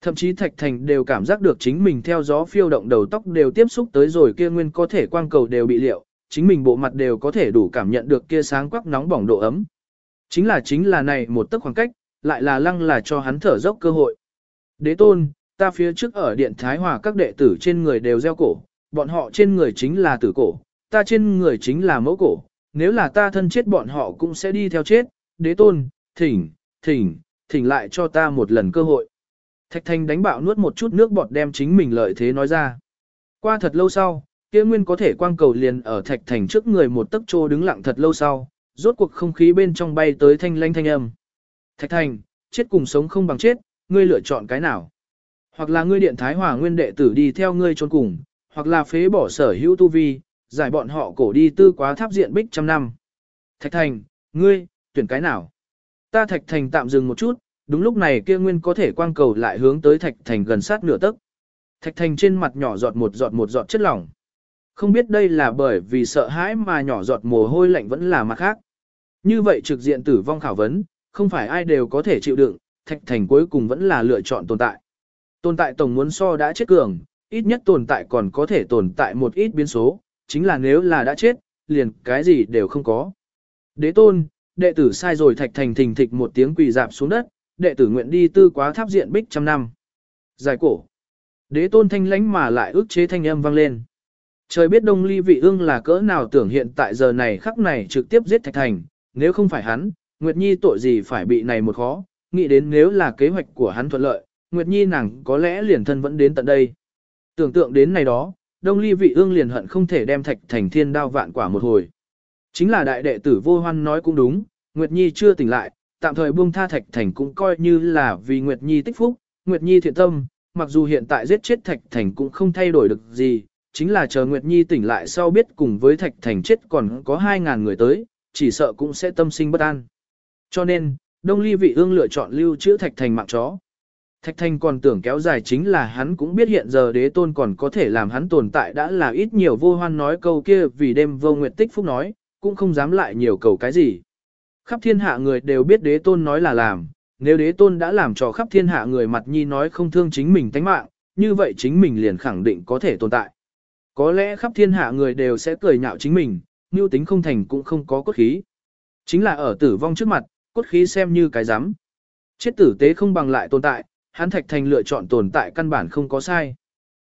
Thậm chí thạch thành đều cảm giác được chính mình theo gió phiêu động đầu tóc đều tiếp xúc tới rồi kia nguyên có thể quang cầu đều bị liệu, chính mình bộ mặt đều có thể đủ cảm nhận được kia sáng quắc nóng bỏng độ ấm. Chính là chính là này một tức khoảng cách, lại là lăng là cho hắn thở dốc cơ hội. Đế tôn, ta phía trước ở điện Thái Hòa các đệ tử trên người đều gieo cổ, bọn họ trên người chính là tử cổ, ta trên người chính là mẫu cổ, nếu là ta thân chết bọn họ cũng sẽ đi theo chết, đế tôn, thỉnh, thỉnh, thỉnh lại cho ta một lần cơ hội. Thạch Thanh đánh bạo nuốt một chút nước bọt đem chính mình lợi thế nói ra. Qua thật lâu sau, kia nguyên có thể quang cầu liền ở Thạch Thành trước người một tấc trô đứng lặng thật lâu sau, rốt cuộc không khí bên trong bay tới thanh lanh thanh âm. Thạch Thành, chết cùng sống không bằng chết, ngươi lựa chọn cái nào? Hoặc là ngươi điện thái hòa nguyên đệ tử đi theo ngươi trốn cùng, hoặc là phế bỏ sở hữu tu vi, giải bọn họ cổ đi tư quá tháp diện bích trăm năm. Thạch Thành, ngươi, tuyển cái nào? Ta Thạch Thành tạm dừng một chút, đúng lúc này kia nguyên có thể quang cầu lại hướng tới Thạch Thành gần sát nửa tấc. Thạch Thành trên mặt nhỏ giọt một giọt một giọt chất lỏng. Không biết đây là bởi vì sợ hãi mà nhỏ giọt mồ hôi lạnh vẫn là mặt khác. Như vậy trực diện tử vong khảo vấn, không phải ai đều có thể chịu đựng, Thạch Thành cuối cùng vẫn là lựa chọn tồn tại. Tồn tại tổng muốn so đã chết cường, ít nhất tồn tại còn có thể tồn tại một ít biến số, chính là nếu là đã chết, liền cái gì đều không có. Đế tôn, đệ tử sai rồi thạch thành thình thịch một tiếng quỳ dạp xuống đất, đệ tử nguyện đi tư quá tháp diện bích trăm năm. Giải cổ. Đế tôn thanh lánh mà lại ước chế thanh âm vang lên. Trời biết đông ly vị ương là cỡ nào tưởng hiện tại giờ này khắc này trực tiếp giết thạch thành, nếu không phải hắn, Nguyệt Nhi tội gì phải bị này một khó, nghĩ đến nếu là kế hoạch của hắn thuận lợi, Nguyệt Nhi nàng có lẽ liền thân vẫn đến tận đây. Tưởng tượng đến này đó, đông ly vị ương liền hận không thể đem thạch thành thiên đao vạn quả một hồi. Chính là đại đệ tử vô hoan nói cũng đúng, Nguyệt Nhi chưa tỉnh lại, tạm thời buông tha thạch thành cũng coi như là vì Nguyệt Nhi tích phúc, Nguyệt Nhi thiện tâm, mặc dù hiện tại giết chết thạch thành cũng không thay đổi được gì, chính là chờ Nguyệt Nhi tỉnh lại sau biết cùng với thạch thành chết còn có 2.000 người tới, chỉ sợ cũng sẽ tâm sinh bất an. Cho nên, Đông Ly vị ương lựa chọn lưu trữ thạch thành mạng chó. Thạch Thanh còn tưởng kéo dài chính là hắn cũng biết hiện giờ đế tôn còn có thể làm hắn tồn tại đã là ít nhiều vô hoan nói câu kia vì đêm vô nguyệt tích phúc nói, cũng không dám lại nhiều cầu cái gì. Khắp thiên hạ người đều biết đế tôn nói là làm, nếu đế tôn đã làm cho khắp thiên hạ người mặt nhi nói không thương chính mình tánh mạng, như vậy chính mình liền khẳng định có thể tồn tại. Có lẽ khắp thiên hạ người đều sẽ cười nhạo chính mình, như tính không thành cũng không có cốt khí. Chính là ở tử vong trước mặt, cốt khí xem như cái rắm Chết tử tế không bằng lại tồn tại, hắn Thạch Thành lựa chọn tồn tại căn bản không có sai.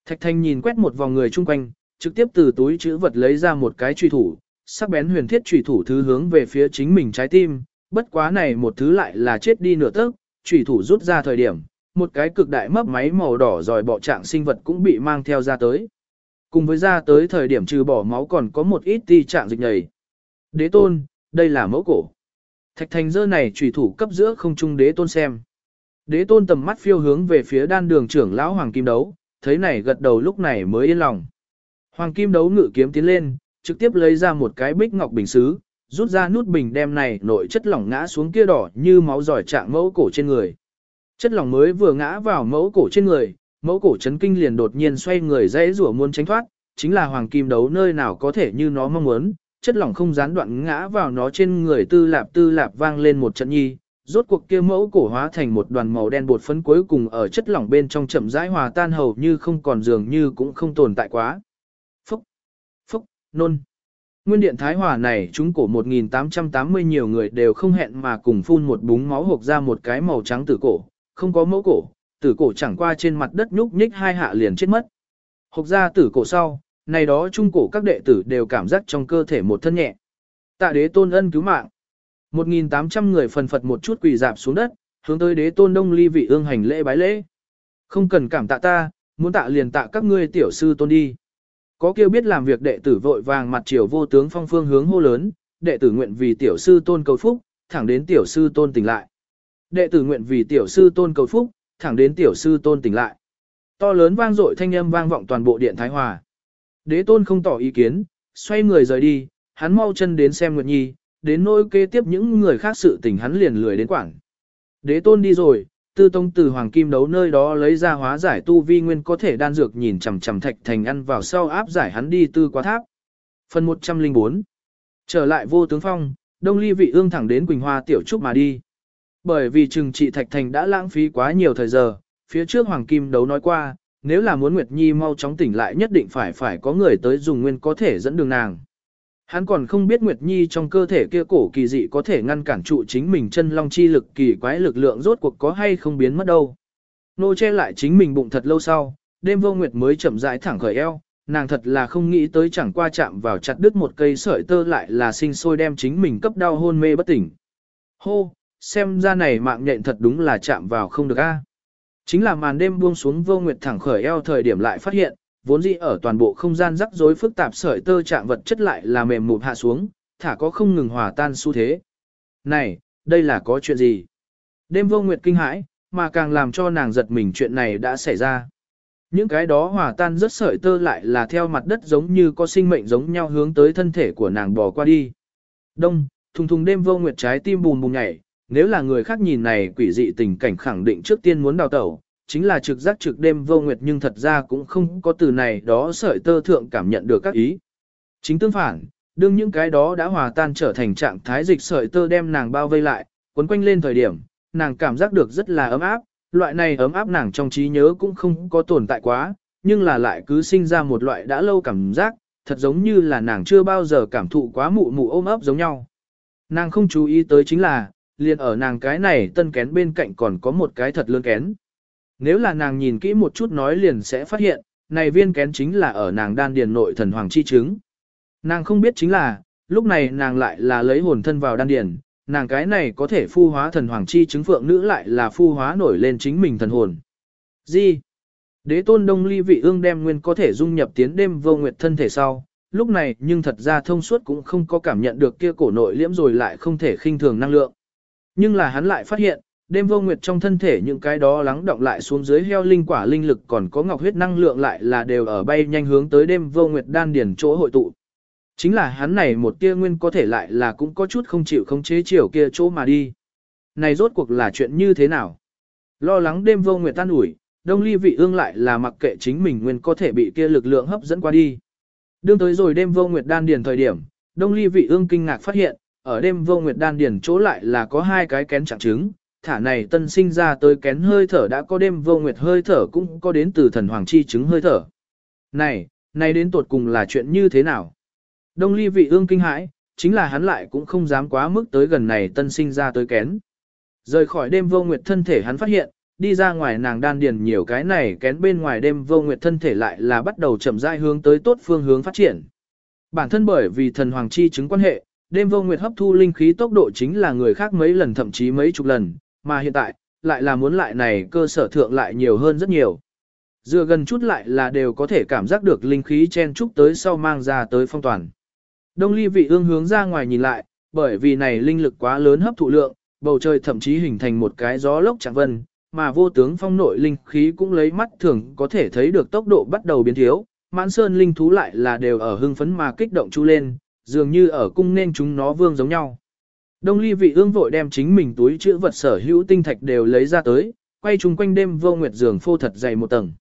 Thạch Thành nhìn quét một vòng người chung quanh, trực tiếp từ túi chữ vật lấy ra một cái truy thủ, sắc bén huyền thiết truy thủ thứ hướng về phía chính mình trái tim, bất quá này một thứ lại là chết đi nửa tấc, truy thủ rút ra thời điểm, một cái cực đại mấp máy màu đỏ rồi bọ trạng sinh vật cũng bị mang theo ra tới. Cùng với ra tới thời điểm trừ bỏ máu còn có một ít ti trạng dịch nhầy. Đế tôn, đây là mẫu cổ. Thạch thành dơ này trùy thủ cấp giữa không trung đế tôn xem. Đế tôn tầm mắt phiêu hướng về phía đan đường trưởng lão Hoàng Kim Đấu, thấy này gật đầu lúc này mới yên lòng. Hoàng Kim Đấu ngự kiếm tiến lên, trực tiếp lấy ra một cái bích ngọc bình xứ, rút ra nút bình đem này nội chất lỏng ngã xuống kia đỏ như máu giỏi trạng mẫu cổ trên người. Chất lỏng mới vừa ngã vào mẫu cổ trên người, mẫu cổ chấn kinh liền đột nhiên xoay người dãy rủa muốn tránh thoát, chính là hoàng kim đấu nơi nào có thể như nó mong muốn, chất lỏng không gián đoạn ngã vào nó trên người tư lạp tư lạp vang lên một trận nhi, rốt cuộc kia mẫu cổ hóa thành một đoàn màu đen bột phấn cuối cùng ở chất lỏng bên trong chậm rãi hòa tan hầu như không còn dường như cũng không tồn tại quá. Phúc, phúc, nôn. Nguyên điện thái hòa này chúng cổ 1880 nhiều người đều không hẹn mà cùng phun một búng máu hộp ra một cái màu trắng tử cổ, không có mẫu cổ, tử cổ chẳng qua trên mặt đất nhúc nhích hai hạ liền chết mất. Hộp ra tử cổ sau, này đó trung cổ các đệ tử đều cảm giác trong cơ thể một thân nhẹ. Tạ đế tôn ân cứu mạng. 1.800 người phần phật một chút quỳ dạp xuống đất, hướng tới đế tôn đông ly vị ương hành lễ bái lễ. Không cần cảm tạ ta, muốn tạ liền tạ các ngươi tiểu sư tôn đi. Có kêu biết làm việc đệ tử vội vàng mặt chiều vô tướng phong phương hướng hô lớn, đệ tử nguyện vì tiểu sư tôn cầu phúc, thẳng đến tiểu sư tôn tỉnh lại. Đệ tử nguyện vì tiểu sư tôn cầu phúc, thẳng đến tiểu sư tôn tỉnh lại. To lớn vang dội thanh âm vang vọng toàn bộ điện Thái Hòa. Đế tôn không tỏ ý kiến, xoay người rời đi, hắn mau chân đến xem Nguyệt Nhi, đến nỗi kế tiếp những người khác sự tình hắn liền lười đến quảng. Đế tôn đi rồi, tư tông từ hoàng kim đấu nơi đó lấy ra hóa giải tu vi nguyên có thể đan dược nhìn chằm chằm thạch thành ăn vào sau áp giải hắn đi tư quá tháp. Phần 104 Trở lại vô tướng phong, đông ly vị ương thẳng đến Quỳnh Hoa tiểu trúc mà đi. Bởi vì trừng trị thạch thành đã lãng phí quá nhiều thời giờ, phía trước hoàng kim đấu nói qua, nếu là muốn Nguyệt Nhi mau chóng tỉnh lại nhất định phải phải có người tới dùng nguyên có thể dẫn đường nàng. Hắn còn không biết Nguyệt Nhi trong cơ thể kia cổ kỳ dị có thể ngăn cản trụ chính mình chân long chi lực kỳ quái lực lượng rốt cuộc có hay không biến mất đâu. Nô che lại chính mình bụng thật lâu sau, đêm vô Nguyệt mới chậm rãi thẳng khởi eo, nàng thật là không nghĩ tới chẳng qua chạm vào chặt đứt một cây sợi tơ lại là sinh sôi đem chính mình cấp đau hôn mê bất tỉnh. Hô, xem ra này mạng nhện thật đúng là chạm vào không được a. Chính là màn đêm buông xuống vô Nguyệt thẳng khởi eo thời điểm lại phát hiện, vốn dĩ ở toàn bộ không gian rắc rối phức tạp sợi tơ trạng vật chất lại là mềm mụt hạ xuống, thả có không ngừng hòa tan xu thế. Này, đây là có chuyện gì? Đêm vô nguyệt kinh hãi, mà càng làm cho nàng giật mình chuyện này đã xảy ra. Những cái đó hòa tan rất sợi tơ lại là theo mặt đất giống như có sinh mệnh giống nhau hướng tới thân thể của nàng bò qua đi. Đông, thùng thùng đêm vô nguyệt trái tim bùm bùm nhảy, nếu là người khác nhìn này quỷ dị tình cảnh khẳng định trước tiên muốn đào tẩu, chính là trực giác trực đêm vô nguyệt nhưng thật ra cũng không có từ này đó sợi tơ thượng cảm nhận được các ý. Chính tương phản, đương những cái đó đã hòa tan trở thành trạng thái dịch sợi tơ đem nàng bao vây lại, quấn quanh lên thời điểm, nàng cảm giác được rất là ấm áp, loại này ấm áp nàng trong trí nhớ cũng không có tồn tại quá, nhưng là lại cứ sinh ra một loại đã lâu cảm giác, thật giống như là nàng chưa bao giờ cảm thụ quá mụ mụ ôm ấp giống nhau. Nàng không chú ý tới chính là, liền ở nàng cái này tân kén bên cạnh còn có một cái thật lớn kén. Nếu là nàng nhìn kỹ một chút nói liền sẽ phát hiện, này viên kén chính là ở nàng đan điền nội thần hoàng chi trứng. Nàng không biết chính là, lúc này nàng lại là lấy hồn thân vào đan điền, nàng cái này có thể phu hóa thần hoàng chi trứng phượng nữ lại là phu hóa nổi lên chính mình thần hồn. Gì? Đế tôn đông ly vị ương đem nguyên có thể dung nhập tiến đêm vô nguyệt thân thể sau, lúc này nhưng thật ra thông suốt cũng không có cảm nhận được kia cổ nội liễm rồi lại không thể khinh thường năng lượng. Nhưng là hắn lại phát hiện, đêm vô nguyệt trong thân thể những cái đó lắng động lại xuống dưới heo linh quả linh lực còn có ngọc huyết năng lượng lại là đều ở bay nhanh hướng tới đêm vô nguyệt đan điển chỗ hội tụ. Chính là hắn này một tia nguyên có thể lại là cũng có chút không chịu không chế chiều kia chỗ mà đi. Này rốt cuộc là chuyện như thế nào? Lo lắng đêm vô nguyệt tan ủi, đông ly vị ương lại là mặc kệ chính mình nguyên có thể bị kia lực lượng hấp dẫn qua đi. Đương tới rồi đêm vô nguyệt đan điển thời điểm, đông ly vị ương kinh ngạc phát hiện, ở đêm vô nguyệt đan điển chỗ lại là có hai cái kén trạng trứng, thả này tân sinh ra tới kén hơi thở đã có đêm vô nguyệt hơi thở cũng có đến từ thần hoàng chi chứng hơi thở. Này, này đến tột cùng là chuyện như thế nào? Đông ly vị ương kinh hãi, chính là hắn lại cũng không dám quá mức tới gần này tân sinh ra tới kén. Rời khỏi đêm vô nguyệt thân thể hắn phát hiện, đi ra ngoài nàng đan điền nhiều cái này kén bên ngoài đêm vô nguyệt thân thể lại là bắt đầu chậm rãi hướng tới tốt phương hướng phát triển. Bản thân bởi vì thần hoàng chi chứng quan hệ, đêm vô nguyệt hấp thu linh khí tốc độ chính là người khác mấy lần thậm chí mấy chục lần, mà hiện tại, lại là muốn lại này cơ sở thượng lại nhiều hơn rất nhiều. Dựa gần chút lại là đều có thể cảm giác được linh khí chen chúc tới sau mang ra tới phong toàn. Đông ly vị ương hướng ra ngoài nhìn lại, bởi vì này linh lực quá lớn hấp thụ lượng, bầu trời thậm chí hình thành một cái gió lốc chẳng vân, mà vô tướng phong nội linh khí cũng lấy mắt thường có thể thấy được tốc độ bắt đầu biến thiếu, mãn sơn linh thú lại là đều ở hưng phấn mà kích động chu lên, dường như ở cung nên chúng nó vương giống nhau. Đông ly vị ương vội đem chính mình túi chữ vật sở hữu tinh thạch đều lấy ra tới, quay chung quanh đêm vô nguyệt giường phô thật dày một tầng.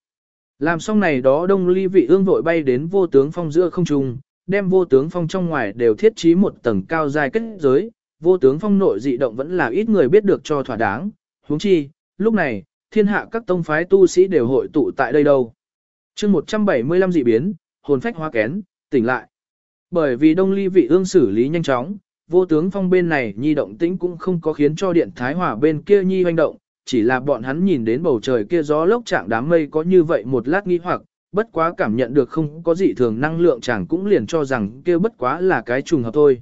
Làm xong này đó đông ly vị ương vội bay đến vô tướng phong giữa không trung, đem vô tướng phong trong ngoài đều thiết trí một tầng cao dài kết giới, vô tướng phong nội dị động vẫn là ít người biết được cho thỏa đáng, huống chi, lúc này, thiên hạ các tông phái tu sĩ đều hội tụ tại đây đâu. chương 175 dị biến, hồn phách hoa kén, tỉnh lại. Bởi vì đông ly vị ương xử lý nhanh chóng, vô tướng phong bên này nhi động tĩnh cũng không có khiến cho điện thái hòa bên kia nhi hoành động, chỉ là bọn hắn nhìn đến bầu trời kia gió lốc trạng đám mây có như vậy một lát nghi hoặc, bất quá cảm nhận được không có gì thường năng lượng chẳng cũng liền cho rằng kia bất quá là cái trùng hợp thôi.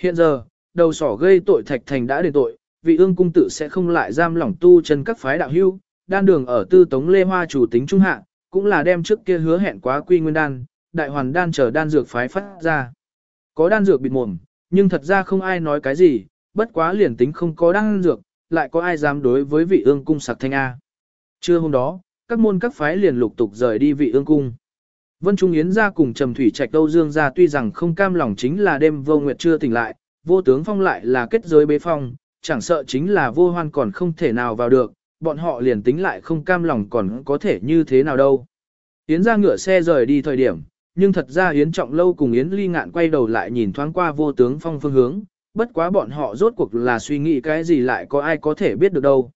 Hiện giờ, đầu sỏ gây tội thạch thành đã đền tội, vị ương cung tự sẽ không lại giam lỏng tu chân các phái đạo hưu, đan đường ở tư tống lê hoa chủ tính trung hạ, cũng là đem trước kia hứa hẹn quá quy nguyên đan, đại hoàn đan chờ đan dược phái phát ra. Có đan dược bịt mồm, nhưng thật ra không ai nói cái gì, bất quá liền tính không có đan dược, lại có ai dám đối với vị ương cung sạc thanh A. Trưa hôm đó, các môn các phái liền lục tục rời đi vị ương cung. Vân Trung Yến ra cùng Trầm Thủy Trạch Đâu Dương ra tuy rằng không cam lòng chính là đêm vô nguyệt chưa tỉnh lại, vô tướng phong lại là kết giới bế phong, chẳng sợ chính là vô hoan còn không thể nào vào được, bọn họ liền tính lại không cam lòng còn có thể như thế nào đâu. Yến ra ngựa xe rời đi thời điểm, nhưng thật ra Yến Trọng Lâu cùng Yến Ly Ngạn quay đầu lại nhìn thoáng qua vô tướng phong phương hướng, bất quá bọn họ rốt cuộc là suy nghĩ cái gì lại có ai có thể biết được đâu.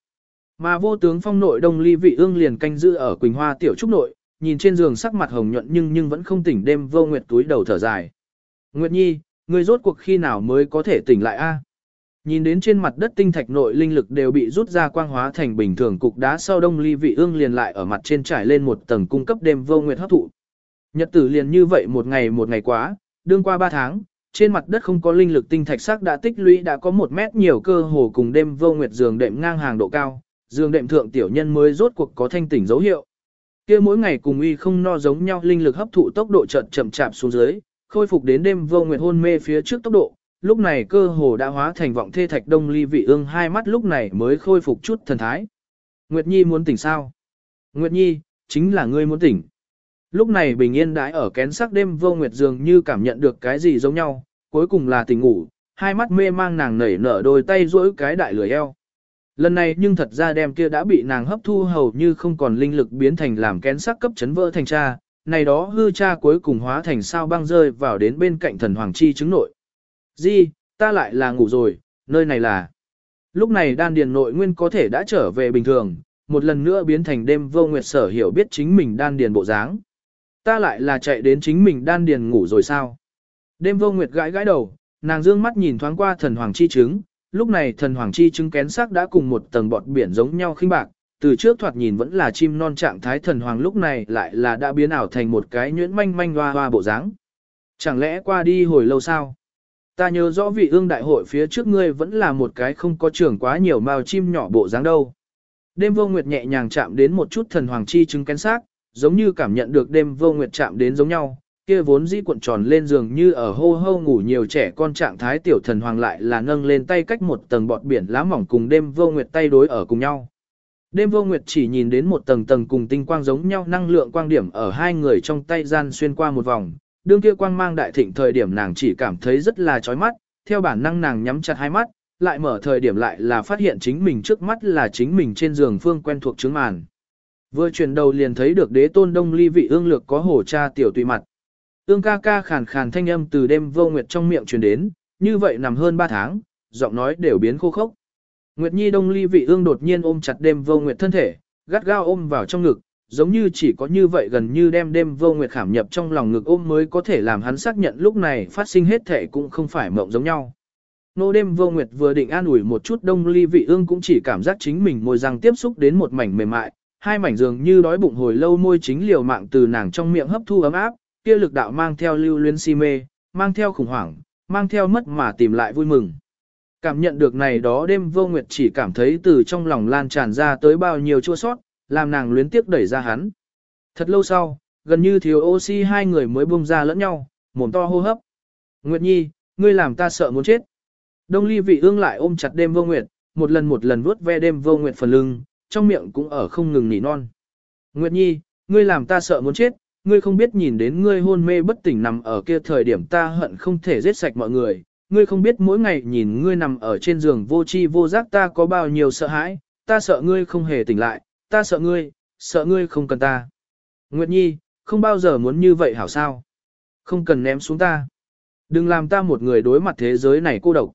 Mà vô tướng phong nội đông ly vị ương liền canh giữ ở Quỳnh Hoa tiểu trúc nội, nhìn trên giường sắc mặt hồng nhuận nhưng nhưng vẫn không tỉnh đêm vô nguyệt túi đầu thở dài. Nguyệt Nhi, người rốt cuộc khi nào mới có thể tỉnh lại a? Nhìn đến trên mặt đất tinh thạch nội linh lực đều bị rút ra quang hóa thành bình thường cục đá sau đông ly vị ương liền lại ở mặt trên trải lên một tầng cung cấp đêm vô nguyệt hấp thụ. Nhật tử liền như vậy một ngày một ngày quá, đương qua ba tháng, trên mặt đất không có linh lực tinh thạch sắc đã tích lũy đã có một mét nhiều cơ hồ cùng đêm vô nguyệt giường đệm ngang hàng độ cao, giường đệm thượng tiểu nhân mới rốt cuộc có thanh tỉnh dấu hiệu. kia mỗi ngày cùng uy không no giống nhau linh lực hấp thụ tốc độ chậm chậm chạp xuống dưới, khôi phục đến đêm vô nguyệt hôn mê phía trước tốc độ, lúc này cơ hồ đã hóa thành vọng thê thạch đông ly vị ương hai mắt lúc này mới khôi phục chút thần thái. Nguyệt Nhi muốn tỉnh sao? Nguyệt Nhi, chính là ngươi muốn tỉnh. Lúc này bình yên đãi ở kén sắc đêm vô nguyệt dường như cảm nhận được cái gì giống nhau, cuối cùng là tỉnh ngủ, hai mắt mê mang nàng nảy nở đôi tay duỗi cái đại lưỡi eo. Lần này nhưng thật ra đem kia đã bị nàng hấp thu hầu như không còn linh lực biến thành làm kén sắc cấp chấn vỡ thành cha, này đó hư cha cuối cùng hóa thành sao băng rơi vào đến bên cạnh thần hoàng chi chứng nội. Di, ta lại là ngủ rồi, nơi này là... Lúc này đan điền nội nguyên có thể đã trở về bình thường, một lần nữa biến thành đêm vô nguyệt sở hiểu biết chính mình đan điền bộ dáng. Ta lại là chạy đến chính mình đan điền ngủ rồi sao? Đêm vô nguyệt gãi gãi đầu, nàng dương mắt nhìn thoáng qua thần hoàng chi trứng, lúc này thần hoàng chi trứng kén sắc đã cùng một tầng bọt biển giống nhau khinh bạc, từ trước thoạt nhìn vẫn là chim non trạng thái thần hoàng lúc này lại là đã biến ảo thành một cái nhuyễn manh manh hoa hoa bộ dáng. Chẳng lẽ qua đi hồi lâu sao? Ta nhớ rõ vị ương đại hội phía trước ngươi vẫn là một cái không có trưởng quá nhiều mao chim nhỏ bộ dáng đâu. Đêm vô nguyệt nhẹ nhàng chạm đến một chút thần hoàng chi trứng kén xác, giống như cảm nhận được đêm vô nguyệt chạm đến giống nhau, kia vốn dĩ cuộn tròn lên giường như ở hô hô ngủ nhiều trẻ con trạng thái tiểu thần hoàng lại là nâng lên tay cách một tầng bọt biển lá mỏng cùng đêm vô nguyệt tay đối ở cùng nhau. Đêm vô nguyệt chỉ nhìn đến một tầng tầng cùng tinh quang giống nhau năng lượng quang điểm ở hai người trong tay gian xuyên qua một vòng, đương kia quang mang đại thịnh thời điểm nàng chỉ cảm thấy rất là chói mắt, theo bản năng nàng nhắm chặt hai mắt, lại mở thời điểm lại là phát hiện chính mình trước mắt là chính mình trên giường phương quen thuộc chứng màn. Vừa chuyển đầu liền thấy được đế tôn đông ly vị ương lược có hổ cha tiểu tùy mặt. Ương ca ca khàn khàn thanh âm từ đêm vô nguyệt trong miệng truyền đến, như vậy nằm hơn 3 tháng, giọng nói đều biến khô khốc. Nguyệt Nhi đông ly vị ương đột nhiên ôm chặt đêm vô nguyệt thân thể, gắt gao ôm vào trong ngực, giống như chỉ có như vậy gần như đem đêm vô nguyệt khảm nhập trong lòng ngực ôm mới có thể làm hắn xác nhận lúc này phát sinh hết thể cũng không phải mộng giống nhau. Nô đêm vô nguyệt vừa định an ủi một chút đông ly vị ương cũng chỉ cảm giác chính mình môi răng tiếp xúc đến một mảnh mềm mại, hai mảnh dường như đói bụng hồi lâu môi chính liều mạng từ nàng trong miệng hấp thu ấm áp, kia lực đạo mang theo lưu luyến si mê, mang theo khủng hoảng, mang theo mất mà tìm lại vui mừng. Cảm nhận được này đó đêm vô nguyệt chỉ cảm thấy từ trong lòng lan tràn ra tới bao nhiêu chua sót, làm nàng luyến tiếc đẩy ra hắn. Thật lâu sau, gần như thiếu oxy hai người mới buông ra lẫn nhau, mồm to hô hấp. Nguyệt Nhi, ngươi làm ta sợ muốn chết. Đông ly vị ương lại ôm chặt đêm vô nguyệt, một lần một lần vuốt ve đêm vô nguyệt phần lưng, trong miệng cũng ở không ngừng nỉ non. Nguyệt Nhi, ngươi làm ta sợ muốn chết, ngươi không biết nhìn đến ngươi hôn mê bất tỉnh nằm ở kia thời điểm ta hận không thể giết sạch mọi người, ngươi không biết mỗi ngày nhìn ngươi nằm ở trên giường vô chi vô giác ta có bao nhiêu sợ hãi, ta sợ ngươi không hề tỉnh lại, ta sợ ngươi, sợ ngươi không cần ta. Nguyệt Nhi, không bao giờ muốn như vậy hảo sao. Không cần ném xuống ta. Đừng làm ta một người đối mặt thế giới này cô độc.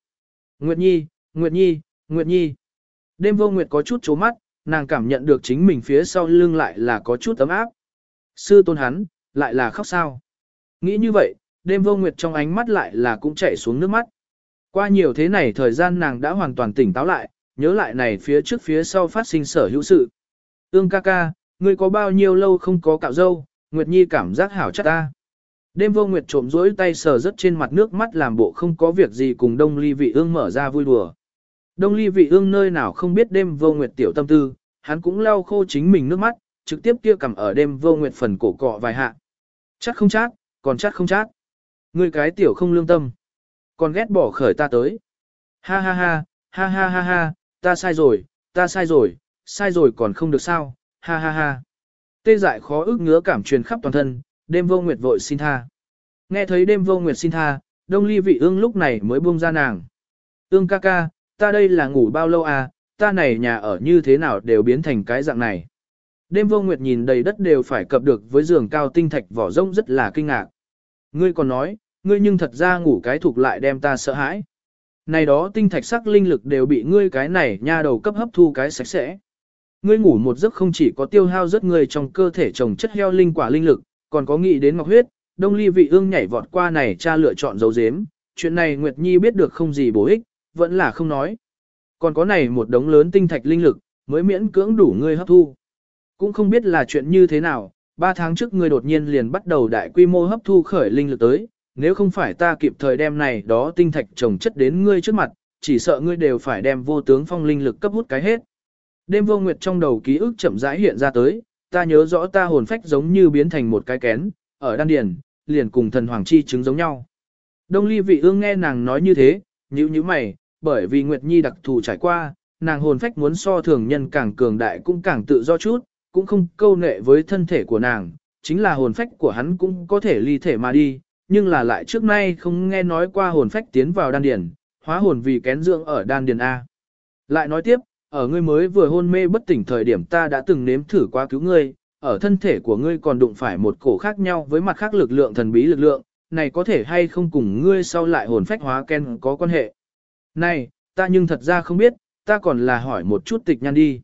Nguyệt Nhi, Nguyệt Nhi, Nguyệt Nhi. Đêm vô Nguyệt có chút chố mắt, nàng cảm nhận được chính mình phía sau lưng lại là có chút ấm áp. Sư tôn hắn, lại là khóc sao. Nghĩ như vậy, đêm vô Nguyệt trong ánh mắt lại là cũng chảy xuống nước mắt. Qua nhiều thế này thời gian nàng đã hoàn toàn tỉnh táo lại, nhớ lại này phía trước phía sau phát sinh sở hữu sự. Ương ca ca, ngươi có bao nhiêu lâu không có cạo dâu, Nguyệt Nhi cảm giác hảo chắc ta. Đêm vô Nguyệt trộm rỗi tay sờ rất trên mặt nước mắt làm bộ không có việc gì cùng Đông Ly Vị Ương mở ra vui đùa. Đông Ly Vị Ương nơi nào không biết đêm vô Nguyệt tiểu tâm tư, hắn cũng lau khô chính mình nước mắt, trực tiếp kia cầm ở đêm vô Nguyệt phần cổ cọ vài hạ. Chắc không chắc, còn chát không chát. Ngươi cái tiểu không lương tâm. Còn ghét bỏ khởi ta tới. Ha ha ha, ha ha ha ha, ta sai rồi, ta sai rồi, sai rồi còn không được sao, ha ha ha. Tê dại khó ức ngứa cảm truyền khắp toàn thân, đêm vô nguyệt vội xin tha. Nghe thấy đêm vô nguyệt xin tha, đông ly vị ương lúc này mới buông ra nàng. Ương ca ca, ta đây là ngủ bao lâu à, ta này nhà ở như thế nào đều biến thành cái dạng này. Đêm vô nguyệt nhìn đầy đất đều phải cập được với giường cao tinh thạch vỏ rông rất là kinh ngạc. Ngươi còn nói, ngươi nhưng thật ra ngủ cái thuộc lại đem ta sợ hãi. Này đó tinh thạch sắc linh lực đều bị ngươi cái này nha đầu cấp hấp thu cái sạch sẽ. Ngươi ngủ một giấc không chỉ có tiêu hao rất người trong cơ thể trồng chất heo linh quả linh lực, còn có nghĩ đến ngọc huyết, đông ly vị ương nhảy vọt qua này cha lựa chọn dấu dếm, chuyện này Nguyệt Nhi biết được không gì bổ ích, vẫn là không nói. Còn có này một đống lớn tinh thạch linh lực, mới miễn cưỡng đủ ngươi hấp thu. Cũng không biết là chuyện như thế nào, ba tháng trước ngươi đột nhiên liền bắt đầu đại quy mô hấp thu khởi linh lực tới, nếu không phải ta kịp thời đem này đó tinh thạch trồng chất đến ngươi trước mặt, chỉ sợ ngươi đều phải đem vô tướng phong linh lực cấp hút cái hết. Đêm vô nguyệt trong đầu ký ức chậm rãi hiện ra tới, ta nhớ rõ ta hồn phách giống như biến thành một cái kén, ở đan điền, liền cùng thần hoàng chi chứng giống nhau. Đông ly vị ương nghe nàng nói như thế, nhíu nhíu mày, bởi vì Nguyệt Nhi đặc thù trải qua, nàng hồn phách muốn so thường nhân càng cường đại cũng càng tự do chút, cũng không câu nệ với thân thể của nàng, chính là hồn phách của hắn cũng có thể ly thể mà đi, nhưng là lại trước nay không nghe nói qua hồn phách tiến vào đan điền, hóa hồn vì kén dưỡng ở đan điền A. Lại nói tiếp, ở ngươi mới vừa hôn mê bất tỉnh thời điểm ta đã từng nếm thử qua cứu ngươi, ở thân thể của ngươi còn đụng phải một cổ khác nhau với mặt khác lực lượng thần bí lực lượng, này có thể hay không cùng ngươi sau lại hồn phách hóa ken có quan hệ. Này, ta nhưng thật ra không biết, ta còn là hỏi một chút tịch nhan đi.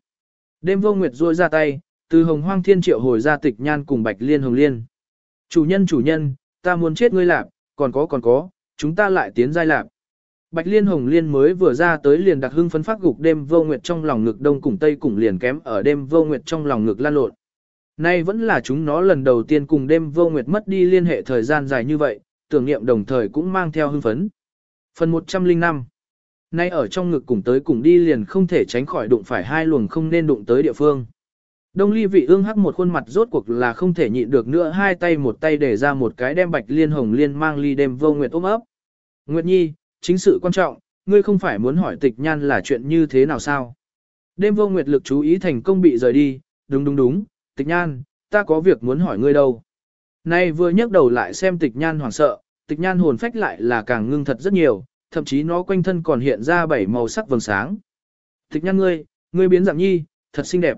Đêm vô nguyệt ruôi ra tay, từ hồng hoang thiên triệu hồi ra tịch nhan cùng bạch liên hồng liên. Chủ nhân chủ nhân, ta muốn chết ngươi lạp, còn có còn có, chúng ta lại tiến giai lạp. Bạch Liên Hồng Liên mới vừa ra tới liền đặc hưng phấn phát gục đêm vô nguyệt trong lòng ngực đông cùng tây cùng liền kém ở đêm vô nguyệt trong lòng ngực lan lộn. Nay vẫn là chúng nó lần đầu tiên cùng đêm vô nguyệt mất đi liên hệ thời gian dài như vậy, tưởng niệm đồng thời cũng mang theo hưng phấn. Phần 105 Nay ở trong ngực cùng tới cùng đi liền không thể tránh khỏi đụng phải hai luồng không nên đụng tới địa phương. Đông ly vị ương hắc một khuôn mặt rốt cuộc là không thể nhịn được nữa hai tay một tay để ra một cái đem bạch liên hồng liên mang ly đêm vô nguyệt ôm ấp. Nguyệt nhi, chính sự quan trọng, ngươi không phải muốn hỏi tịch nhan là chuyện như thế nào sao? Đêm vô nguyệt lực chú ý thành công bị rời đi, đúng đúng đúng, tịch nhan, ta có việc muốn hỏi ngươi đâu. Nay vừa nhấc đầu lại xem tịch nhan hoảng sợ, tịch nhan hồn phách lại là càng ngưng thật rất nhiều, thậm chí nó quanh thân còn hiện ra bảy màu sắc vầng sáng. Tịch nhan ngươi, ngươi biến dạng nhi, thật xinh đẹp.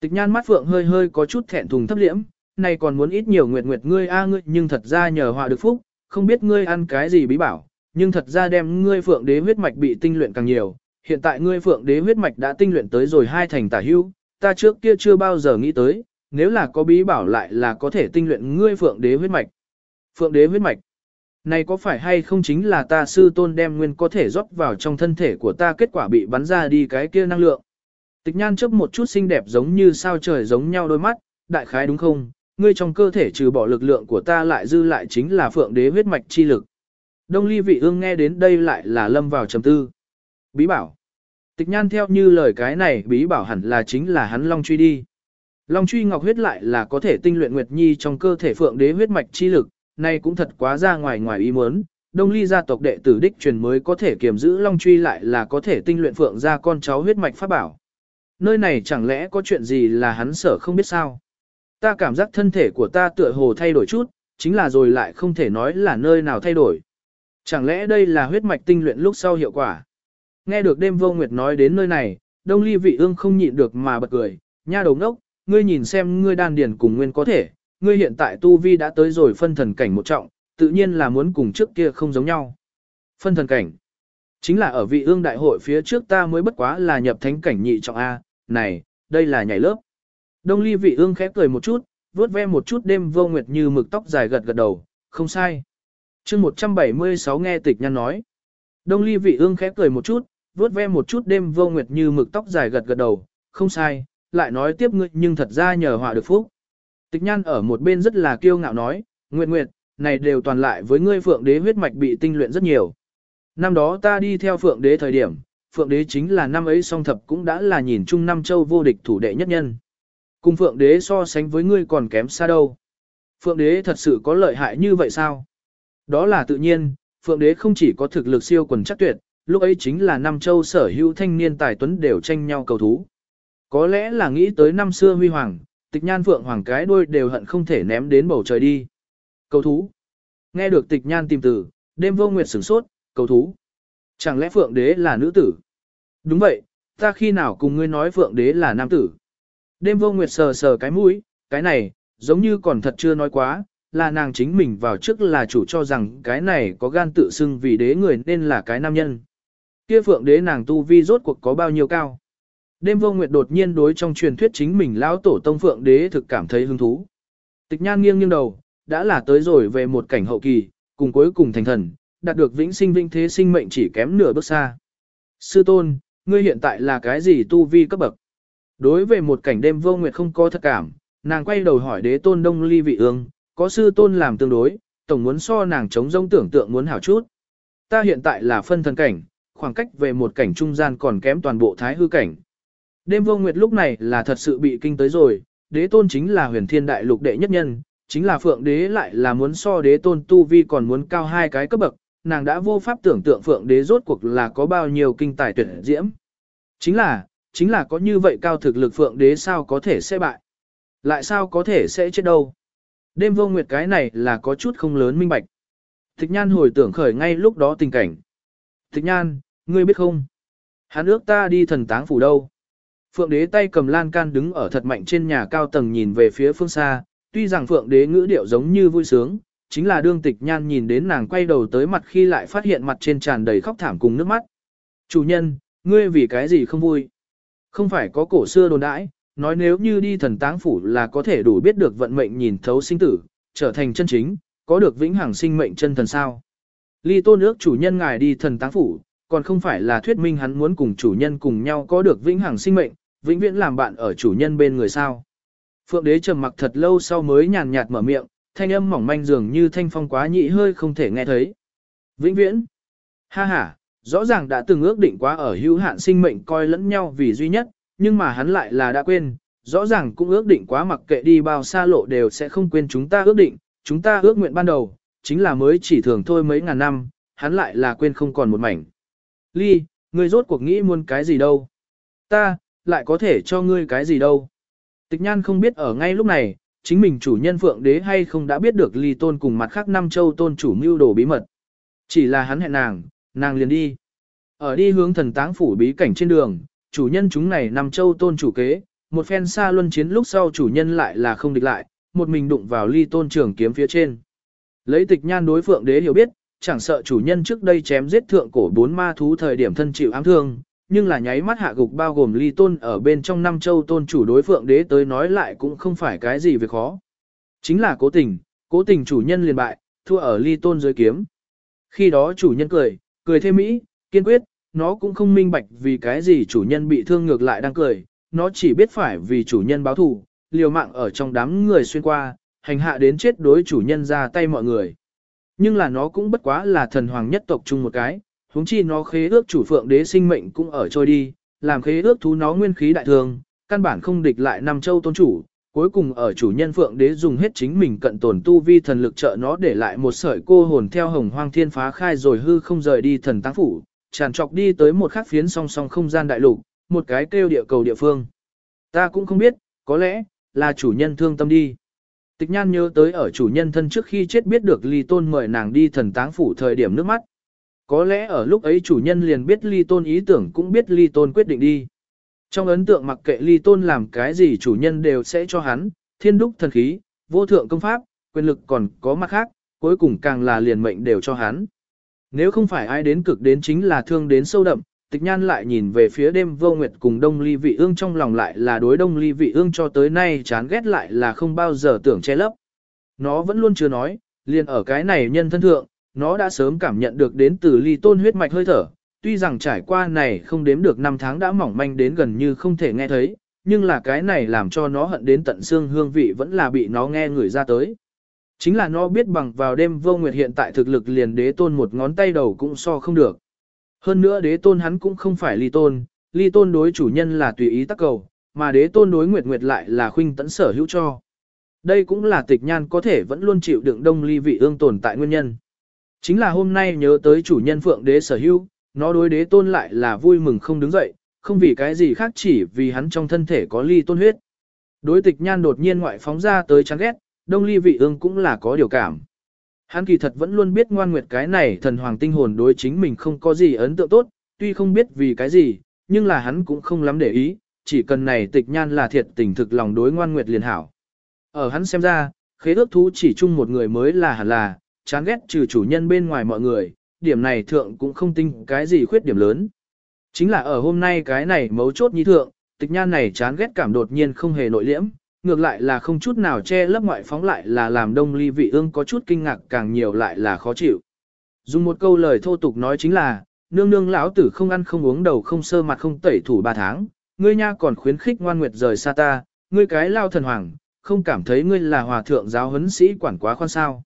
Tịch nhan mắt phượng hơi hơi có chút thẹn thùng thấp liễm, này còn muốn ít nhiều nguyệt nguyệt ngươi a ngươi nhưng thật ra nhờ họa được phúc, không biết ngươi ăn cái gì bí bảo, nhưng thật ra đem ngươi phượng đế huyết mạch bị tinh luyện càng nhiều, hiện tại ngươi phượng đế huyết mạch đã tinh luyện tới rồi hai thành tả hưu, ta trước kia chưa bao giờ nghĩ tới, nếu là có bí bảo lại là có thể tinh luyện ngươi phượng đế huyết mạch. Phượng đế huyết mạch. Này có phải hay không chính là ta sư tôn đem nguyên có thể rót vào trong thân thể của ta kết quả bị bắn ra đi cái kia năng lượng. Tịch nhan chấp một chút xinh đẹp giống như sao trời giống nhau đôi mắt, đại khái đúng không? Ngươi trong cơ thể trừ bỏ lực lượng của ta lại dư lại chính là phượng đế huyết mạch chi lực. Đông ly vị ương nghe đến đây lại là lâm vào trầm tư. Bí bảo. Tịch nhan theo như lời cái này bí bảo hẳn là chính là hắn long truy đi. Long truy ngọc huyết lại là có thể tinh luyện Nguyệt Nhi trong cơ thể phượng đế huyết mạch chi lực, nay cũng thật quá ra ngoài ngoài ý muốn. Đông ly gia tộc đệ tử đích truyền mới có thể kiềm giữ long truy lại là có thể tinh luyện phượng ra con cháu huyết mạch pháp bảo. Nơi này chẳng lẽ có chuyện gì là hắn sở không biết sao? Ta cảm giác thân thể của ta tựa hồ thay đổi chút, chính là rồi lại không thể nói là nơi nào thay đổi. Chẳng lẽ đây là huyết mạch tinh luyện lúc sau hiệu quả? Nghe được đêm vô nguyệt nói đến nơi này, đông ly vị ương không nhịn được mà bật cười, nha đầu ngốc, ngươi nhìn xem ngươi đan điền cùng nguyên có thể, ngươi hiện tại tu vi đã tới rồi phân thần cảnh một trọng, tự nhiên là muốn cùng trước kia không giống nhau. Phân thần cảnh. Chính là ở vị ương đại hội phía trước ta mới bất quá là nhập thánh cảnh nhị trọng A, này, đây là nhảy lớp. Đông ly vị ương khép cười một chút, vuốt ve một chút đêm vô nguyệt như mực tóc dài gật gật đầu, không sai. chương 176 nghe tịch nhăn nói. Đông ly vị ương khép cười một chút, vuốt ve một chút đêm vô nguyệt như mực tóc dài gật gật đầu, không sai, lại nói tiếp ngươi nhưng thật ra nhờ họa được phúc. Tịch nhan ở một bên rất là kiêu ngạo nói, Nguyệt Nguyệt, này đều toàn lại với ngươi phượng đế huyết mạch bị tinh luyện rất nhiều. Năm đó ta đi theo phượng đế thời điểm, phượng đế chính là năm ấy song thập cũng đã là nhìn chung năm châu vô địch thủ đệ nhất nhân. Cùng phượng đế so sánh với ngươi còn kém xa đâu. Phượng đế thật sự có lợi hại như vậy sao? Đó là tự nhiên, Phượng đế không chỉ có thực lực siêu quần chắc tuyệt, lúc ấy chính là năm châu sở hữu thanh niên tài tuấn đều tranh nhau cầu thú. Có lẽ là nghĩ tới năm xưa huy hoàng, tịch nhan Phượng hoàng cái đuôi đều hận không thể ném đến bầu trời đi. Cầu thú. Nghe được tịch nhan tìm từ, đêm vô nguyệt sửng sốt, cầu thú. Chẳng lẽ Phượng đế là nữ tử? Đúng vậy, ta khi nào cùng ngươi nói Phượng đế là nam tử? Đêm vô nguyệt sờ sờ cái mũi, cái này, giống như còn thật chưa nói quá, là nàng chính mình vào trước là chủ cho rằng cái này có gan tự xưng vì đế người nên là cái nam nhân. Kia phượng đế nàng tu vi rốt cuộc có bao nhiêu cao. Đêm vô nguyệt đột nhiên đối trong truyền thuyết chính mình lão tổ tông phượng đế thực cảm thấy hứng thú. Tịch nhan nghiêng nghiêng đầu, đã là tới rồi về một cảnh hậu kỳ, cùng cuối cùng thành thần, đạt được vĩnh sinh vĩnh thế sinh mệnh chỉ kém nửa bước xa. Sư tôn, ngươi hiện tại là cái gì tu vi cấp bậc? Đối về một cảnh đêm vô nguyệt không có thật cảm, nàng quay đầu hỏi đế tôn đông ly vị ương, có sư tôn làm tương đối, tổng muốn so nàng chống rông tưởng tượng muốn hảo chút. Ta hiện tại là phân thần cảnh, khoảng cách về một cảnh trung gian còn kém toàn bộ thái hư cảnh. Đêm vô nguyệt lúc này là thật sự bị kinh tới rồi, đế tôn chính là huyền thiên đại lục đệ nhất nhân, chính là phượng đế lại là muốn so đế tôn tu vi còn muốn cao hai cái cấp bậc, nàng đã vô pháp tưởng tượng phượng đế rốt cuộc là có bao nhiêu kinh tài tuyệt diễm. Chính là, chính là có như vậy cao thực lực phượng đế sao có thể sẽ bại. Lại sao có thể sẽ chết đâu. Đêm vô nguyệt cái này là có chút không lớn minh bạch. Thích nhan hồi tưởng khởi ngay lúc đó tình cảnh. Thích nhan, ngươi biết không? Hắn ước ta đi thần táng phủ đâu? Phượng đế tay cầm lan can đứng ở thật mạnh trên nhà cao tầng nhìn về phía phương xa, tuy rằng phượng đế ngữ điệu giống như vui sướng, chính là đương tịch nhan nhìn đến nàng quay đầu tới mặt khi lại phát hiện mặt trên tràn đầy khóc thảm cùng nước mắt. Chủ nhân, ngươi vì cái gì không vui? Không phải có cổ xưa đồn đãi, nói nếu như đi thần táng phủ là có thể đủ biết được vận mệnh nhìn thấu sinh tử, trở thành chân chính, có được vĩnh hằng sinh mệnh chân thần sao. Ly tôn ước chủ nhân ngài đi thần táng phủ, còn không phải là thuyết minh hắn muốn cùng chủ nhân cùng nhau có được vĩnh hằng sinh mệnh, vĩnh viễn làm bạn ở chủ nhân bên người sao. Phượng đế trầm mặc thật lâu sau mới nhàn nhạt mở miệng, thanh âm mỏng manh dường như thanh phong quá nhị hơi không thể nghe thấy. Vĩnh viễn. Ha ha, rõ ràng đã từng ước định quá ở hữu hạn sinh mệnh coi lẫn nhau vì duy nhất, nhưng mà hắn lại là đã quên, rõ ràng cũng ước định quá mặc kệ đi bao xa lộ đều sẽ không quên chúng ta ước định, chúng ta ước nguyện ban đầu, chính là mới chỉ thường thôi mấy ngàn năm, hắn lại là quên không còn một mảnh. Ly, ngươi rốt cuộc nghĩ muốn cái gì đâu? Ta, lại có thể cho ngươi cái gì đâu? Tịch nhan không biết ở ngay lúc này, chính mình chủ nhân phượng đế hay không đã biết được ly tôn cùng mặt khác năm châu tôn chủ mưu đồ bí mật. Chỉ là hắn hẹn nàng, nàng liền đi. Ở đi hướng thần táng phủ bí cảnh trên đường, chủ nhân chúng này năm châu tôn chủ kế, một phen xa luân chiến lúc sau chủ nhân lại là không địch lại, một mình đụng vào ly tôn trường kiếm phía trên. Lấy tịch nhan đối phượng đế hiểu biết, chẳng sợ chủ nhân trước đây chém giết thượng cổ bốn ma thú thời điểm thân chịu ám thương, nhưng là nháy mắt hạ gục bao gồm ly tôn ở bên trong năm châu tôn chủ đối phượng đế tới nói lại cũng không phải cái gì việc khó. Chính là cố tình, cố tình chủ nhân liền bại, thua ở ly tôn dưới kiếm. Khi đó chủ nhân cười, cười thêm mỹ, kiên quyết, nó cũng không minh bạch vì cái gì chủ nhân bị thương ngược lại đang cười, nó chỉ biết phải vì chủ nhân báo thù, liều mạng ở trong đám người xuyên qua, hành hạ đến chết đối chủ nhân ra tay mọi người. Nhưng là nó cũng bất quá là thần hoàng nhất tộc chung một cái, huống chi nó khế ước chủ phượng đế sinh mệnh cũng ở trôi đi, làm khế ước thú nó nguyên khí đại thường, căn bản không địch lại năm châu tôn chủ, cuối cùng ở chủ nhân phượng đế dùng hết chính mình cận tổn tu vi thần lực trợ nó để lại một sợi cô hồn theo hồng hoang thiên phá khai rồi hư không rời đi thần táng phủ, tràn trọc đi tới một khắc phiến song song không gian đại lục, một cái kêu địa cầu địa phương. Ta cũng không biết, có lẽ, là chủ nhân thương tâm đi. Tịch nhan nhớ tới ở chủ nhân thân trước khi chết biết được ly tôn mời nàng đi thần táng phủ thời điểm nước mắt. Có lẽ ở lúc ấy chủ nhân liền biết ly tôn ý tưởng cũng biết ly tôn quyết định đi. Trong ấn tượng mặc kệ ly tôn làm cái gì chủ nhân đều sẽ cho hắn, thiên đúc thần khí, vô thượng công pháp, quyền lực còn có mặt khác, cuối cùng càng là liền mệnh đều cho hắn. Nếu không phải ai đến cực đến chính là thương đến sâu đậm, tịch nhan lại nhìn về phía đêm vô nguyệt cùng đông ly vị ương trong lòng lại là đối đông ly vị ương cho tới nay chán ghét lại là không bao giờ tưởng che lấp. Nó vẫn luôn chưa nói, liền ở cái này nhân thân thượng, nó đã sớm cảm nhận được đến từ ly tôn huyết mạch hơi thở, tuy rằng trải qua này không đếm được năm tháng đã mỏng manh đến gần như không thể nghe thấy, nhưng là cái này làm cho nó hận đến tận xương hương vị vẫn là bị nó nghe người ra tới. Chính là nó biết bằng vào đêm vô nguyệt hiện tại thực lực liền đế tôn một ngón tay đầu cũng so không được. Hơn nữa đế tôn hắn cũng không phải ly tôn, ly tôn đối chủ nhân là tùy ý tắc cầu, mà đế tôn đối nguyệt nguyệt lại là khuynh tẫn sở hữu cho. Đây cũng là tịch nhan có thể vẫn luôn chịu đựng đông ly vị ương tồn tại nguyên nhân. Chính là hôm nay nhớ tới chủ nhân phượng đế sở hữu, nó đối đế tôn lại là vui mừng không đứng dậy, không vì cái gì khác chỉ vì hắn trong thân thể có ly tôn huyết. Đối tịch nhan đột nhiên ngoại phóng ra tới chán ghét, đông ly vị ương cũng là có điều cảm. Hắn kỳ thật vẫn luôn biết ngoan nguyệt cái này thần hoàng tinh hồn đối chính mình không có gì ấn tượng tốt, tuy không biết vì cái gì, nhưng là hắn cũng không lắm để ý, chỉ cần này tịch nhan là thiệt tình thực lòng đối ngoan nguyệt liền hảo. Ở hắn xem ra, khế ước thú chỉ chung một người mới là hẳn là, chán ghét trừ chủ nhân bên ngoài mọi người, điểm này thượng cũng không tinh cái gì khuyết điểm lớn. Chính là ở hôm nay cái này mấu chốt như thượng, tịch nhan này chán ghét cảm đột nhiên không hề nội liễm, ngược lại là không chút nào che lấp ngoại phóng lại là làm đông ly vị ương có chút kinh ngạc càng nhiều lại là khó chịu. Dùng một câu lời thô tục nói chính là, nương nương lão tử không ăn không uống đầu không sơ mặt không tẩy thủ ba tháng, ngươi nha còn khuyến khích ngoan nguyệt rời xa ta, ngươi cái lao thần hoàng, không cảm thấy ngươi là hòa thượng giáo huấn sĩ quản quá khoan sao.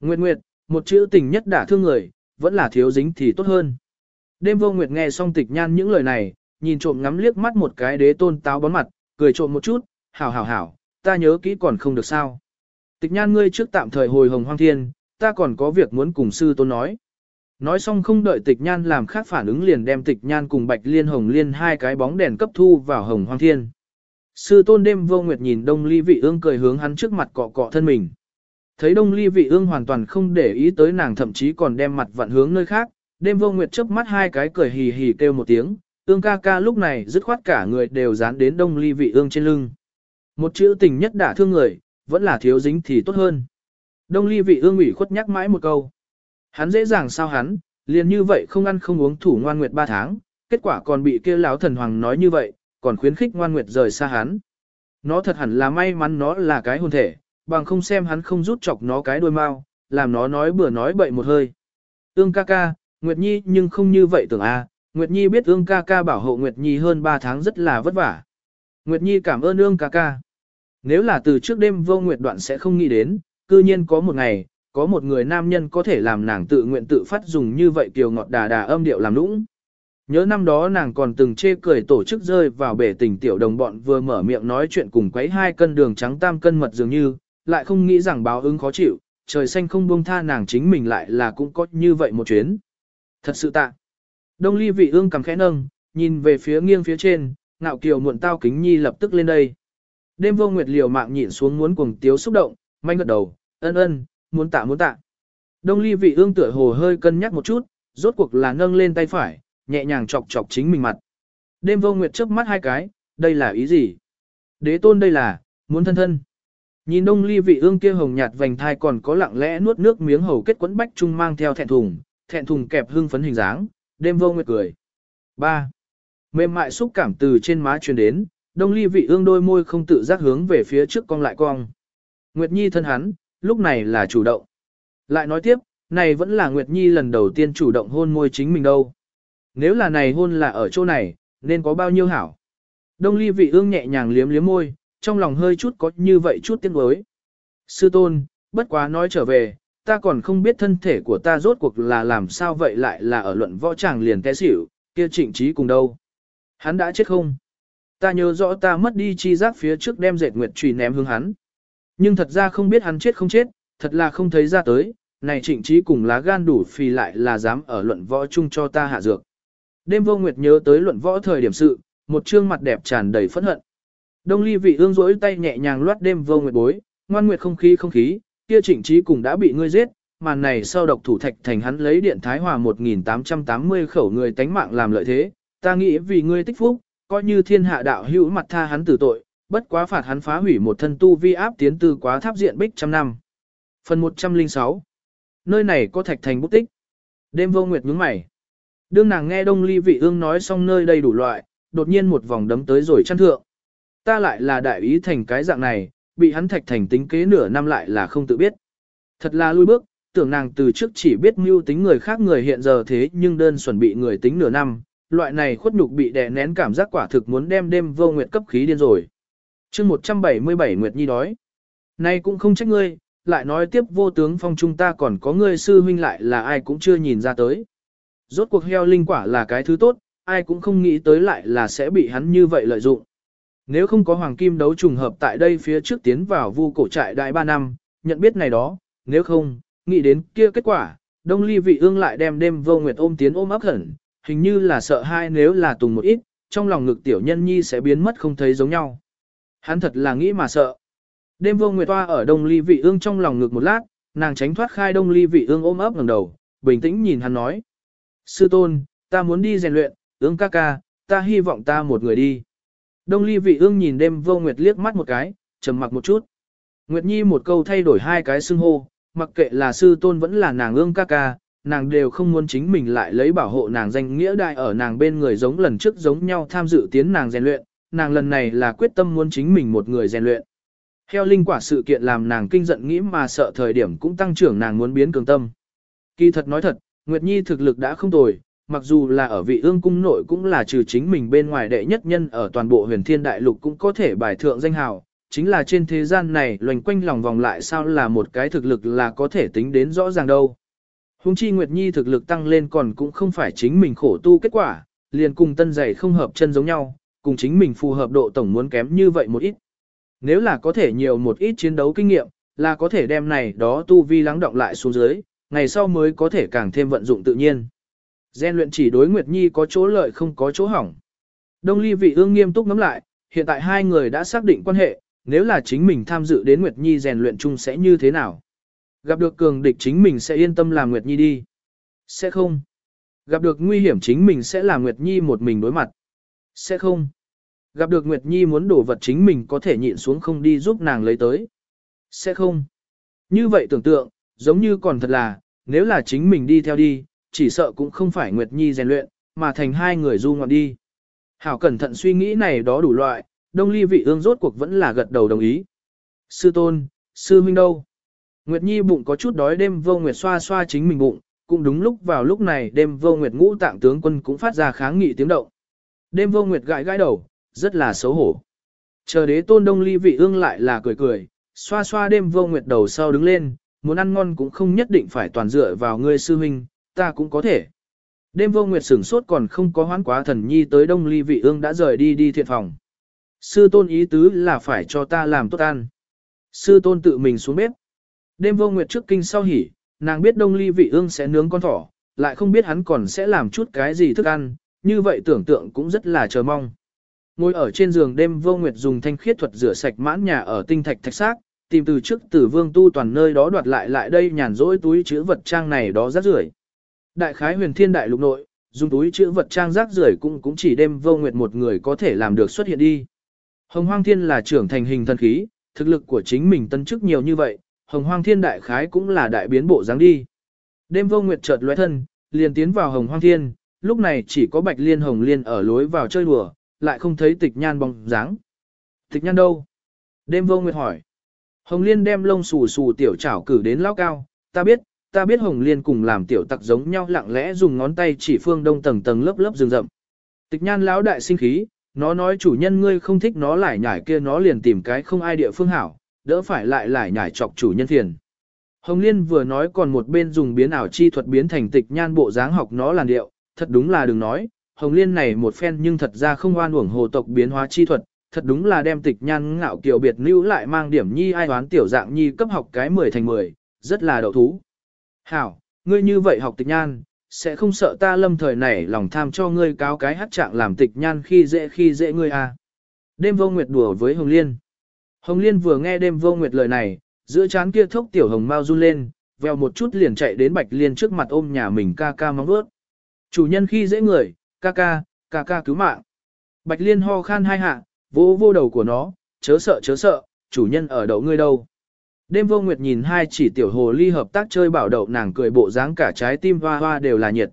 Nguyệt Nguyệt, một chữ tình nhất đả thương người, vẫn là thiếu dính thì tốt hơn. Đêm vô Nguyệt nghe xong tịch nhan những lời này, nhìn trộm ngắm liếc mắt một cái đế tôn táo bón mặt, cười trộm một chút, hảo hảo hảo, ta nhớ kỹ còn không được sao. Tịch nhan ngươi trước tạm thời hồi hồng hoang thiên, ta còn có việc muốn cùng sư tôn nói. Nói xong không đợi tịch nhan làm khác phản ứng liền đem tịch nhan cùng bạch liên hồng liên hai cái bóng đèn cấp thu vào hồng hoang thiên. Sư tôn đêm vô nguyệt nhìn đông ly vị ương cười hướng hắn trước mặt cọ cọ thân mình. Thấy đông ly vị ương hoàn toàn không để ý tới nàng thậm chí còn đem mặt vặn hướng nơi khác, đêm vô nguyệt chớp mắt hai cái cười hì hì kêu một tiếng, ương ca ca lúc này dứt khoát cả người đều dán đến đông ly vị ương trên lưng. Một chữ tình nhất đả thương người, vẫn là thiếu dính thì tốt hơn. Đông ly vị ương ủy khuất nhắc mãi một câu. Hắn dễ dàng sao hắn, liền như vậy không ăn không uống thủ ngoan nguyệt ba tháng, kết quả còn bị kia lão thần hoàng nói như vậy, còn khuyến khích ngoan nguyệt rời xa hắn. Nó thật hẳn là may mắn nó là cái hồn thể, bằng không xem hắn không rút chọc nó cái đuôi mau, làm nó nói bừa nói bậy một hơi. Ương ca ca, Nguyệt Nhi nhưng không như vậy tưởng a. Nguyệt Nhi biết ương ca ca bảo hộ Nguyệt Nhi hơn 3 tháng rất là vất vả. Nguyệt Nhi cảm ơn ương ca ca. Nếu là từ trước đêm vô Nguyệt đoạn sẽ không nghĩ đến, cư nhiên có một ngày, có một người nam nhân có thể làm nàng tự nguyện tự phát dùng như vậy kiều ngọt đà đà âm điệu làm nũng. Nhớ năm đó nàng còn từng chê cười tổ chức rơi vào bể tình tiểu đồng bọn vừa mở miệng nói chuyện cùng quấy hai cân đường trắng tam cân mật dường như, lại không nghĩ rằng báo ứng khó chịu, trời xanh không buông tha nàng chính mình lại là cũng có như vậy một chuyến. Thật sự tạ. Đông ly vị ương cầm khẽ nâng, nhìn về phía nghiêng phía trên, ngạo kiều muộn tao kính nhi lập tức lên đây. Đêm vô nguyệt liều mạng nhịn xuống muốn cuồng tiếu xúc động, manh gật đầu, ân ân, muốn tạ muốn tạ. Đông ly vị ương tựa hồ hơi cân nhắc một chút, rốt cuộc là nâng lên tay phải, nhẹ nhàng chọc chọc chính mình mặt. Đêm vô nguyệt chớp mắt hai cái, đây là ý gì? Đế tôn đây là, muốn thân thân. Nhìn đông ly vị ương kia hồng nhạt vành thai còn có lặng lẽ nuốt nước miếng hầu kết quấn bách trung mang theo thẹn thùng, thẹn thùng kẹp hưng phấn hình dáng, đêm vô nguyệt cười. 3. Mềm mại xúc cảm từ trên má truyền đến, đông ly vị ương đôi môi không tự giác hướng về phía trước cong lại cong. Nguyệt Nhi thân hắn, lúc này là chủ động. Lại nói tiếp, này vẫn là Nguyệt Nhi lần đầu tiên chủ động hôn môi chính mình đâu. Nếu là này hôn là ở chỗ này, nên có bao nhiêu hảo. Đông ly vị ương nhẹ nhàng liếm liếm môi, trong lòng hơi chút có như vậy chút tiếc nuối. Sư tôn, bất quá nói trở về, ta còn không biết thân thể của ta rốt cuộc là làm sao vậy lại là ở luận võ tràng liền té xỉu, kia trịnh trí cùng đâu. Hắn đã chết không? Ta nhớ rõ ta mất đi chi giác phía trước đem dệt nguyệt trùy ném hướng hắn. Nhưng thật ra không biết hắn chết không chết, thật là không thấy ra tới, này trịnh trí cùng lá gan đủ phì lại là dám ở luận võ chung cho ta hạ dược. Đêm vô nguyệt nhớ tới luận võ thời điểm sự, một trương mặt đẹp tràn đầy phẫn hận. Đông ly vị ương rỗi tay nhẹ nhàng loát đêm vô nguyệt bối, ngoan nguyệt không khí không khí, kia trịnh trí cùng đã bị ngươi giết, màn này sau độc thủ thạch thành hắn lấy điện thái hòa 1880 khẩu người tánh mạng làm lợi thế, ta nghĩ vì ngươi tích phúc, coi như thiên hạ đạo hữu mặt tha hắn tử tội, bất quá phạt hắn phá hủy một thân tu vi áp tiến từ quá tháp diện bích trăm năm. Phần 106 Nơi này có thạch thành bút tích. Đêm vô nguyệt nhướng mày. Đương nàng nghe đông ly vị ương nói xong nơi đây đủ loại, đột nhiên một vòng đấm tới rồi chăn thượng. Ta lại là đại ý thành cái dạng này, bị hắn thạch thành tính kế nửa năm lại là không tự biết. Thật là lui bước, tưởng nàng từ trước chỉ biết mưu tính người khác người hiện giờ thế nhưng đơn chuẩn bị người tính nửa năm, loại này khuất nhục bị đè nén cảm giác quả thực muốn đem đêm vô nguyệt cấp khí điên rồi. chương 177 Nguyệt Nhi đói. Nay cũng không trách ngươi, lại nói tiếp vô tướng phong trung ta còn có ngươi sư huynh lại là ai cũng chưa nhìn ra tới. Rốt cuộc heo linh quả là cái thứ tốt, ai cũng không nghĩ tới lại là sẽ bị hắn như vậy lợi dụng. Nếu không có hoàng kim đấu trùng hợp tại đây phía trước tiến vào vu cổ trại đại 3 năm, nhận biết này đó, nếu không, nghĩ đến kia kết quả, đông ly vị ương lại đem đêm vô nguyệt ôm tiến ôm ấp hẳn, hình như là sợ hai nếu là tùng một ít, trong lòng ngực tiểu nhân nhi sẽ biến mất không thấy giống nhau. Hắn thật là nghĩ mà sợ. Đêm vô nguyệt toa ở đông ly vị ương trong lòng ngực một lát, nàng tránh thoát khai đông ly vị ương ôm ấp ngẩng đầu, bình tĩnh nhìn hắn nói. Sư tôn, ta muốn đi rèn luyện, ương ca ca, ta hy vọng ta một người đi. Đông ly vị ương nhìn đêm vô nguyệt liếc mắt một cái, trầm mặc một chút. Nguyệt Nhi một câu thay đổi hai cái xưng hô, mặc kệ là sư tôn vẫn là nàng ương ca ca, nàng đều không muốn chính mình lại lấy bảo hộ nàng danh nghĩa đại ở nàng bên người giống lần trước giống nhau tham dự tiến nàng rèn luyện, nàng lần này là quyết tâm muốn chính mình một người rèn luyện. Theo linh quả sự kiện làm nàng kinh giận nghĩ mà sợ thời điểm cũng tăng trưởng nàng muốn biến cường tâm. Kỳ thật nói thật, Nguyệt Nhi thực lực đã không tồi, mặc dù là ở vị ương cung nội cũng là trừ chính mình bên ngoài đệ nhất nhân ở toàn bộ huyền thiên đại lục cũng có thể bài thượng danh hào, chính là trên thế gian này loành quanh lòng vòng lại sao là một cái thực lực là có thể tính đến rõ ràng đâu. Hùng chi Nguyệt Nhi thực lực tăng lên còn cũng không phải chính mình khổ tu kết quả, liền cùng tân giày không hợp chân giống nhau, cùng chính mình phù hợp độ tổng muốn kém như vậy một ít. Nếu là có thể nhiều một ít chiến đấu kinh nghiệm, là có thể đem này đó tu vi lắng động lại xuống dưới, ngày sau mới có thể càng thêm vận dụng tự nhiên. Gen luyện chỉ đối Nguyệt Nhi có chỗ lợi không có chỗ hỏng. Đông ly vị ương nghiêm túc ngắm lại, hiện tại hai người đã xác định quan hệ, nếu là chính mình tham dự đến Nguyệt Nhi rèn luyện chung sẽ như thế nào? Gặp được cường địch chính mình sẽ yên tâm làm Nguyệt Nhi đi. Sẽ không. Gặp được nguy hiểm chính mình sẽ làm Nguyệt Nhi một mình đối mặt. Sẽ không. Gặp được Nguyệt Nhi muốn đổ vật chính mình có thể nhịn xuống không đi giúp nàng lấy tới. Sẽ không. Như vậy tưởng tượng, giống như còn thật là, nếu là chính mình đi theo đi, chỉ sợ cũng không phải Nguyệt Nhi rèn luyện, mà thành hai người du ngoạn đi. Hảo cẩn thận suy nghĩ này đó đủ loại, đông ly vị ương rốt cuộc vẫn là gật đầu đồng ý. Sư tôn, sư huynh đâu? Nguyệt Nhi bụng có chút đói đêm vô Nguyệt xoa xoa chính mình bụng, cũng đúng lúc vào lúc này đêm vô Nguyệt ngũ tạng tướng quân cũng phát ra kháng nghị tiếng động. Đêm vô Nguyệt gãi gãi đầu, rất là xấu hổ. Chờ đế tôn đông ly vị ương lại là cười cười, xoa xoa đêm vô Nguyệt đầu sau đứng lên, muốn ăn ngon cũng không nhất định phải toàn dựa vào ngươi sư huynh, ta cũng có thể. Đêm vô Nguyệt sửng sốt còn không có hoán quá thần nhi tới đông ly vị ương đã rời đi đi thiện phòng. Sư tôn ý tứ là phải cho ta làm tốt ăn. Sư tôn tự mình xuống bếp. Đêm vô nguyệt trước kinh sau hỉ, nàng biết đông ly vị ương sẽ nướng con thỏ, lại không biết hắn còn sẽ làm chút cái gì thức ăn, như vậy tưởng tượng cũng rất là chờ mong. Ngồi ở trên giường đêm vô nguyệt dùng thanh khiết thuật rửa sạch mãn nhà ở tinh thạch thạch xác, tìm từ trước tử vương tu toàn nơi đó đoạt lại lại đây nhàn rỗi túi chứa vật trang này đó rất rưởi. Đại khái huyền thiên đại lục nội, dùng túi chứa vật trang rác rưởi cũng cũng chỉ đêm vô nguyệt một người có thể làm được xuất hiện đi. Hồng Hoang Thiên là trưởng thành hình thần khí, thực lực của chính mình tân chức nhiều như vậy, Hồng Hoang Thiên đại khái cũng là đại biến bộ dáng đi. Đêm vô nguyệt chợt lóe thân, liền tiến vào Hồng Hoang Thiên, lúc này chỉ có Bạch Liên Hồng Liên ở lối vào chơi đùa, lại không thấy Tịch Nhan bóng dáng. Tịch Nhan đâu? Đêm vô nguyệt hỏi. Hồng Liên đem lông xù xù tiểu chảo cử đến lao cao, ta biết, ta biết Hồng Liên cùng làm tiểu tặc giống nhau lặng lẽ dùng ngón tay chỉ phương đông tầng tầng lớp lớp rừng rậm. Tịch Nhan lão đại sinh khí, nó nói chủ nhân ngươi không thích nó lại nhải kia nó liền tìm cái không ai địa phương hảo, đỡ phải lại lại nhải chọc chủ nhân phiền. Hồng Liên vừa nói còn một bên dùng biến ảo chi thuật biến thành tịch nhan bộ dáng học nó làn điệu, thật đúng là đừng nói, Hồng Liên này một phen nhưng thật ra không oan uổng hồ tộc biến hóa chi thuật, thật đúng là đem tịch nhan ngạo kiều biệt lưu lại mang điểm nhi ai đoán tiểu dạng nhi cấp học cái 10 thành 10, rất là đậu thú. Hảo, ngươi như vậy học tịch nhan, sẽ không sợ ta lâm thời này lòng tham cho ngươi cáo cái hát trạng làm tịch nhan khi dễ khi dễ ngươi à. Đêm vô nguyệt đùa với Hồng Liên. Hồng Liên vừa nghe đêm vô nguyệt lời này, giữa chán kia thốc tiểu hồng mau run lên, veo một chút liền chạy đến Bạch Liên trước mặt ôm nhà mình ca ca mong ướt. Chủ nhân khi dễ người, ca ca, ca ca cứu mạng. Bạch Liên ho khan hai hạ, vô vô đầu của nó, chớ sợ chớ sợ, chủ nhân ở đầu ngươi đâu. Đêm vô nguyệt nhìn hai chỉ tiểu hồ ly hợp tác chơi bảo đậu nàng cười bộ dáng cả trái tim hoa hoa đều là nhiệt.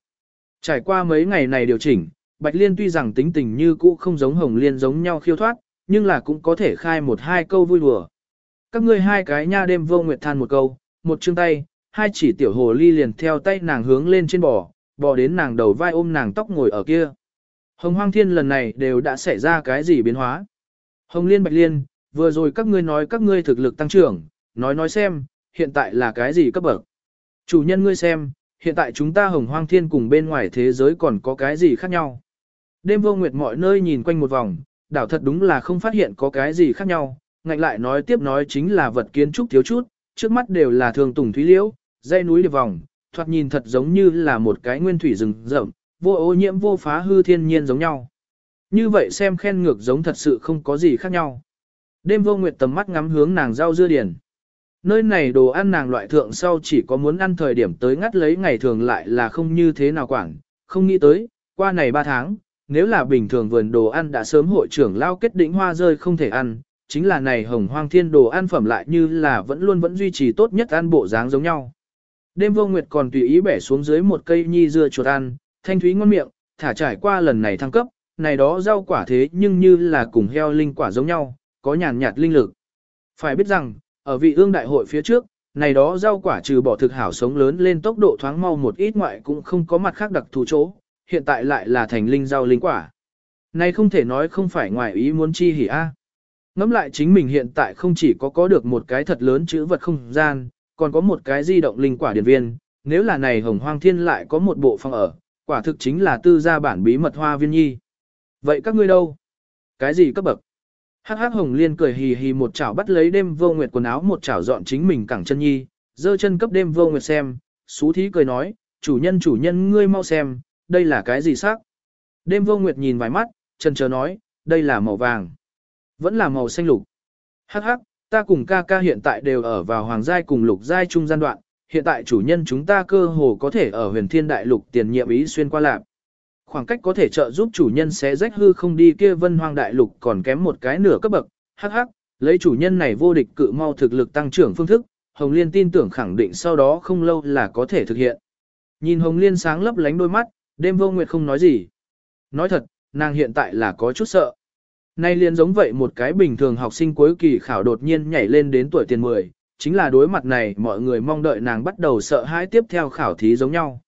Trải qua mấy ngày này điều chỉnh, Bạch Liên tuy rằng tính tình như cũ không giống Hồng Liên giống nhau khiêu thoát, nhưng là cũng có thể khai một hai câu vui đùa. Các ngươi hai cái nha đêm vô nguyệt than một câu, một chương tay, hai chỉ tiểu hồ ly liền theo tay nàng hướng lên trên bò, bò đến nàng đầu vai ôm nàng tóc ngồi ở kia. Hồng Hoang Thiên lần này đều đã xảy ra cái gì biến hóa. Hồng Liên Bạch Liên, vừa rồi các ngươi nói các ngươi thực lực tăng trưởng, nói nói xem, hiện tại là cái gì cấp bậc. Chủ nhân ngươi xem, hiện tại chúng ta hồng hoang thiên cùng bên ngoài thế giới còn có cái gì khác nhau. Đêm vô nguyệt mọi nơi nhìn quanh một vòng, đảo thật đúng là không phát hiện có cái gì khác nhau, ngạnh lại nói tiếp nói chính là vật kiến trúc thiếu chút, trước mắt đều là thường tùng thúy liễu, dây núi liều vòng, thoạt nhìn thật giống như là một cái nguyên thủy rừng rậm, vô ô nhiễm vô phá hư thiên nhiên giống nhau. Như vậy xem khen ngược giống thật sự không có gì khác nhau. Đêm vô nguyệt tầm mắt ngắm hướng nàng rau dưa điển. Nơi này đồ ăn nàng loại thượng sau chỉ có muốn ăn thời điểm tới ngắt lấy ngày thường lại là không như thế nào quản, không nghĩ tới, qua này 3 tháng, nếu là bình thường vườn đồ ăn đã sớm hội trưởng lao kết đỉnh hoa rơi không thể ăn, chính là này hồng hoang thiên đồ ăn phẩm lại như là vẫn luôn vẫn duy trì tốt nhất ăn bộ dáng giống nhau. Đêm vô nguyệt còn tùy ý bẻ xuống dưới một cây nhi dưa chuột ăn, thanh thúy ngon miệng, thả trải qua lần này thăng cấp, này đó rau quả thế nhưng như là cùng heo linh quả giống nhau, có nhàn nhạt linh lực. Phải biết rằng, ở vị ương đại hội phía trước, này đó rau quả trừ bỏ thực hảo sống lớn lên tốc độ thoáng mau một ít ngoại cũng không có mặt khác đặc thù chỗ, hiện tại lại là thành linh rau linh quả. Này không thể nói không phải ngoài ý muốn chi hỉ a. Ngắm lại chính mình hiện tại không chỉ có có được một cái thật lớn chữ vật không gian, còn có một cái di động linh quả điển viên, nếu là này hồng hoang thiên lại có một bộ phòng ở, quả thực chính là tư gia bản bí mật hoa viên nhi. Vậy các ngươi đâu? Cái gì cấp bậc? Hắc hắc hồng liên cười hì hì một chảo bắt lấy đêm vô nguyệt quần áo một chảo dọn chính mình cẳng chân nhi, dơ chân cấp đêm vô nguyệt xem, xú thí cười nói, chủ nhân chủ nhân ngươi mau xem, đây là cái gì sắc? Đêm vô nguyệt nhìn vài mắt, chân chờ nói, đây là màu vàng. Vẫn là màu xanh lục. Hắc hắc, ta cùng ca ca hiện tại đều ở vào hoàng giai cùng lục giai trung gian đoạn, hiện tại chủ nhân chúng ta cơ hồ có thể ở huyền thiên đại lục tiền nhiệm ý xuyên qua lạc. Khoảng cách có thể trợ giúp chủ nhân sẽ rách hư không đi kia vân hoang đại lục còn kém một cái nửa cấp bậc, hắc hắc, lấy chủ nhân này vô địch cự mau thực lực tăng trưởng phương thức, Hồng Liên tin tưởng khẳng định sau đó không lâu là có thể thực hiện. Nhìn Hồng Liên sáng lấp lánh đôi mắt, đêm vô nguyệt không nói gì. Nói thật, nàng hiện tại là có chút sợ. Nay liền giống vậy một cái bình thường học sinh cuối kỳ khảo đột nhiên nhảy lên đến tuổi tiền 10, chính là đối mặt này mọi người mong đợi nàng bắt đầu sợ hãi tiếp theo khảo thí giống nhau.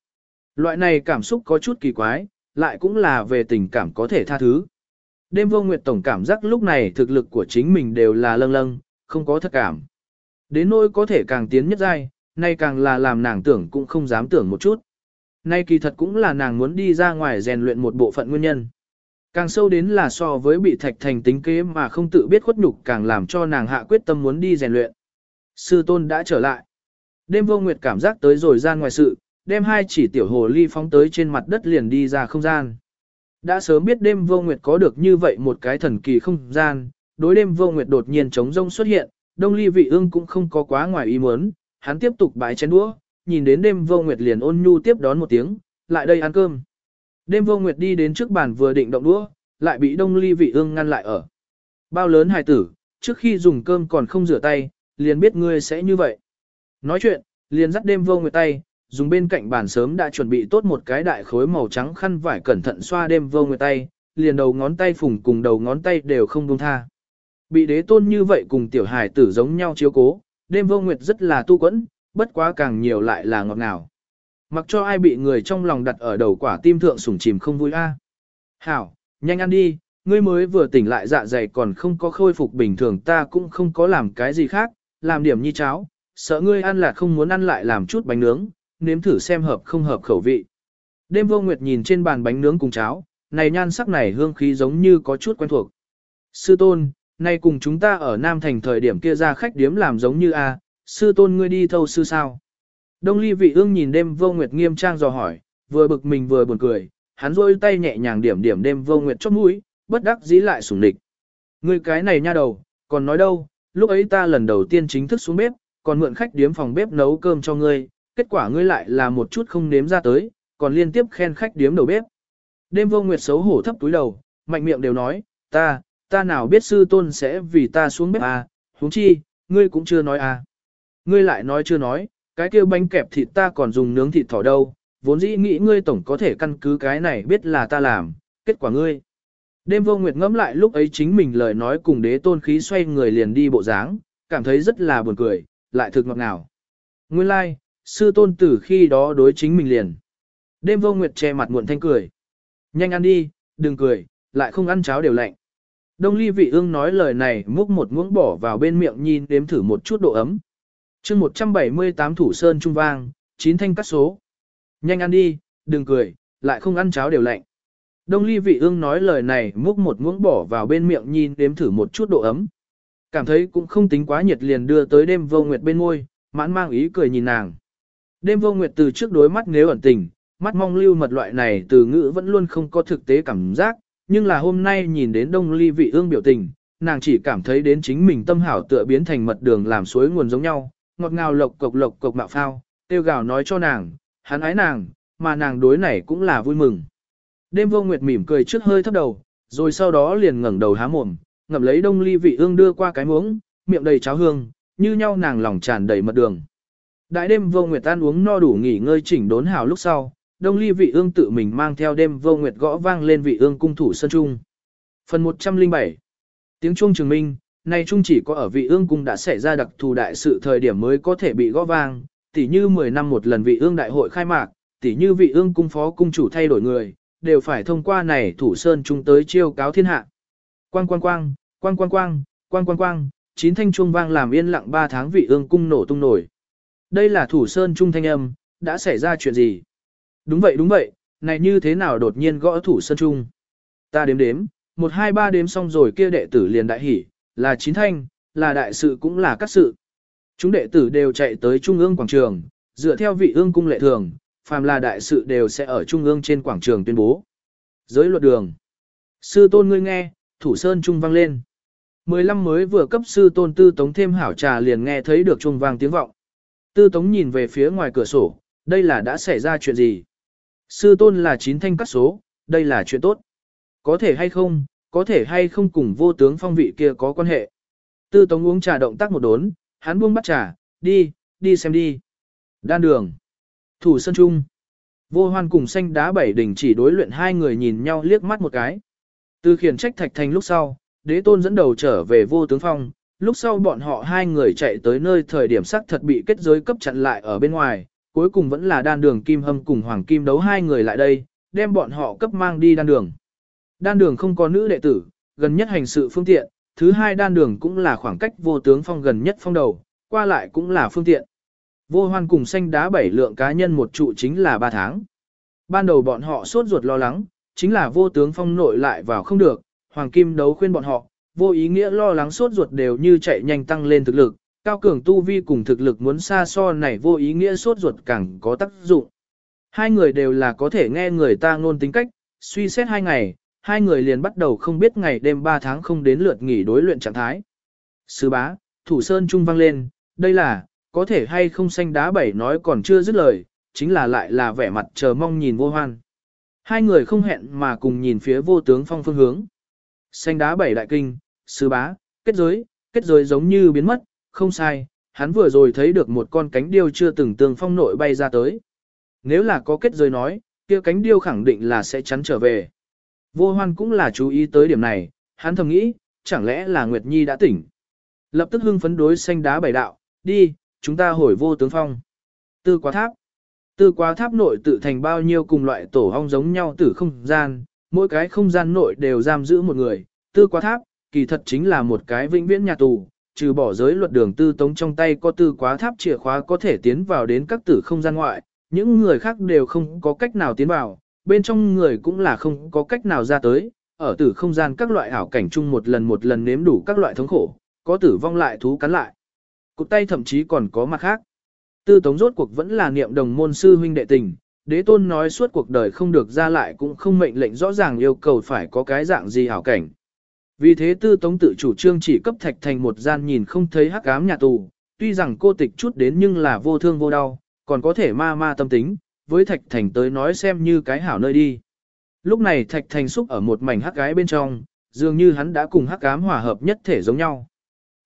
Loại này cảm xúc có chút kỳ quái, lại cũng là về tình cảm có thể tha thứ. Đêm vô nguyệt tổng cảm giác lúc này thực lực của chính mình đều là lâng lâng, không có thật cảm. Đến nỗi có thể càng tiến nhất giai, nay càng là làm nàng tưởng cũng không dám tưởng một chút. Nay kỳ thật cũng là nàng muốn đi ra ngoài rèn luyện một bộ phận nguyên nhân. Càng sâu đến là so với bị thạch thành tính kế mà không tự biết khuất nhục càng làm cho nàng hạ quyết tâm muốn đi rèn luyện. Sư tôn đã trở lại. Đêm vô nguyệt cảm giác tới rồi gian ngoài sự, đem hai chỉ tiểu hồ ly phóng tới trên mặt đất liền đi ra không gian. Đã sớm biết đêm vô nguyệt có được như vậy một cái thần kỳ không gian, đối đêm vô nguyệt đột nhiên trống rông xuất hiện, đông ly vị ương cũng không có quá ngoài ý muốn, hắn tiếp tục bái chén đũa, nhìn đến đêm vô nguyệt liền ôn nhu tiếp đón một tiếng, lại đây ăn cơm. Đêm vô nguyệt đi đến trước bàn vừa định động đũa, lại bị đông ly vị ương ngăn lại ở. Bao lớn hài tử, trước khi dùng cơm còn không rửa tay, liền biết ngươi sẽ như vậy. Nói chuyện, liền dắt đêm vô nguyệt tay, dùng bên cạnh bàn sớm đã chuẩn bị tốt một cái đại khối màu trắng khăn vải cẩn thận xoa đêm vô nguyệt tay, liền đầu ngón tay phùng cùng đầu ngón tay đều không buông tha. Bị đế tôn như vậy cùng tiểu hài tử giống nhau chiếu cố, đêm vô nguyệt rất là tu quẫn, bất quá càng nhiều lại là ngọt ngào. Mặc cho ai bị người trong lòng đặt ở đầu quả tim thượng sủng chìm không vui a. Hảo, nhanh ăn đi, ngươi mới vừa tỉnh lại dạ dày còn không có khôi phục bình thường ta cũng không có làm cái gì khác, làm điểm như cháo, sợ ngươi ăn là không muốn ăn lại làm chút bánh nướng, nếm thử xem hợp không hợp khẩu vị. Đêm vô nguyệt nhìn trên bàn bánh nướng cùng cháo, này nhan sắc này hương khí giống như có chút quen thuộc. Sư tôn, nay cùng chúng ta ở Nam Thành thời điểm kia ra khách điếm làm giống như a, sư tôn ngươi đi thâu sư sao? Đông ly vị ương nhìn đêm vô nguyệt nghiêm trang dò hỏi, vừa bực mình vừa buồn cười, hắn rôi tay nhẹ nhàng điểm điểm đêm vô nguyệt chót mũi, bất đắc dĩ lại sủng địch. Ngươi cái này nha đầu, còn nói đâu, lúc ấy ta lần đầu tiên chính thức xuống bếp, còn mượn khách điếm phòng bếp nấu cơm cho ngươi, kết quả ngươi lại là một chút không nếm ra tới, còn liên tiếp khen khách điếm đầu bếp. Đêm vô nguyệt xấu hổ thấp túi đầu, mạnh miệng đều nói, ta, ta nào biết sư tôn sẽ vì ta xuống bếp à, huống chi, ngươi cũng chưa nói à. Ngươi lại nói chưa nói, cái kia bánh kẹp thịt ta còn dùng nướng thịt thỏ đâu, vốn dĩ nghĩ ngươi tổng có thể căn cứ cái này biết là ta làm, kết quả ngươi. Đêm vô nguyệt ngẫm lại lúc ấy chính mình lời nói cùng đế tôn khí xoay người liền đi bộ dáng, cảm thấy rất là buồn cười, lại thực ngọt ngào. Nguyên lai, like, sư tôn tử khi đó đối chính mình liền. Đêm vô nguyệt che mặt muộn thanh cười. Nhanh ăn đi, đừng cười, lại không ăn cháo đều lạnh. Đông ly vị ương nói lời này múc một muỗng bỏ vào bên miệng nhìn đếm thử một chút độ ấm. chương 178 thủ sơn trung vang, chín thanh cắt số. Nhanh ăn đi, đừng cười, lại không ăn cháo đều lạnh. Đông ly vị ương nói lời này múc một muỗng bỏ vào bên miệng nhìn đếm thử một chút độ ấm. Cảm thấy cũng không tính quá nhiệt liền đưa tới đêm vô nguyệt bên ngôi, mãn mang ý cười nhìn nàng. Đêm vô nguyệt từ trước đối mắt nếu ẩn tình, mắt mong lưu mật loại này từ ngữ vẫn luôn không có thực tế cảm giác, nhưng là hôm nay nhìn đến đông ly vị ương biểu tình, nàng chỉ cảm thấy đến chính mình tâm hảo tựa biến thành mật đường làm suối nguồn giống nhau, ngọt ngào lộc cộc lộc cộc mạo phao, tiêu gào nói cho nàng, hắn ái nàng, mà nàng đối này cũng là vui mừng. Đêm vô nguyệt mỉm cười trước hơi thấp đầu, rồi sau đó liền ngẩng đầu há mồm, ngậm lấy đông ly vị ương đưa qua cái muỗng, miệng đầy cháo hương, như nhau nàng lòng tràn đầy mật đường. Đại đêm vô nguyệt ăn uống no đủ nghỉ ngơi chỉnh đốn hảo lúc sau, đông ly vị ương tự mình mang theo đêm vô nguyệt gõ vang lên vị ương cung thủ sân trung. Phần 107 Tiếng chuông trường minh, nay trung chỉ có ở vị ương cung đã xảy ra đặc thù đại sự thời điểm mới có thể bị gõ vang, tỉ như 10 năm một lần vị ương đại hội khai mạc, tỉ như vị ương cung phó cung chủ thay đổi người, đều phải thông qua này thủ sơn trung tới chiêu cáo thiên hạ. Quang quang quang, quang quang quang, quang quang quang, chín thanh chuông vang làm yên lặng 3 tháng vị ương cung nổ tung nổi. Đây là thủ sơn trung thanh âm, đã xảy ra chuyện gì? Đúng vậy đúng vậy, này như thế nào đột nhiên gõ thủ sơn trung? Ta đếm đếm, 1 2 3 đếm xong rồi kia đệ tử liền đại hỉ, là chín thanh, là đại sự cũng là các sự. Chúng đệ tử đều chạy tới trung ương quảng trường, dựa theo vị ương cung lệ thường, phàm là đại sự đều sẽ ở trung ương trên quảng trường tuyên bố. Giới luật đường. Sư tôn ngươi nghe, thủ sơn trung vang lên. 15 mới vừa cấp sư tôn tư tống thêm hảo trà liền nghe thấy được trung vang tiếng vọng. Tư tống nhìn về phía ngoài cửa sổ, đây là đã xảy ra chuyện gì? Sư tôn là chín thanh cắt số, đây là chuyện tốt. Có thể hay không, có thể hay không cùng vô tướng phong vị kia có quan hệ. Tư tống uống trà động tác một đốn, hắn buông bắt trà, đi, đi xem đi. Đan đường. Thủ sân trung. Vô hoan cùng xanh đá bảy đỉnh chỉ đối luyện hai người nhìn nhau liếc mắt một cái. Từ khiển trách thạch thành lúc sau, đế tôn dẫn đầu trở về vô tướng phong, lúc sau bọn họ hai người chạy tới nơi thời điểm sắc thật bị kết giới cấp chặn lại ở bên ngoài, cuối cùng vẫn là đan đường kim hâm cùng hoàng kim đấu hai người lại đây, đem bọn họ cấp mang đi đan đường. Đan đường không có nữ đệ tử, gần nhất hành sự phương tiện, thứ hai đan đường cũng là khoảng cách vô tướng phong gần nhất phong đầu, qua lại cũng là phương tiện. Vô hoan cùng xanh đá bảy lượng cá nhân một trụ chính là ba tháng. Ban đầu bọn họ sốt ruột lo lắng, chính là vô tướng phong nội lại vào không được, hoàng kim đấu khuyên bọn họ, vô ý nghĩa lo lắng sốt ruột đều như chạy nhanh tăng lên thực lực, cao cường tu vi cùng thực lực muốn xa so này vô ý nghĩa sốt ruột càng có tác dụng. Hai người đều là có thể nghe người ta ngôn tính cách, suy xét hai ngày, hai người liền bắt đầu không biết ngày đêm ba tháng không đến lượt nghỉ đối luyện trạng thái. Sư bá, thủ sơn trung vang lên, đây là, có thể hay không xanh đá bảy nói còn chưa dứt lời, chính là lại là vẻ mặt chờ mong nhìn vô hoan. Hai người không hẹn mà cùng nhìn phía vô tướng phong phương hướng. Xanh đá bảy đại kinh, sư bá, kết giới, kết giới giống như biến mất, không sai, hắn vừa rồi thấy được một con cánh điêu chưa từng tường phong nội bay ra tới. Nếu là có kết giới nói, kia cánh điêu khẳng định là sẽ chắn trở về. Vô hoan cũng là chú ý tới điểm này, hắn thầm nghĩ, chẳng lẽ là Nguyệt Nhi đã tỉnh. Lập tức hưng phấn đối xanh đá bảy đạo, đi, chúng ta hồi vô tướng phong. Tư quá tháp. Tư quá tháp nội tự thành bao nhiêu cùng loại tổ hong giống nhau tử không gian, mỗi cái không gian nội đều giam giữ một người. Tư quá tháp, kỳ thật chính là một cái vĩnh viễn nhà tù, trừ bỏ giới luật đường tư tống trong tay có tư quá tháp chìa khóa có thể tiến vào đến các tử không gian ngoại, những người khác đều không có cách nào tiến vào, bên trong người cũng là không có cách nào ra tới, ở tử không gian các loại ảo cảnh chung một lần một lần nếm đủ các loại thống khổ, có tử vong lại thú cắn lại. Cục tay thậm chí còn có mặt khác. Tư tống rốt cuộc vẫn là niệm đồng môn sư huynh đệ tình, đế tôn nói suốt cuộc đời không được ra lại cũng không mệnh lệnh rõ ràng yêu cầu phải có cái dạng gì hảo cảnh. Vì thế tư tống tự chủ trương chỉ cấp thạch thành một gian nhìn không thấy hắc ám nhà tù, tuy rằng cô tịch chút đến nhưng là vô thương vô đau, còn có thể ma ma tâm tính, với thạch thành tới nói xem như cái hảo nơi đi. Lúc này thạch thành xúc ở một mảnh hắc gái bên trong, dường như hắn đã cùng hắc ám hòa hợp nhất thể giống nhau.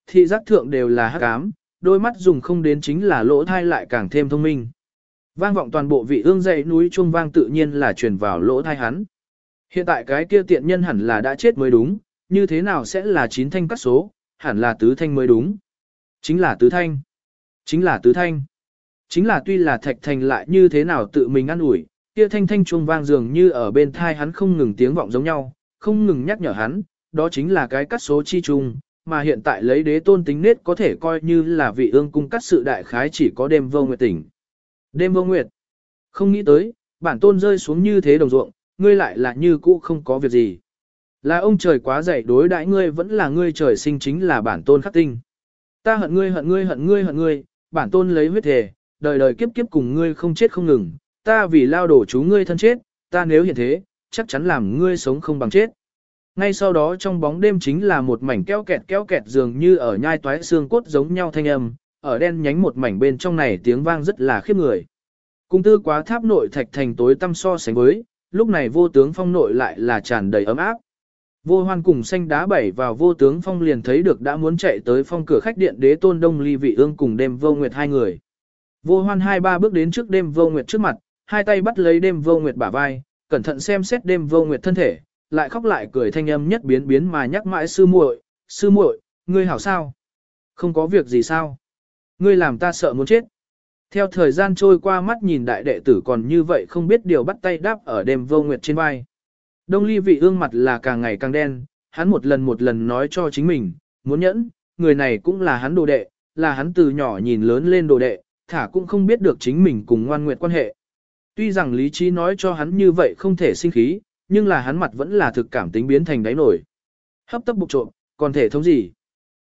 Thị giác thượng đều là hắc ám, đôi mắt dùng không đến chính là lỗ thai lại càng thêm thông minh. Vang vọng toàn bộ vị ương dậy núi trung vang tự nhiên là truyền vào lỗ thai hắn. Hiện tại cái kia tiện nhân hẳn là đã chết mới đúng, như thế nào sẽ là chín thanh cắt số, hẳn là tứ thanh mới đúng. Chính là tứ thanh. Chính là tứ thanh. Chính là tuy là thạch thành lại như thế nào tự mình ăn ủi, kia thanh thanh chuông vang dường như ở bên thai hắn không ngừng tiếng vọng giống nhau, không ngừng nhắc nhở hắn, đó chính là cái cắt số chi trùng, mà hiện tại lấy đế tôn tính nết có thể coi như là vị ương cung cắt sự đại khái chỉ có đêm vô nguyệt tỉnh. Đêm vô nguyệt. Không nghĩ tới, bản tôn rơi xuống như thế đồng ruộng, ngươi lại là như cũ không có việc gì. Là ông trời quá dạy đối đãi ngươi vẫn là ngươi trời sinh chính là bản tôn khắc tinh. Ta hận ngươi hận ngươi hận ngươi hận ngươi, bản tôn lấy huyết thể, đời đời kiếp kiếp cùng ngươi không chết không ngừng, ta vì lao đổ chú ngươi thân chết, ta nếu hiện thế, chắc chắn làm ngươi sống không bằng chết. Ngay sau đó trong bóng đêm chính là một mảnh keo kẹt keo kẹt dường như ở nhai toái xương cốt giống nhau thanh âm, ở đen nhánh một mảnh bên trong này tiếng vang rất là khiếp người. Cung tư quá tháp nội thạch thành tối tăm so sánh với, lúc này vô tướng phong nội lại là tràn đầy ấm áp. Vô hoan cùng xanh đá bảy vào vô tướng phong liền thấy được đã muốn chạy tới phong cửa khách điện đế tôn đông ly vị ương cùng đêm vô nguyệt hai người. Vô hoan hai ba bước đến trước đêm vô nguyệt trước mặt, hai tay bắt lấy đêm vô nguyệt bả vai, cẩn thận xem xét đêm vô nguyệt thân thể, lại khóc lại cười thanh âm nhất biến biến mà nhắc mãi sư muội, sư muội, ngươi hảo sao? Không có việc gì sao? Ngươi làm ta sợ muốn chết. Theo thời gian trôi qua mắt nhìn đại đệ tử còn như vậy không biết điều bắt tay đáp ở đêm vô nguyệt trên vai. Đông ly vị ương mặt là càng ngày càng đen, hắn một lần một lần nói cho chính mình, muốn nhẫn, người này cũng là hắn đồ đệ, là hắn từ nhỏ nhìn lớn lên đồ đệ, thả cũng không biết được chính mình cùng ngoan nguyện quan hệ. Tuy rằng lý trí nói cho hắn như vậy không thể sinh khí, nhưng là hắn mặt vẫn là thực cảm tính biến thành đáy nổi. Hấp tấp bục trộm, còn thể thống gì?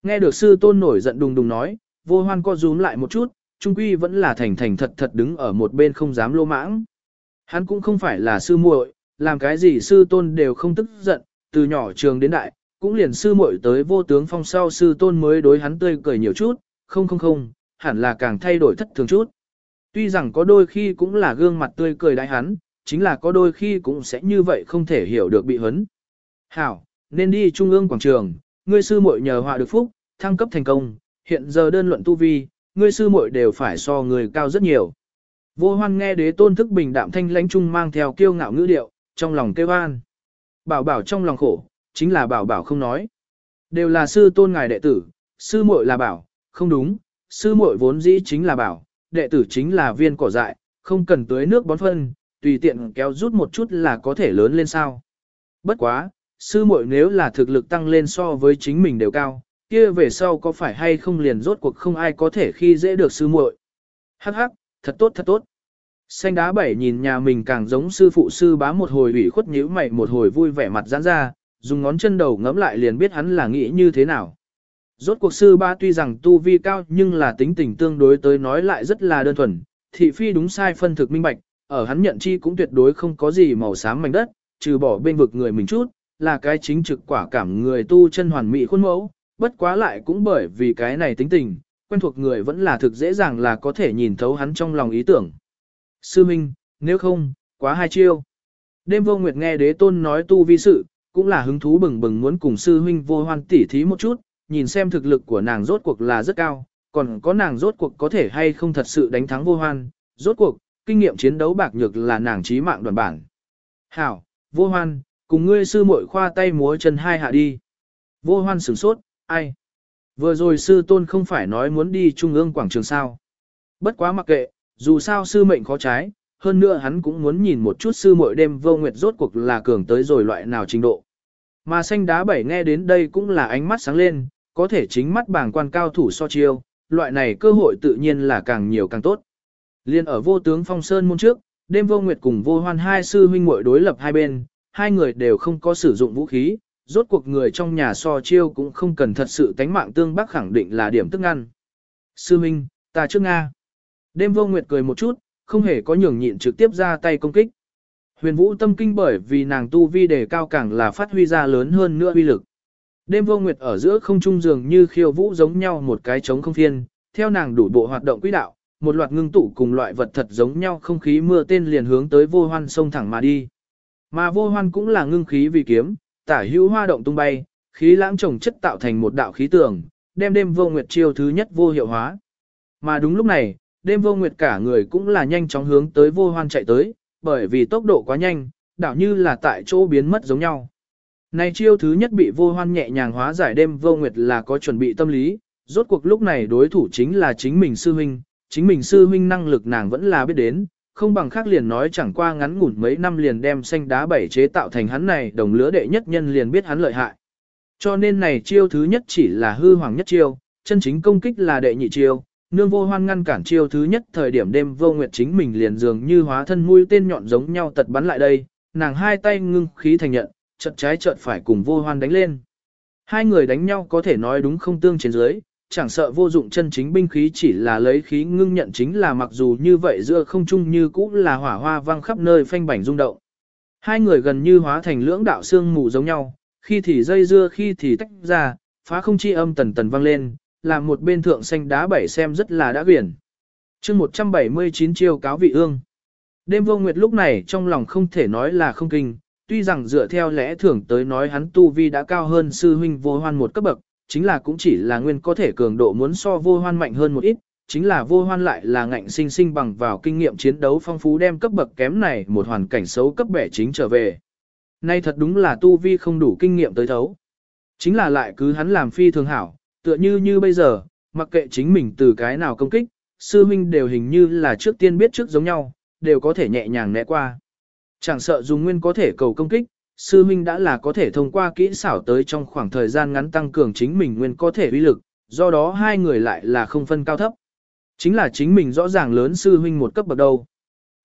Nghe được sư tôn nổi giận đùng đùng nói, vô hoan co rúm lại một chút, trung quy vẫn là thành thành thật thật đứng ở một bên không dám lô mãng. Hắn cũng không phải là sư muội, làm cái gì sư tôn đều không tức giận, từ nhỏ trường đến đại, cũng liền sư muội tới vô tướng phong sau sư tôn mới đối hắn tươi cười nhiều chút, không không không, hẳn là càng thay đổi thất thường chút. Tuy rằng có đôi khi cũng là gương mặt tươi cười đại hắn, chính là có đôi khi cũng sẽ như vậy không thể hiểu được bị hấn. Hảo, nên đi trung ương quảng trường, ngươi sư muội nhờ họa được phúc, thăng cấp thành công, hiện giờ đơn luận tu vi, ngươi sư muội đều phải so người cao rất nhiều. Vô hoan nghe đế tôn thức bình đạm thanh lãnh trung mang theo kiêu ngạo ngữ điệu, trong lòng kêu an. Bảo bảo trong lòng khổ, chính là bảo bảo không nói. Đều là sư tôn ngài đệ tử, sư muội là bảo, không đúng, sư muội vốn dĩ chính là bảo, đệ tử chính là viên cỏ dại, không cần tưới nước bón phân, tùy tiện kéo rút một chút là có thể lớn lên sao. Bất quá, sư muội nếu là thực lực tăng lên so với chính mình đều cao, kia về sau có phải hay không liền rốt cuộc không ai có thể khi dễ được sư muội. Hắc hắc, thật tốt thật tốt. Xanh đá bảy nhìn nhà mình càng giống sư phụ sư bá một hồi ủy khuất nhíu mày một hồi vui vẻ mặt giãn ra, dùng ngón chân đầu ngẫm lại liền biết hắn là nghĩ như thế nào. Rốt cuộc sư ba tuy rằng tu vi cao nhưng là tính tình tương đối tới nói lại rất là đơn thuần, thị phi đúng sai phân thực minh bạch, ở hắn nhận chi cũng tuyệt đối không có gì màu xám mảnh đất, trừ bỏ bên vực người mình chút, là cái chính trực quả cảm người tu chân hoàn mỹ khuôn mẫu, bất quá lại cũng bởi vì cái này tính tình, quen thuộc người vẫn là thực dễ dàng là có thể nhìn thấu hắn trong lòng ý tưởng. Sư Minh, nếu không, quá hai chiêu. Đêm vô nguyệt nghe đế tôn nói tu vi sự, cũng là hứng thú bừng bừng muốn cùng sư huynh vô hoan tỉ thí một chút, nhìn xem thực lực của nàng rốt cuộc là rất cao, còn có nàng rốt cuộc có thể hay không thật sự đánh thắng vô hoan, rốt cuộc, kinh nghiệm chiến đấu bạc nhược là nàng trí mạng đoàn bản. Hảo, vô hoan, cùng ngươi sư muội khoa tay múa chân hai hạ đi. Vô hoan sửng sốt, ai? Vừa rồi sư tôn không phải nói muốn đi trung ương quảng trường sao. Bất quá mặc kệ, dù sao sư mệnh khó trái, hơn nữa hắn cũng muốn nhìn một chút sư muội đêm vô nguyệt rốt cuộc là cường tới rồi loại nào trình độ. Mà xanh đá bảy nghe đến đây cũng là ánh mắt sáng lên, có thể chính mắt bảng quan cao thủ so chiêu, loại này cơ hội tự nhiên là càng nhiều càng tốt. Liên ở vô tướng phong sơn môn trước, đêm vô nguyệt cùng vô hoan hai sư huynh muội đối lập hai bên, hai người đều không có sử dụng vũ khí, rốt cuộc người trong nhà so chiêu cũng không cần thật sự tánh mạng tương bắc khẳng định là điểm tức ngăn. Sư huynh, ta trước Nga. Đêm vô nguyệt cười một chút, không hề có nhường nhịn trực tiếp ra tay công kích. Huyền vũ tâm kinh bởi vì nàng tu vi đề cao càng là phát huy ra lớn hơn nữa uy lực. Đêm vô nguyệt ở giữa không trung dường như khiêu vũ giống nhau một cái trống không phiên, theo nàng đủ bộ hoạt động quỹ đạo, một loạt ngưng tụ cùng loại vật thật giống nhau không khí mưa tên liền hướng tới vô hoan sông thẳng mà đi. Mà vô hoan cũng là ngưng khí vì kiếm, tả hữu hoa động tung bay, khí lãng trồng chất tạo thành một đạo khí tường, đem đêm vô nguyệt chiêu thứ nhất vô hiệu hóa. Mà đúng lúc này, đêm vô nguyệt cả người cũng là nhanh chóng hướng tới vô hoan chạy tới, bởi vì tốc độ quá nhanh, đảo như là tại chỗ biến mất giống nhau. Này chiêu thứ nhất bị vô hoan nhẹ nhàng hóa giải đêm vô nguyệt là có chuẩn bị tâm lý, rốt cuộc lúc này đối thủ chính là chính mình sư huynh, chính mình sư huynh năng lực nàng vẫn là biết đến, không bằng khác liền nói chẳng qua ngắn ngủn mấy năm liền đem xanh đá bảy chế tạo thành hắn này đồng lứa đệ nhất nhân liền biết hắn lợi hại. Cho nên này chiêu thứ nhất chỉ là hư hoàng nhất chiêu, chân chính công kích là đệ nhị chiêu, nương vô hoan ngăn cản chiêu thứ nhất thời điểm đêm vô nguyệt chính mình liền dường như hóa thân mũi tên nhọn giống nhau tật bắn lại đây, nàng hai tay ngưng khí thành nhận, chợt trái chợt phải cùng vô hoan đánh lên. Hai người đánh nhau có thể nói đúng không tương trên dưới, chẳng sợ vô dụng chân chính binh khí chỉ là lấy khí ngưng nhận chính là mặc dù như vậy giữa không trung như cũ là hỏa hoa vang khắp nơi phanh bảnh rung động. Hai người gần như hóa thành lưỡng đạo xương mù giống nhau, khi thì dây dưa khi thì tách ra, phá không chi âm tần tần vang lên, làm một bên thượng xanh đá bảy xem rất là đã quyển. chương 179 chiêu cáo vị ương. Đêm vô nguyệt lúc này trong lòng không thể nói là không kinh, tuy rằng dựa theo lẽ thường tới nói hắn tu vi đã cao hơn sư huynh vô hoan một cấp bậc, chính là cũng chỉ là nguyên có thể cường độ muốn so vô hoan mạnh hơn một ít, chính là vô hoan lại là ngạnh sinh sinh bằng vào kinh nghiệm chiến đấu phong phú đem cấp bậc kém này một hoàn cảnh xấu cấp bẻ chính trở về. Nay thật đúng là tu vi không đủ kinh nghiệm tới thấu. Chính là lại cứ hắn làm phi thường hảo, tựa như như bây giờ, mặc kệ chính mình từ cái nào công kích, sư huynh đều hình như là trước tiên biết trước giống nhau, đều có thể nhẹ nhàng né qua. Chẳng sợ dùng nguyên có thể cầu công kích, sư huynh đã là có thể thông qua kỹ xảo tới trong khoảng thời gian ngắn tăng cường chính mình nguyên có thể uy lực, do đó hai người lại là không phân cao thấp. Chính là chính mình rõ ràng lớn sư huynh một cấp bậc đâu.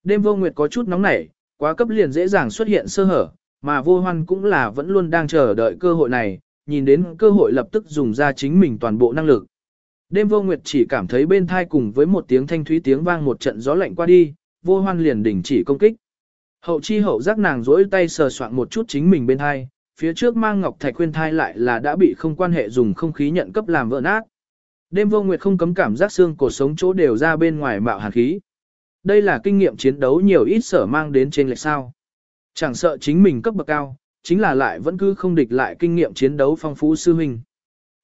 Đêm vô nguyệt có chút nóng nảy, quá cấp liền dễ dàng xuất hiện sơ hở, mà vô hoan cũng là vẫn luôn đang chờ đợi cơ hội này, nhìn đến cơ hội lập tức dùng ra chính mình toàn bộ năng lực. Đêm vô nguyệt chỉ cảm thấy bên thai cùng với một tiếng thanh thúy tiếng vang một trận gió lạnh qua đi, vô hoan liền đình chỉ công kích. Hậu chi hậu giác nàng rỗi tay sờ soạn một chút chính mình bên thai, phía trước mang ngọc thạch khuyên thai lại là đã bị không quan hệ dùng không khí nhận cấp làm vỡ nát. Đêm vô nguyệt không cấm cảm giác xương cổ sống chỗ đều ra bên ngoài mạo hàn khí. Đây là kinh nghiệm chiến đấu nhiều ít sở mang đến trên lệch sao. Chẳng sợ chính mình cấp bậc cao, chính là lại vẫn cứ không địch lại kinh nghiệm chiến đấu phong phú sư huynh.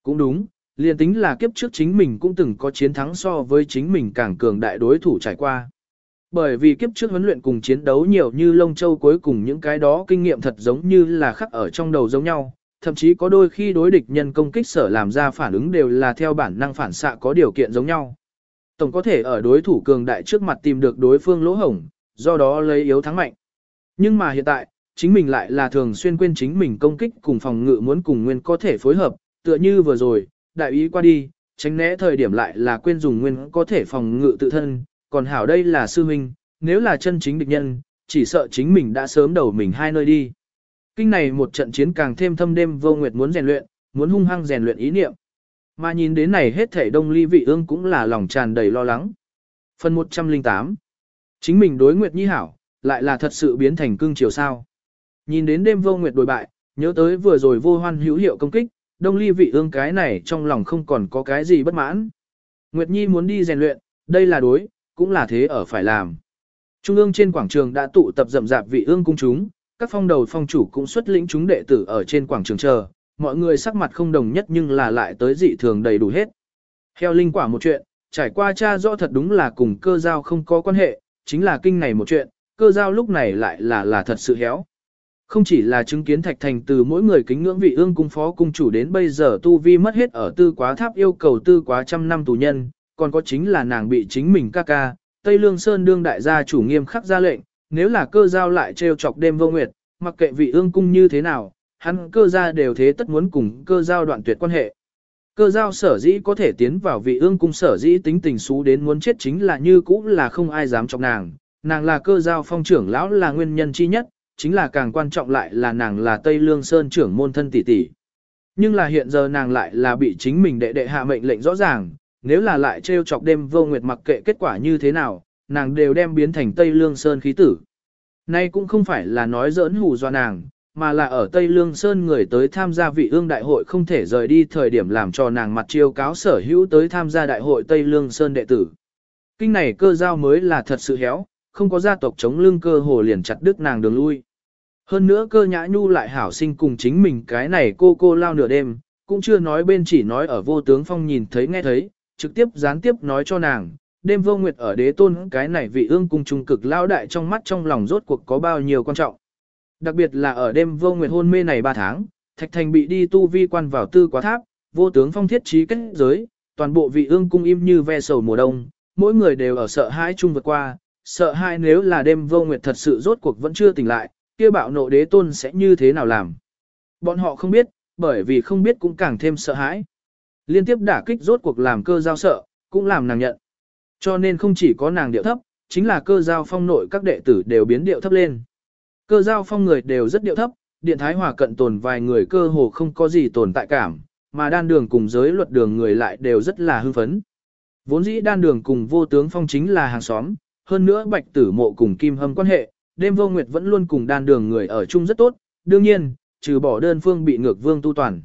Cũng đúng, liền tính là kiếp trước chính mình cũng từng có chiến thắng so với chính mình càng cường đại đối thủ trải qua. Bởi vì kiếp trước huấn luyện cùng chiến đấu nhiều như lông châu cuối cùng những cái đó kinh nghiệm thật giống như là khắc ở trong đầu giống nhau, thậm chí có đôi khi đối địch nhân công kích sở làm ra phản ứng đều là theo bản năng phản xạ có điều kiện giống nhau. Tổng có thể ở đối thủ cường đại trước mặt tìm được đối phương lỗ hổng, do đó lấy yếu thắng mạnh. Nhưng mà hiện tại, chính mình lại là thường xuyên quên chính mình công kích cùng phòng ngự muốn cùng nguyên có thể phối hợp, tựa như vừa rồi, đại ý qua đi, tránh né thời điểm lại là quên dùng nguyên có thể phòng ngự tự thân, còn hảo đây là sư huynh, nếu là chân chính địch nhân, chỉ sợ chính mình đã sớm đầu mình hai nơi đi. Kinh này một trận chiến càng thêm thâm đêm vô nguyệt muốn rèn luyện, muốn hung hăng rèn luyện ý niệm. Mà nhìn đến này hết thể đông ly vị ương cũng là lòng tràn đầy lo lắng. Phần 108 Chính mình đối nguyệt nhi hảo, lại là thật sự biến thành cưng chiều sao. Nhìn đến đêm vô nguyệt đổi bại, nhớ tới vừa rồi vô hoan hữu hiệu công kích, đông ly vị ương cái này trong lòng không còn có cái gì bất mãn. Nguyệt Nhi muốn đi rèn luyện, đây là đối, cũng là thế ở phải làm. Trung ương trên quảng trường đã tụ tập rậm rạp vị ương cung chúng, các phong đầu phong chủ cũng xuất lĩnh chúng đệ tử ở trên quảng trường chờ, mọi người sắc mặt không đồng nhất nhưng là lại tới dị thường đầy đủ hết. Heo linh quả một chuyện, trải qua cha rõ thật đúng là cùng cơ giao không có quan hệ, chính là kinh này một chuyện, cơ giao lúc này lại là là thật sự héo. Không chỉ là chứng kiến thạch thành từ mỗi người kính ngưỡng vị ương cung phó cung chủ đến bây giờ tu vi mất hết ở tư quá tháp yêu cầu tư quá trăm năm tù nhân, còn có chính là nàng bị chính mình ca ca, Tây Lương Sơn đương đại gia chủ nghiêm khắc ra lệnh, nếu là cơ giao lại trêu chọc đêm vô nguyệt, mặc kệ vị ương cung như thế nào, hắn cơ gia đều thế tất muốn cùng cơ giao đoạn tuyệt quan hệ. Cơ giao sở dĩ có thể tiến vào vị ương cung sở dĩ tính tình xú đến muốn chết chính là như cũ là không ai dám chọc nàng, nàng là cơ giao phong trưởng lão là nguyên nhân chi nhất, chính là càng quan trọng lại là nàng là Tây Lương Sơn trưởng môn thân tỷ tỷ. Nhưng là hiện giờ nàng lại là bị chính mình đệ đệ hạ mệnh lệnh rõ ràng, nếu là lại trêu chọc đêm vô nguyệt mặc kệ kết quả như thế nào, nàng đều đem biến thành Tây Lương Sơn khí tử. Nay cũng không phải là nói giỡn hù do nàng, mà là ở Tây Lương Sơn người tới tham gia vị ương đại hội không thể rời đi thời điểm làm cho nàng mặt chiêu cáo sở hữu tới tham gia đại hội Tây Lương Sơn đệ tử. Kinh này cơ giao mới là thật sự héo, không có gia tộc chống lưng cơ hồ liền chặt đứt nàng đường lui. Hơn nữa cơ nhã nhu lại hảo sinh cùng chính mình cái này cô cô lao nửa đêm, cũng chưa nói bên chỉ nói ở vô tướng phong nhìn thấy nghe thấy, trực tiếp gián tiếp nói cho nàng, đêm vô nguyệt ở đế tôn cái này vị ương cung trung cực lao đại trong mắt trong lòng rốt cuộc có bao nhiêu quan trọng. Đặc biệt là ở đêm vô nguyệt hôn mê này 3 tháng, thạch thành bị đi tu vi quan vào tư quá tháp, vô tướng phong thiết trí kết giới, toàn bộ vị ương cung im như ve sầu mùa đông, mỗi người đều ở sợ hãi chung vượt qua, sợ hai nếu là đêm vô nguyệt thật sự rốt cuộc vẫn chưa tỉnh lại, kia bạo nộ đế tôn sẽ như thế nào làm. Bọn họ không biết, bởi vì không biết cũng càng thêm sợ hãi. Liên tiếp đả kích rốt cuộc làm cơ giao sợ, cũng làm nàng nhận. Cho nên không chỉ có nàng điệu thấp, chính là cơ giao phong nội các đệ tử đều biến điệu thấp lên. Cơ giao phong người đều rất điệu thấp, điện thái hòa cận tồn vài người cơ hồ không có gì tồn tại cảm, mà đan đường cùng giới luật đường người lại đều rất là hưng phấn. Vốn dĩ đan đường cùng vô tướng phong chính là hàng xóm, hơn nữa bạch tử mộ cùng kim hâm quan hệ, đêm vô nguyệt vẫn luôn cùng đan đường người ở chung rất tốt, đương nhiên, trừ bỏ đơn phương bị ngược vương tu toàn.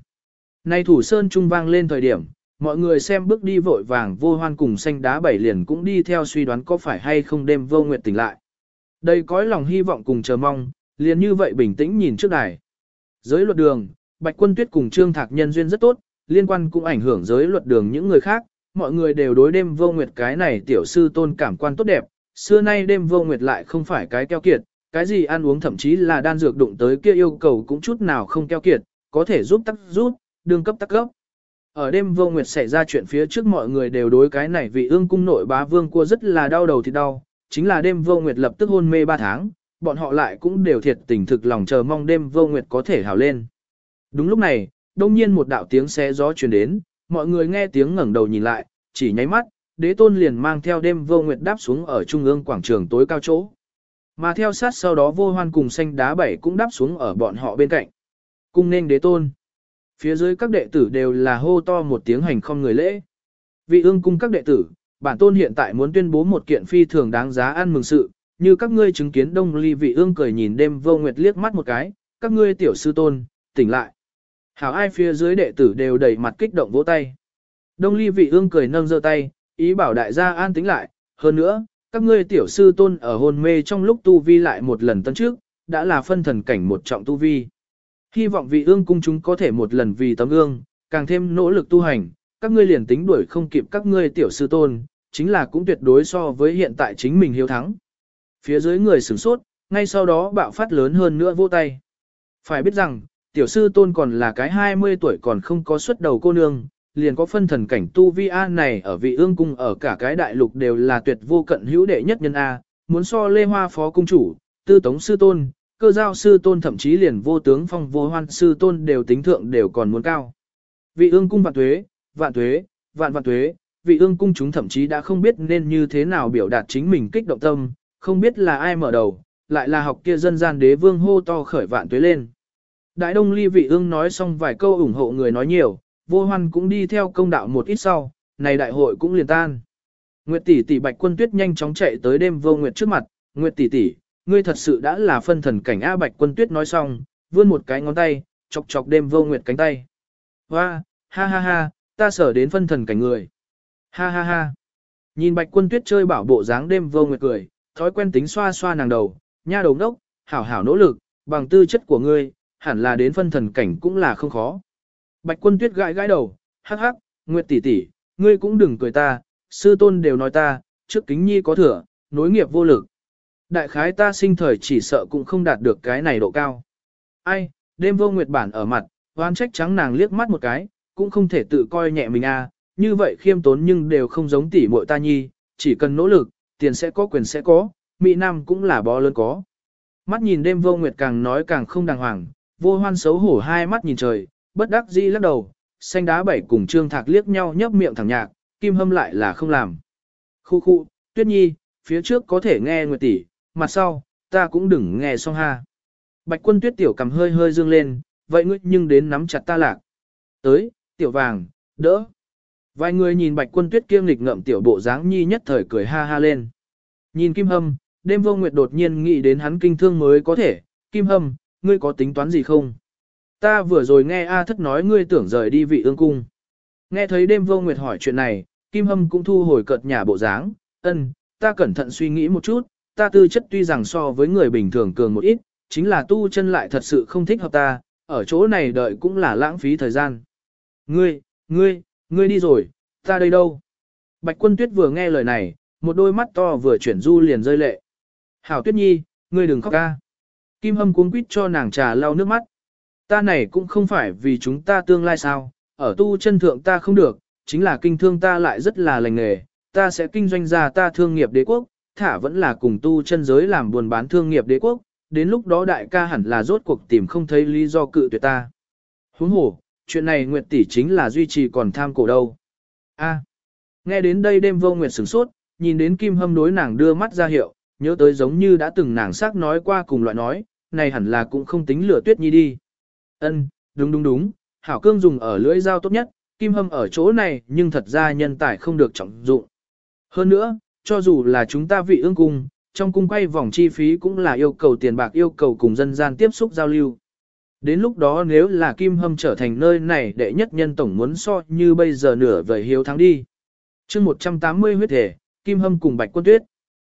Nay thủ sơn trung vang lên thời điểm, mọi người xem bước đi vội vàng vô hoan cùng xanh đá bảy liền cũng đi theo suy đoán có phải hay không đêm vô nguyệt tỉnh lại. Đây cõi lòng hy vọng cùng chờ mong, liền như vậy bình tĩnh nhìn trước đài. Giới luật đường, Bạch Quân Tuyết cùng Trương Thạc nhân duyên rất tốt, liên quan cũng ảnh hưởng giới luật đường những người khác, mọi người đều đối đêm vô nguyệt cái này tiểu sư tôn cảm quan tốt đẹp, xưa nay đêm vô nguyệt lại không phải cái keo kiệt, cái gì ăn uống thậm chí là đan dược đụng tới kia yêu cầu cũng chút nào không keo kiệt, có thể giúp tắc rút, đương cấp tắc cấp. Ở đêm vô nguyệt xảy ra chuyện phía trước mọi người đều đối cái này vị ương cung nội bá vương cua rất là đau đầu thì đau, chính là đêm vô nguyệt lập tức hôn mê 3 tháng, bọn họ lại cũng đều thiệt tình thực lòng chờ mong đêm vô nguyệt có thể hào lên. Đúng lúc này, đông nhiên một đạo tiếng xé gió truyền đến, mọi người nghe tiếng ngẩng đầu nhìn lại, chỉ nháy mắt, đế tôn liền mang theo đêm vô nguyệt đáp xuống ở trung ương quảng trường tối cao chỗ. Mà theo sát sau đó vô hoan cùng xanh đá bảy cũng đáp xuống ở bọn họ bên cạnh. Cung nên đế tôn. Phía dưới các đệ tử đều là hô to một tiếng hành không người lễ. Vị ương cung các đệ tử, bản tôn hiện tại muốn tuyên bố một kiện phi thường đáng giá ăn mừng sự, như các ngươi chứng kiến đông ly vị ương cười nhìn đêm vô nguyệt liếc mắt một cái, các ngươi tiểu sư tôn, tỉnh lại. Hảo ai phía dưới đệ tử đều đầy mặt kích động vỗ tay. Đông ly vị ương cười nâng giơ tay, ý bảo đại gia an tính lại, hơn nữa, các ngươi tiểu sư tôn ở hôn mê trong lúc tu vi lại một lần tân trước, đã là phân thần cảnh một trọng tu vi. Hy vọng vị ương cung chúng có thể một lần vì tấm gương, càng thêm nỗ lực tu hành, các ngươi liền tính đuổi không kịp các ngươi tiểu sư tôn, chính là cũng tuyệt đối so với hiện tại chính mình hiếu thắng. Phía dưới người sửng sốt, ngay sau đó bạo phát lớn hơn nữa vô tay. Phải biết rằng, tiểu sư tôn còn là cái 20 tuổi còn không có xuất đầu cô nương, liền có phân thần cảnh tu vi A này ở vị ương cung ở cả cái đại lục đều là tuyệt vô cận hữu đệ nhất nhân A, muốn so lê hoa phó cung chủ, tư tống sư tôn, cơ giao sư tôn thậm chí liền vô tướng phong vô hoan sư tôn đều tính thượng đều còn muốn cao. Vị ương cung vạn tuế, vạn tuế, vạn vạn tuế, vị ương cung chúng thậm chí đã không biết nên như thế nào biểu đạt chính mình kích động tâm, không biết là ai mở đầu, lại là học kia dân gian đế vương hô to khởi vạn tuế lên. Đại đông ly vị ương nói xong vài câu ủng hộ người nói nhiều, vô hoan cũng đi theo công đạo một ít sau, này đại hội cũng liền tan. Nguyệt tỷ tỷ bạch quân tuyết nhanh chóng chạy tới đêm vô nguyệt trước mặt, Nguyệt tỷ tỷ, ngươi thật sự đã là phân thần cảnh A bạch quân tuyết nói xong, vươn một cái ngón tay, chọc chọc đêm vô nguyệt cánh tay. Hoa, ha ha ha, ta sở đến phân thần cảnh người. Ha ha ha. Nhìn bạch quân tuyết chơi bảo bộ dáng đêm vô nguyệt cười, thói quen tính xoa xoa nàng đầu, nha đầu đốc, hảo hảo nỗ lực, bằng tư chất của ngươi, hẳn là đến phân thần cảnh cũng là không khó. Bạch quân tuyết gãi gãi đầu, hắc hắc, nguyệt tỷ tỷ, ngươi cũng đừng cười ta, sư tôn đều nói ta, trước kính nhi có thừa, nối nghiệp vô lực. Đại khái ta sinh thời chỉ sợ cũng không đạt được cái này độ cao. Ai, đêm vô nguyệt bản ở mặt, hoan trách trắng nàng liếc mắt một cái, cũng không thể tự coi nhẹ mình a, à, như vậy khiêm tốn nhưng đều không giống tỷ muội ta nhi, chỉ cần nỗ lực, tiền sẽ có quyền sẽ có, mỹ nam cũng là bó lớn có. Mắt nhìn đêm vô nguyệt càng nói càng không đàng hoàng, vô hoan xấu hổ hai mắt nhìn trời, bất đắc dĩ lắc đầu, xanh đá bảy cùng trương thạc liếc nhau nhấp miệng thẳng nhạc, kim hâm lại là không làm. Khu khu, tuyết nhi, phía trước có thể nghe nguyệt tỷ, mặt sau, ta cũng đừng nghe xong ha. Bạch quân tuyết tiểu cầm hơi hơi dương lên, vậy ngươi nhưng đến nắm chặt ta lạc. Tới, tiểu vàng, đỡ. Vài người nhìn bạch quân tuyết kiêng lịch ngậm tiểu bộ dáng nhi nhất thời cười ha ha lên. Nhìn kim hâm, đêm vô nguyệt đột nhiên nghĩ đến hắn kinh thương mới có thể, kim hâm, ngươi có tính toán gì không? Ta vừa rồi nghe A thất nói ngươi tưởng rời đi vị ương cung. Nghe thấy đêm vô nguyệt hỏi chuyện này, kim hâm cũng thu hồi cợt nhà bộ dáng, ân, ta cẩn thận suy nghĩ một chút, ta tư chất tuy rằng so với người bình thường cường một ít, chính là tu chân lại thật sự không thích hợp ta, ở chỗ này đợi cũng là lãng phí thời gian. Ngươi, ngươi, ngươi đi rồi, ta đây đâu? Bạch quân tuyết vừa nghe lời này, một đôi mắt to vừa chuyển du liền rơi lệ. Hảo tuyết nhi, ngươi đừng khóc ca. Kim hâm cuống quýt cho nàng trà lau nước mắt. Ta này cũng không phải vì chúng ta tương lai sao, ở tu chân thượng ta không được, chính là kinh thương ta lại rất là lành nghề, ta sẽ kinh doanh ra ta thương nghiệp đế quốc, thả vẫn là cùng tu chân giới làm buồn bán thương nghiệp đế quốc, đến lúc đó đại ca hẳn là rốt cuộc tìm không thấy lý do cự tuyệt ta. Huống hồ, chuyện này Nguyệt tỷ chính là duy trì còn tham cổ đâu. A. nghe đến đây đêm vô Nguyệt sửng sốt, nhìn đến Kim Hâm đối nàng đưa mắt ra hiệu, nhớ tới giống như đã từng nàng xác nói qua cùng loại nói, này hẳn là cũng không tính lửa tuyết nhi đi. Ân, đúng đúng đúng, hảo cương dùng ở lưỡi dao tốt nhất, kim hâm ở chỗ này nhưng thật ra nhân tài không được trọng dụng. Hơn nữa, cho dù là chúng ta vị ương cung, trong cung quay vòng chi phí cũng là yêu cầu tiền bạc yêu cầu cùng dân gian tiếp xúc giao lưu. Đến lúc đó nếu là Kim Hâm trở thành nơi này đệ nhất nhân tổng muốn so như bây giờ nửa vời hiếu thắng đi. chương 180 huyết thể, Kim Hâm cùng Bạch Quân Tuyết.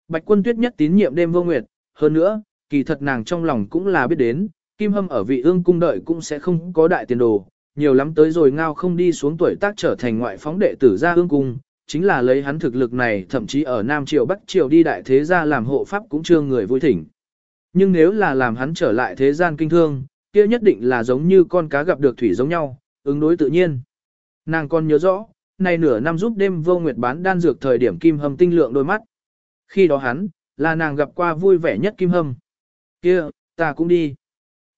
Bạch Quân Tuyết nhất tín nhiệm đêm vô nguyệt, hơn nữa, kỳ thật nàng trong lòng cũng là biết đến, Kim Hâm ở vị ương cung đợi cũng sẽ không có đại tiền đồ, nhiều lắm tới rồi ngao không đi xuống tuổi tác trở thành ngoại phóng đệ tử ra ương cung, chính là lấy hắn thực lực này thậm chí ở Nam Triều Bắc Triều đi đại thế gia làm hộ pháp cũng chưa người vui thỉnh. Nhưng nếu là làm hắn trở lại thế gian kinh thương, kia nhất định là giống như con cá gặp được thủy giống nhau, ứng đối tự nhiên. Nàng còn nhớ rõ, này nửa năm giúp đêm vô nguyệt bán đan dược thời điểm kim hâm tinh lượng đôi mắt. Khi đó hắn, là nàng gặp qua vui vẻ nhất kim hâm. Kia, ta cũng đi.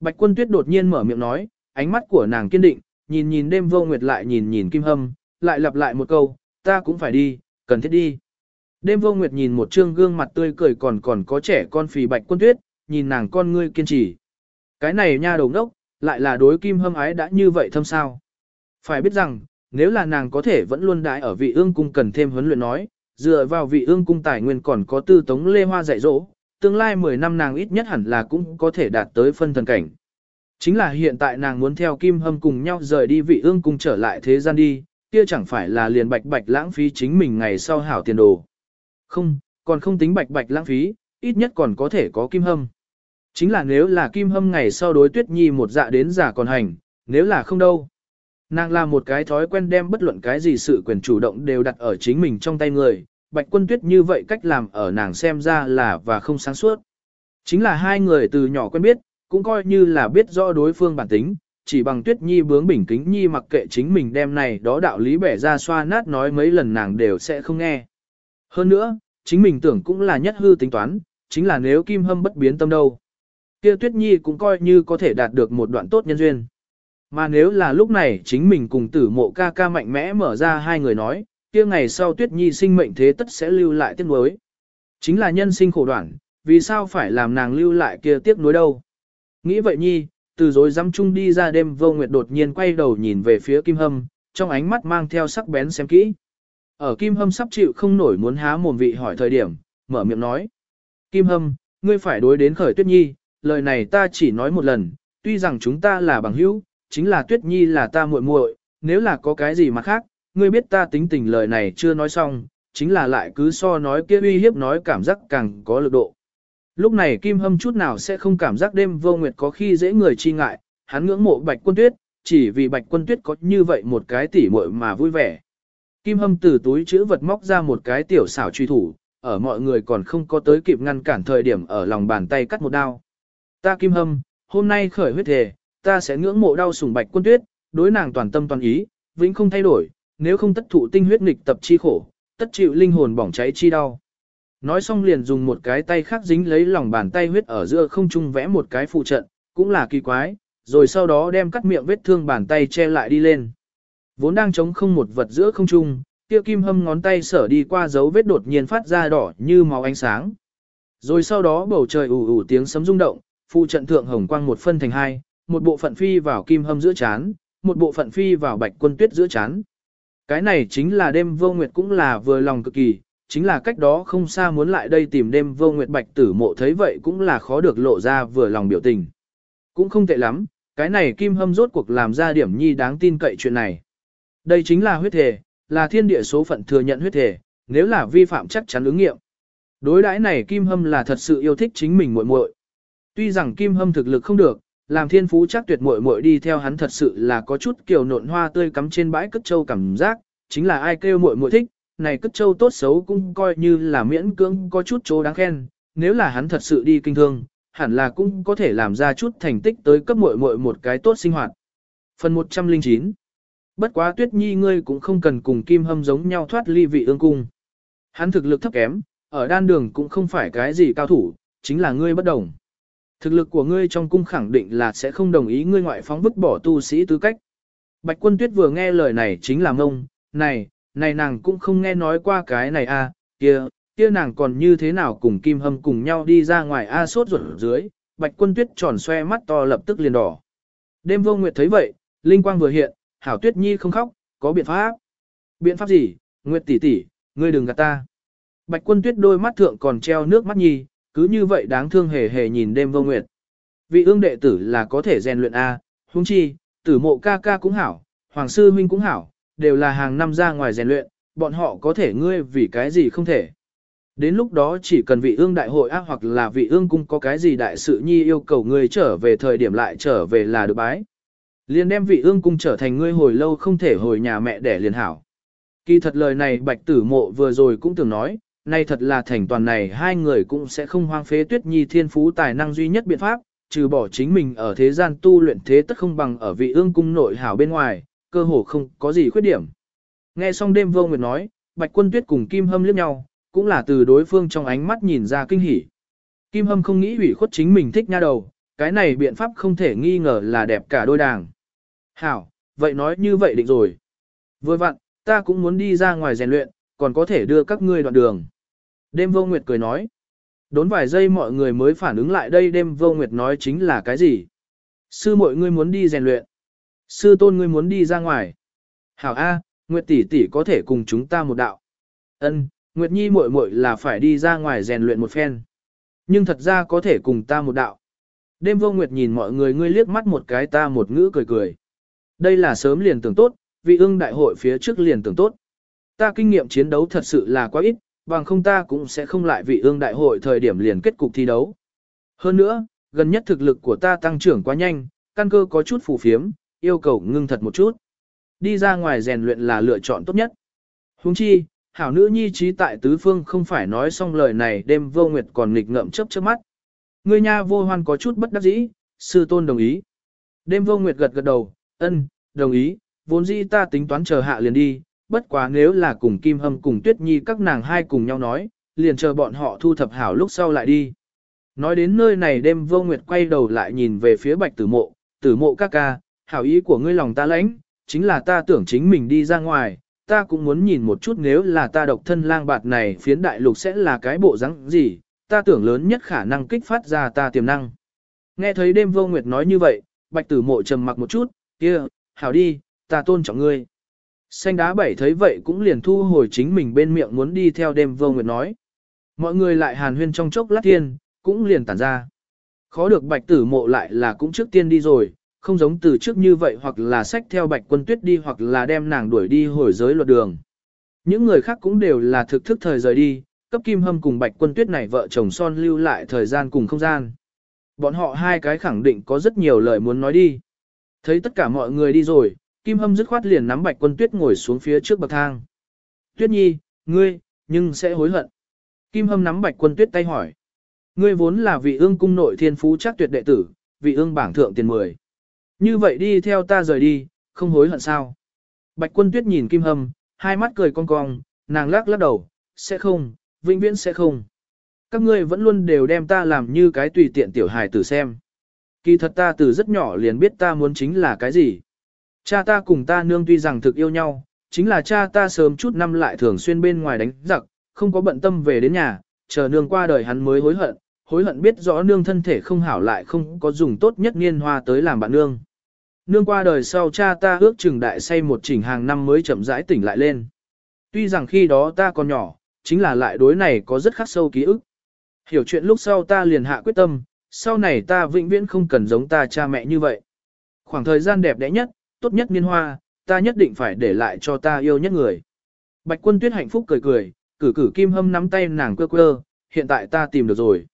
Bạch quân tuyết đột nhiên mở miệng nói, ánh mắt của nàng kiên định, nhìn nhìn đêm vô nguyệt lại nhìn nhìn kim hâm, lại lặp lại một câu, ta cũng phải đi, cần thiết đi. Đêm vô nguyệt nhìn một trương gương mặt tươi cười còn còn có trẻ con phì bạch quân tuyết, nhìn nàng con ngươi kiên trì. Cái này nha đầu ngốc, lại là đối kim hâm ái đã như vậy thâm sao. Phải biết rằng, nếu là nàng có thể vẫn luôn đại ở vị ương cung cần thêm huấn luyện nói, dựa vào vị ương cung tài nguyên còn có tư tống lê hoa dạy dỗ, tương lai 10 năm nàng ít nhất hẳn là cũng có thể đạt tới phân thần cảnh. Chính là hiện tại nàng muốn theo kim hâm cùng nhau rời đi vị ương cung trở lại thế gian đi, kia chẳng phải là liền bạch bạch lãng phí chính mình ngày sau hảo tiền đồ. Không, còn không tính bạch bạch lãng phí, ít nhất còn có thể có kim hâm. Chính là nếu là kim hâm ngày sau đối tuyết nhi một dạ đến giả còn hành, nếu là không đâu. Nàng là một cái thói quen đem bất luận cái gì sự quyền chủ động đều đặt ở chính mình trong tay người, bạch quân tuyết như vậy cách làm ở nàng xem ra là và không sáng suốt. Chính là hai người từ nhỏ quen biết, cũng coi như là biết rõ đối phương bản tính, chỉ bằng tuyết nhi bướng bỉnh kính nhi mặc kệ chính mình đem này đó đạo lý bẻ ra xoa nát nói mấy lần nàng đều sẽ không nghe. Hơn nữa, chính mình tưởng cũng là nhất hư tính toán, chính là nếu kim hâm bất biến tâm đâu. kia tuyết nhi cũng coi như có thể đạt được một đoạn tốt nhân duyên. Mà nếu là lúc này chính mình cùng tử mộ ca ca mạnh mẽ mở ra hai người nói, kia ngày sau tuyết nhi sinh mệnh thế tất sẽ lưu lại tiếc nuối. Chính là nhân sinh khổ đoạn, vì sao phải làm nàng lưu lại kia tiếc nuối đâu. Nghĩ vậy nhi, từ dối dám chung đi ra đêm vô nguyệt đột nhiên quay đầu nhìn về phía Kim Hâm, trong ánh mắt mang theo sắc bén xem kỹ. Ở Kim Hâm sắp chịu không nổi muốn há mồm vị hỏi thời điểm, mở miệng nói. Kim Hâm, ngươi phải đối đến khởi Tuyết Nhi, lời này ta chỉ nói một lần, tuy rằng chúng ta là bằng hữu, chính là Tuyết Nhi là ta muội muội, nếu là có cái gì mà khác, ngươi biết ta tính tình lời này chưa nói xong, chính là lại cứ so nói kia uy hiếp nói cảm giác càng có lực độ. Lúc này Kim Hâm chút nào sẽ không cảm giác đêm vô nguyệt có khi dễ người chi ngại, hắn ngưỡng mộ Bạch Quân Tuyết, chỉ vì Bạch Quân Tuyết có như vậy một cái tỉ muội mà vui vẻ. Kim Hâm từ túi chữ vật móc ra một cái tiểu xảo truy thủ, ở mọi người còn không có tới kịp ngăn cản thời điểm ở lòng bàn tay cắt một đao. Ta Kim Hâm, hôm nay khởi huyết thề, ta sẽ ngưỡng mộ đau sủng Bạch Quân Tuyết, đối nàng toàn tâm toàn ý, vĩnh không thay đổi, nếu không tất thụ tinh huyết nghịch tập chi khổ, tất chịu linh hồn bỏng cháy chi đau. Nói xong liền dùng một cái tay khác dính lấy lòng bàn tay huyết ở giữa không trung vẽ một cái phụ trận, cũng là kỳ quái, rồi sau đó đem cắt miệng vết thương bàn tay che lại đi lên. Vốn đang chống không một vật giữa không trung, tiêu kim hâm ngón tay sở đi qua dấu vết đột nhiên phát ra đỏ như máu ánh sáng. Rồi sau đó bầu trời ủ ủ tiếng sấm rung động, phụ trận thượng hồng quang một phân thành hai, một bộ phận phi vào kim hâm giữa chán, một bộ phận phi vào bạch quân tuyết giữa chán. Cái này chính là đêm vô nguyệt cũng là vừa lòng cực kỳ, chính là cách đó không xa muốn lại đây tìm đêm vô nguyệt bạch tử mộ thấy vậy cũng là khó được lộ ra vừa lòng biểu tình. Cũng không tệ lắm, cái này kim hâm rốt cuộc làm ra điểm nhi đáng tin cậy chuyện này. Đây chính là huyết thể, là thiên địa số phận thừa nhận huyết thể, nếu là vi phạm chắc chắn ứng nghiệm. Đối đãi này kim hâm là thật sự yêu thích chính mình muội muội. Tuy rằng kim hâm thực lực không được, làm thiên phú chắc tuyệt muội muội đi theo hắn thật sự là có chút kiểu nộn hoa tươi cắm trên bãi cất châu cảm giác, chính là ai kêu muội muội thích, này cất châu tốt xấu cũng coi như là miễn cưỡng có chút chỗ đáng khen, nếu là hắn thật sự đi kinh thương, hẳn là cũng có thể làm ra chút thành tích tới cấp muội muội một cái tốt sinh hoạt. Phần 109 Bất quá tuyết nhi ngươi cũng không cần cùng kim hâm giống nhau thoát ly vị ương cung. Hắn thực lực thấp kém, ở đan đường cũng không phải cái gì cao thủ, chính là ngươi bất đồng. Thực lực của ngươi trong cung khẳng định là sẽ không đồng ý ngươi ngoại phóng vứt bỏ tu sĩ tư cách. Bạch quân tuyết vừa nghe lời này chính là ngông, này, này nàng cũng không nghe nói qua cái này a, à, kia, kia nàng còn như thế nào cùng Kim Hâm cùng nhau đi ra ngoài a sốt ruột dưới, bạch quân tuyết tròn xoe mắt to lập tức liền đỏ. Đêm vô nguyệt thấy vậy, linh quang vừa hiện, hảo tuyết nhi không khóc, có biện pháp. Biện pháp gì, nguyệt tỷ tỷ, ngươi đừng gạt ta. Bạch quân tuyết đôi mắt thượng còn treo nước mắt nhi, cứ như vậy đáng thương hề hề nhìn đêm vô nguyệt. Vị ương đệ tử là có thể rèn luyện A, huống chi, tử mộ ca ca cũng hảo, hoàng sư huynh cũng hảo, đều là hàng năm ra ngoài rèn luyện, bọn họ có thể ngươi vì cái gì không thể. Đến lúc đó chỉ cần vị ương đại hội ác hoặc là vị ương cung có cái gì đại sự nhi yêu cầu ngươi trở về thời điểm lại trở về là được bái. Liền đem vị ương cung trở thành ngươi hồi lâu không thể hồi nhà mẹ để liền hảo. Kỳ thật lời này bạch tử mộ vừa rồi cũng từng nói, nay thật là thành toàn này hai người cũng sẽ không hoang phế tuyết nhi thiên phú tài năng duy nhất biện pháp, trừ bỏ chính mình ở thế gian tu luyện thế tất không bằng ở vị ương cung nội hảo bên ngoài, cơ hồ không có gì khuyết điểm. Nghe xong đêm vô nguyệt nói, bạch quân tuyết cùng kim hâm liếc nhau, cũng là từ đối phương trong ánh mắt nhìn ra kinh hỉ. Kim hâm không nghĩ ủy khuất chính mình thích nha đầu, cái này biện pháp không thể nghi ngờ là đẹp cả đôi đàng. Hảo, vậy nói như vậy định rồi. Vừa vặn, ta cũng muốn đi ra ngoài rèn luyện, còn có thể đưa các ngươi đoạn đường. Đêm vô nguyệt cười nói. Đốn vài giây mọi người mới phản ứng lại đây đêm vô nguyệt nói chính là cái gì. Sư mọi ngươi muốn đi rèn luyện. Sư tôn ngươi muốn đi ra ngoài. Hảo A, Nguyệt tỷ tỷ có thể cùng chúng ta một đạo. Ân, Nguyệt Nhi muội muội là phải đi ra ngoài rèn luyện một phen. Nhưng thật ra có thể cùng ta một đạo. Đêm vô Nguyệt nhìn mọi người ngươi liếc mắt một cái ta một ngữ cười cười. Đây là sớm liền tưởng tốt, vị ương đại hội phía trước liền tưởng tốt. Ta kinh nghiệm chiến đấu thật sự là quá ít, bằng không ta cũng sẽ không lại vị ương đại hội thời điểm liền kết cục thi đấu. Hơn nữa, gần nhất thực lực của ta tăng trưởng quá nhanh, căn cơ có chút phù phiếm, yêu cầu ngưng thật một chút. Đi ra ngoài rèn luyện là lựa chọn tốt nhất. Huống chi, hảo nữ nhi trí tại tứ phương không phải nói xong lời này đêm vô nguyệt còn nghịch ngợm chớp chớp mắt. Người nha vô hoan có chút bất đắc dĩ, sư tôn đồng ý. Đêm vô nguyệt gật gật đầu, ân, đồng ý, vốn dĩ ta tính toán chờ hạ liền đi, bất quá nếu là cùng Kim Hâm cùng Tuyết Nhi các nàng hai cùng nhau nói, liền chờ bọn họ thu thập hảo lúc sau lại đi. Nói đến nơi này đêm vô nguyệt quay đầu lại nhìn về phía bạch tử mộ, tử mộ ca ca, hảo ý của ngươi lòng ta lãnh, chính là ta tưởng chính mình đi ra ngoài, ta cũng muốn nhìn một chút nếu là ta độc thân lang bạt này phiến đại lục sẽ là cái bộ rắn gì, ta tưởng lớn nhất khả năng kích phát ra ta tiềm năng. Nghe thấy đêm vô nguyệt nói như vậy, bạch tử mộ trầm mặc một chút, kia, hảo đi, ta tôn trọng ngươi. Xanh đá bảy thấy vậy cũng liền thu hồi chính mình bên miệng muốn đi theo đêm vô nguyệt nói. Mọi người lại hàn huyên trong chốc lát tiên, cũng liền tản ra. Khó được bạch tử mộ lại là cũng trước tiên đi rồi, không giống từ trước như vậy hoặc là sách theo bạch quân tuyết đi hoặc là đem nàng đuổi đi hồi giới luật đường. Những người khác cũng đều là thực thức thời rời đi, cấp kim hâm cùng bạch quân tuyết này vợ chồng son lưu lại thời gian cùng không gian. Bọn họ hai cái khẳng định có rất nhiều lời muốn nói đi. Thấy tất cả mọi người đi rồi, kim hâm dứt khoát liền nắm bạch quân tuyết ngồi xuống phía trước bậc thang. Tuyết nhi, ngươi, nhưng sẽ hối hận. Kim hâm nắm bạch quân tuyết tay hỏi. Ngươi vốn là vị ương cung nội thiên phú chắc tuyệt đệ tử, vị ương bảng thượng tiền mười. Như vậy đi theo ta rời đi, không hối hận sao. Bạch quân tuyết nhìn Kim Hâm, hai mắt cười cong cong, nàng lắc lắc đầu, sẽ không, vĩnh viễn sẽ không. Các ngươi vẫn luôn đều đem ta làm như cái tùy tiện tiểu hài tử xem. Kỳ thật ta từ rất nhỏ liền biết ta muốn chính là cái gì. Cha ta cùng ta nương tuy rằng thực yêu nhau, chính là cha ta sớm chút năm lại thường xuyên bên ngoài đánh giặc, không có bận tâm về đến nhà, chờ nương qua đời hắn mới hối hận, hối hận biết rõ nương thân thể không hảo lại không có dùng tốt nhất niên hoa tới làm bạn nương. Nương qua đời sau cha ta ước chừng đại say một chỉnh hàng năm mới chậm rãi tỉnh lại lên. Tuy rằng khi đó ta còn nhỏ, chính là lại đối này có rất khắc sâu ký ức. Hiểu chuyện lúc sau ta liền hạ quyết tâm, sau này ta vĩnh viễn không cần giống ta cha mẹ như vậy. Khoảng thời gian đẹp đẽ nhất, tốt nhất niên hoa, ta nhất định phải để lại cho ta yêu nhất người. Bạch quân tuyết hạnh phúc cười cười, cử cử kim hâm nắm tay nàng quơ quơ, hiện tại ta tìm được rồi.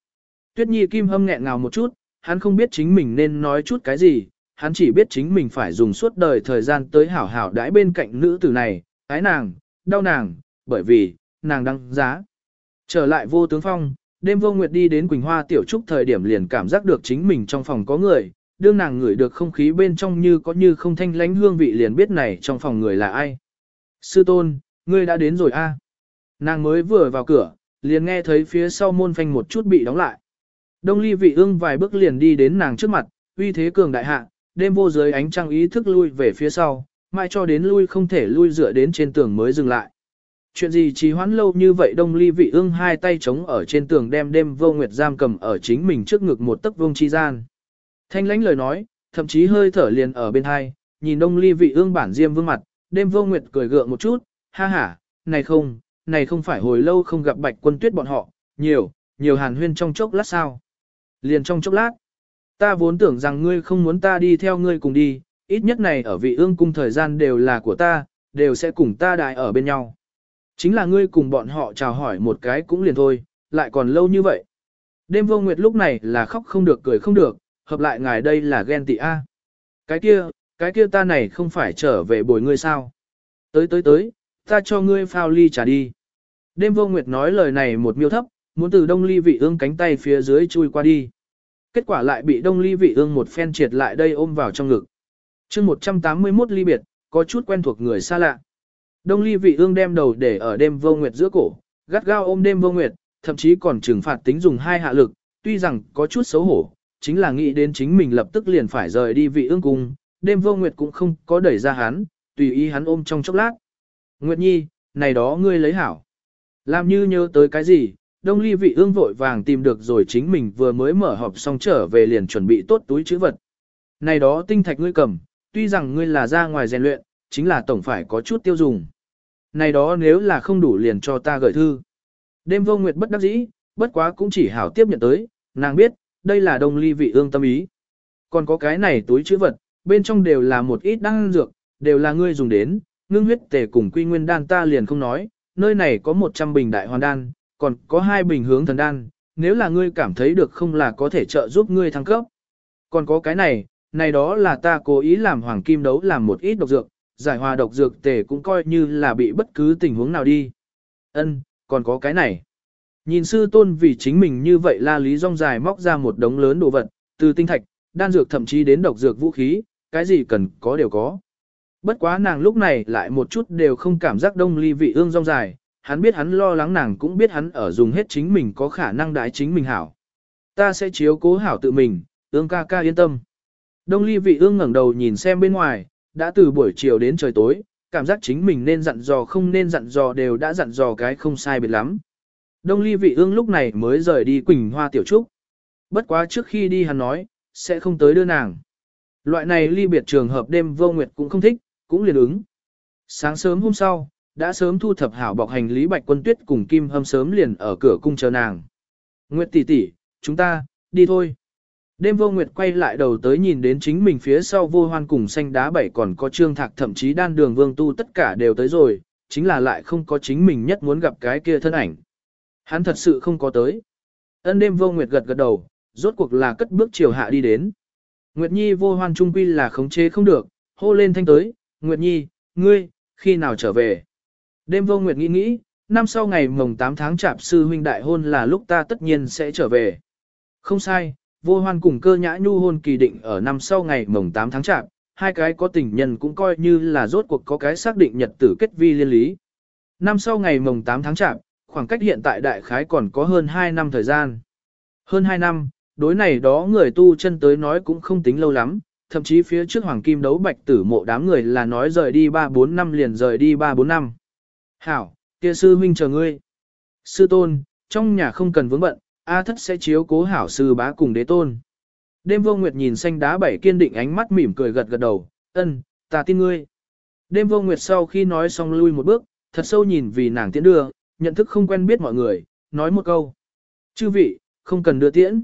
Tuyết nhi kim hâm nghẹn ngào một chút, hắn không biết chính mình nên nói chút cái gì, hắn chỉ biết chính mình phải dùng suốt đời thời gian tới hảo hảo đãi bên cạnh nữ tử này, ái nàng, đau nàng, bởi vì, nàng đăng giá. Trở lại vô tướng phong, đêm vô nguyệt đi đến Quỳnh Hoa tiểu trúc thời điểm liền cảm giác được chính mình trong phòng có người, đương nàng ngửi được không khí bên trong như có như không thanh lánh hương vị liền biết này trong phòng người là ai. Sư tôn, ngươi đã đến rồi a. Nàng mới vừa vào cửa, liền nghe thấy phía sau môn phanh một chút bị đóng lại. Đông ly vị ương vài bước liền đi đến nàng trước mặt, uy thế cường đại hạ, đêm vô dưới ánh trăng ý thức lui về phía sau, mãi cho đến lui không thể lui dựa đến trên tường mới dừng lại. chuyện gì trì hoãn lâu như vậy đông ly vị ương hai tay chống ở trên tường đem đêm vô nguyệt giam cầm ở chính mình trước ngực một tấc vương chi gian. Thanh lãnh lời nói, thậm chí hơi thở liền ở bên hai, nhìn đông ly vị ương bản diêm vương mặt, đêm vô nguyệt cười gượng một chút, ha ha, này không, này không phải hồi lâu không gặp bạch quân tuyết bọn họ, nhiều, nhiều hàn huyên trong chốc lát sao. Liền trong chốc lát, ta vốn tưởng rằng ngươi không muốn ta đi theo ngươi cùng đi, ít nhất này ở vị ương cung thời gian đều là của ta, đều sẽ cùng ta đại ở bên nhau. Chính là ngươi cùng bọn họ chào hỏi một cái cũng liền thôi, lại còn lâu như vậy. Đêm vô nguyệt lúc này là khóc không được cười không được, hợp lại ngài đây là ghen tị A. Cái kia, cái kia ta này không phải trở về bồi ngươi sao. Tới tới tới, ta cho ngươi phao ly trà đi. Đêm vô nguyệt nói lời này một miêu thấp, muốn từ đông ly vị ương cánh tay phía dưới chui qua đi. Kết quả lại bị đông ly vị ương một phen triệt lại đây ôm vào trong ngực. chương 181 ly biệt, có chút quen thuộc người xa lạ. Đông ly vị ương đem đầu để ở đêm vô nguyệt giữa cổ, gắt gao ôm đêm vô nguyệt, thậm chí còn trừng phạt tính dùng hai hạ lực, tuy rằng có chút xấu hổ, chính là nghĩ đến chính mình lập tức liền phải rời đi vị ương cung, đêm vô nguyệt cũng không có đẩy ra hắn, tùy ý hắn ôm trong chốc lát. Nguyệt nhi, này đó ngươi lấy hảo. Làm như nhớ tới cái gì, đông ly vị ương vội vàng tìm được rồi chính mình vừa mới mở họp xong trở về liền chuẩn bị tốt túi chữ vật. Này đó tinh thạch ngươi cầm, tuy rằng ngươi là ra ngoài rèn luyện, chính là tổng phải có chút tiêu dùng. Này đó nếu là không đủ liền cho ta gửi thư. Đêm vô nguyệt bất đắc dĩ, bất quá cũng chỉ hảo tiếp nhận tới, nàng biết, đây là đông ly vị ương tâm ý. Còn có cái này túi chữ vật, bên trong đều là một ít đan dược, đều là ngươi dùng đến, ngưng huyết tề cùng quy nguyên đan ta liền không nói, nơi này có 100 bình đại hoàn đan, còn có hai bình hướng thần đan, nếu là ngươi cảm thấy được không là có thể trợ giúp ngươi thăng cấp. Còn có cái này, này đó là ta cố ý làm hoàng kim đấu làm một ít độc dược, giải hòa độc dược tề cũng coi như là bị bất cứ tình huống nào đi. Ân, còn có cái này. Nhìn sư tôn vì chính mình như vậy la lý rong dài móc ra một đống lớn đồ vật, từ tinh thạch, đan dược thậm chí đến độc dược vũ khí, cái gì cần có đều có. Bất quá nàng lúc này lại một chút đều không cảm giác đông ly vị ương rong dài, hắn biết hắn lo lắng nàng cũng biết hắn ở dùng hết chính mình có khả năng đái chính mình hảo. Ta sẽ chiếu cố hảo tự mình, ương ca ca yên tâm. Đông ly vị ương ngẩng đầu nhìn xem bên ngoài, đã từ buổi chiều đến trời tối, cảm giác chính mình nên dặn dò không nên dặn dò đều đã dặn dò cái không sai biệt lắm. Đông ly vị ương lúc này mới rời đi Quỳnh Hoa Tiểu Trúc. Bất quá trước khi đi hắn nói, sẽ không tới đưa nàng. Loại này ly biệt trường hợp đêm vô nguyệt cũng không thích, cũng liền ứng. Sáng sớm hôm sau, đã sớm thu thập hảo bọc hành lý bạch quân tuyết cùng Kim Hâm sớm liền ở cửa cung chờ nàng. Nguyệt tỷ tỷ, chúng ta, đi thôi. Đêm vô nguyệt quay lại đầu tới nhìn đến chính mình phía sau vô hoan cùng xanh đá bảy còn có trương thạc thậm chí đan đường vương tu tất cả đều tới rồi, chính là lại không có chính mình nhất muốn gặp cái kia thân ảnh. Hắn thật sự không có tới. Ân đêm vô nguyệt gật gật đầu, rốt cuộc là cất bước chiều hạ đi đến. Nguyệt Nhi vô hoan trung quy là khống chế không được, hô lên thanh tới, Nguyệt Nhi, ngươi, khi nào trở về? Đêm vô Nguyệt nghĩ nghĩ, năm sau ngày mồng 8 tháng chạp sư huynh đại hôn là lúc ta tất nhiên sẽ trở về. Không sai, vô hoan cùng cơ nhã nhu hôn kỳ định ở năm sau ngày mồng 8 tháng chạp, hai cái có tình nhân cũng coi như là rốt cuộc có cái xác định nhật tử kết vi liên lý. Năm sau ngày mồng 8 tháng chạp, khoảng cách hiện tại đại khái còn có hơn 2 năm thời gian. Hơn 2 năm, đối này đó người tu chân tới nói cũng không tính lâu lắm, thậm chí phía trước hoàng kim đấu bạch tử mộ đám người là nói rời đi 3-4 năm liền rời đi 3-4 năm. Hảo, kia sư huynh chờ ngươi. Sư tôn, trong nhà không cần vướng bận, A thất sẽ chiếu cố hảo sư bá cùng đế tôn. Đêm vô nguyệt nhìn xanh đá bảy kiên định ánh mắt mỉm cười gật gật đầu, ân, ta tin ngươi. Đêm vô nguyệt sau khi nói xong lui một bước, thật sâu nhìn vì nàng tiễn đưa, nhận thức không quen biết mọi người, nói một câu. Chư vị, không cần đưa tiễn.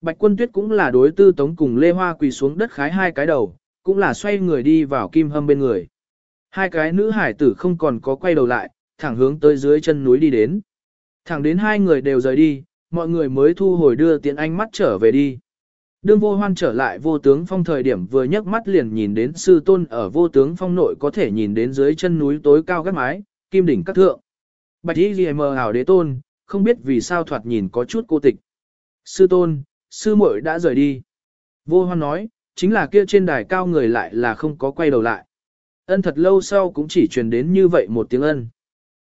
Bạch quân tuyết cũng là đối tư tống cùng Lê Hoa quỳ xuống đất khái hai cái đầu, cũng là xoay người đi vào kim hâm bên người. Hai cái nữ hải tử không còn có quay đầu lại, thẳng hướng tới dưới chân núi đi đến. Thẳng đến hai người đều rời đi, mọi người mới thu hồi đưa tiện ánh mắt trở về đi. Đương vô hoan trở lại vô tướng phong thời điểm vừa nhấc mắt liền nhìn đến sư tôn ở vô tướng phong nội có thể nhìn đến dưới chân núi tối cao gác mái, kim đỉnh các thượng. Bạch y ghi mờ ảo đế tôn, không biết vì sao thoạt nhìn có chút cô tịch. Sư tôn, sư muội đã rời đi. Vô hoan nói, chính là kia trên đài cao người lại là không có quay đầu lại. Ân thật lâu sau cũng chỉ truyền đến như vậy một tiếng ân.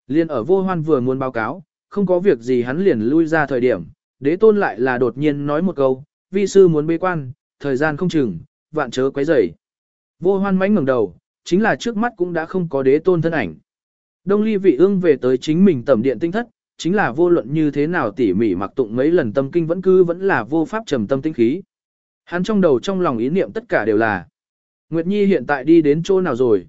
Liên ở vô hoan vừa muốn báo cáo, không có việc gì hắn liền lui ra thời điểm, đế tôn lại là đột nhiên nói một câu, vi sư muốn bế quan, thời gian không chừng, vạn chớ quấy rầy. Vô hoan mánh ngẩng đầu, chính là trước mắt cũng đã không có đế tôn thân ảnh. Đông ly vị ương về tới chính mình tẩm điện tinh thất, chính là vô luận như thế nào tỉ mỉ mặc tụng mấy lần tâm kinh vẫn cứ vẫn là vô pháp trầm tâm tinh khí. Hắn trong đầu trong lòng ý niệm tất cả đều là Nguyệt Nhi hiện tại đi đến chỗ nào rồi?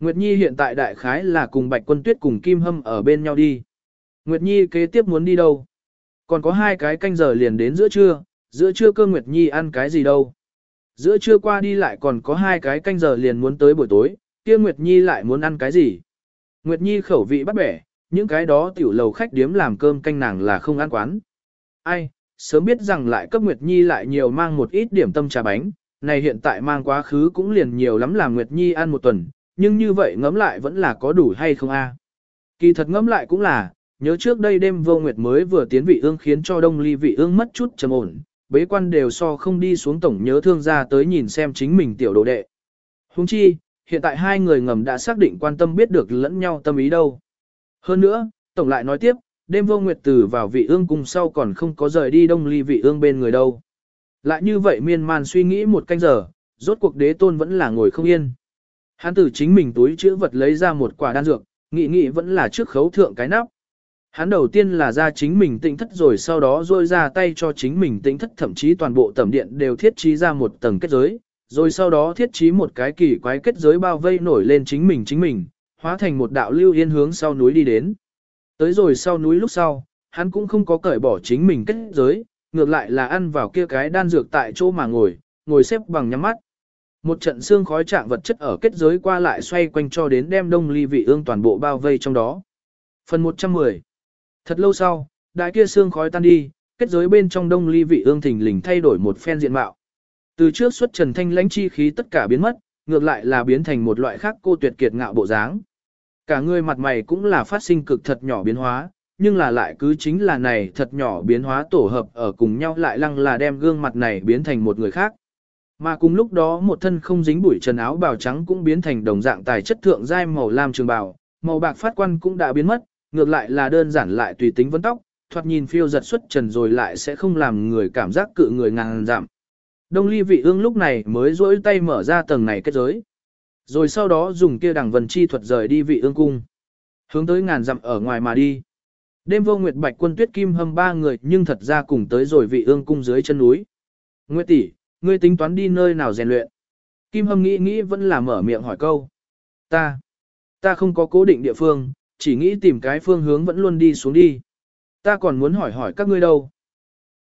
Nguyệt Nhi hiện tại đại khái là cùng Bạch Quân Tuyết cùng Kim Hâm ở bên nhau đi. Nguyệt Nhi kế tiếp muốn đi đâu? Còn có hai cái canh giờ liền đến giữa trưa, giữa trưa cơ Nguyệt Nhi ăn cái gì đâu? Giữa trưa qua đi lại còn có hai cái canh giờ liền muốn tới buổi tối, kia Nguyệt Nhi lại muốn ăn cái gì? Nguyệt Nhi khẩu vị bắt bẻ, những cái đó tiểu lầu khách điếm làm cơm canh nàng là không ăn quán. Ai, sớm biết rằng lại cấp Nguyệt Nhi lại nhiều mang một ít điểm tâm trà bánh, này hiện tại mang quá khứ cũng liền nhiều lắm làm Nguyệt Nhi ăn một tuần, nhưng như vậy ngẫm lại vẫn là có đủ hay không a? Kỳ thật ngẫm lại cũng là, nhớ trước đây đêm vô Nguyệt mới vừa tiến vị ương khiến cho đông ly vị ương mất chút trầm ổn, bế quan đều so không đi xuống tổng nhớ thương ra tới nhìn xem chính mình tiểu đồ đệ. Huống chi, hiện tại hai người ngầm đã xác định quan tâm biết được lẫn nhau tâm ý đâu. Hơn nữa, tổng lại nói tiếp, đêm vô nguyệt từ vào vị ương cùng sau còn không có rời đi đông ly vị ương bên người đâu. Lại như vậy miên man suy nghĩ một canh giờ, rốt cuộc đế tôn vẫn là ngồi không yên. Hắn tử chính mình túi chữ vật lấy ra một quả đan dược, nghĩ nghĩ vẫn là trước khấu thượng cái nắp. Hắn đầu tiên là ra chính mình tĩnh thất rồi sau đó rôi ra tay cho chính mình tĩnh thất thậm chí toàn bộ tẩm điện đều thiết trí ra một tầng kết giới, rồi sau đó thiết trí một cái kỳ quái kết giới bao vây nổi lên chính mình chính mình, hóa thành một đạo lưu yên hướng sau núi đi đến. Tới rồi sau núi lúc sau, hắn cũng không có cởi bỏ chính mình kết giới, ngược lại là ăn vào kia cái đan dược tại chỗ mà ngồi, ngồi xếp bằng nhắm mắt. Một trận xương khói trạng vật chất ở kết giới qua lại xoay quanh cho đến đem đông ly vị ương toàn bộ bao vây trong đó. Phần 110 Thật lâu sau, đại kia xương khói tan đi, kết giới bên trong đông ly vị ương thình lình thay đổi một phen diện mạo. Từ trước xuất trần thanh lãnh chi khí tất cả biến mất, ngược lại là biến thành một loại khác cô tuyệt kiệt ngạo bộ dáng. Cả người mặt mày cũng là phát sinh cực thật nhỏ biến hóa, nhưng là lại cứ chính là này thật nhỏ biến hóa tổ hợp ở cùng nhau lại lăng là đem gương mặt này biến thành một người khác. Mà cùng lúc đó một thân không dính bụi trần áo bào trắng cũng biến thành đồng dạng tài chất thượng giai màu lam trường bào, màu bạc phát quan cũng đã biến mất, ngược lại là đơn giản lại tùy tính vấn tóc, thoạt nhìn phiêu giật xuất trần rồi lại sẽ không làm người cảm giác cự người ngàn giảm. Đông ly vị ương lúc này mới rỗi tay mở ra tầng này kết giới. Rồi sau đó dùng kia đằng vần chi thuật rời đi vị ương cung. Hướng tới ngàn dặm ở ngoài mà đi. Đêm vô nguyệt bạch quân tuyết kim hâm ba người nhưng thật ra cùng tới rồi vị ương cung dưới chân núi. Nguyệt tỷ, ngươi tính toán đi nơi nào rèn luyện? Kim hâm nghĩ nghĩ vẫn là mở miệng hỏi câu. Ta, ta không có cố định địa phương, chỉ nghĩ tìm cái phương hướng vẫn luôn đi xuống đi. Ta còn muốn hỏi hỏi các ngươi đâu.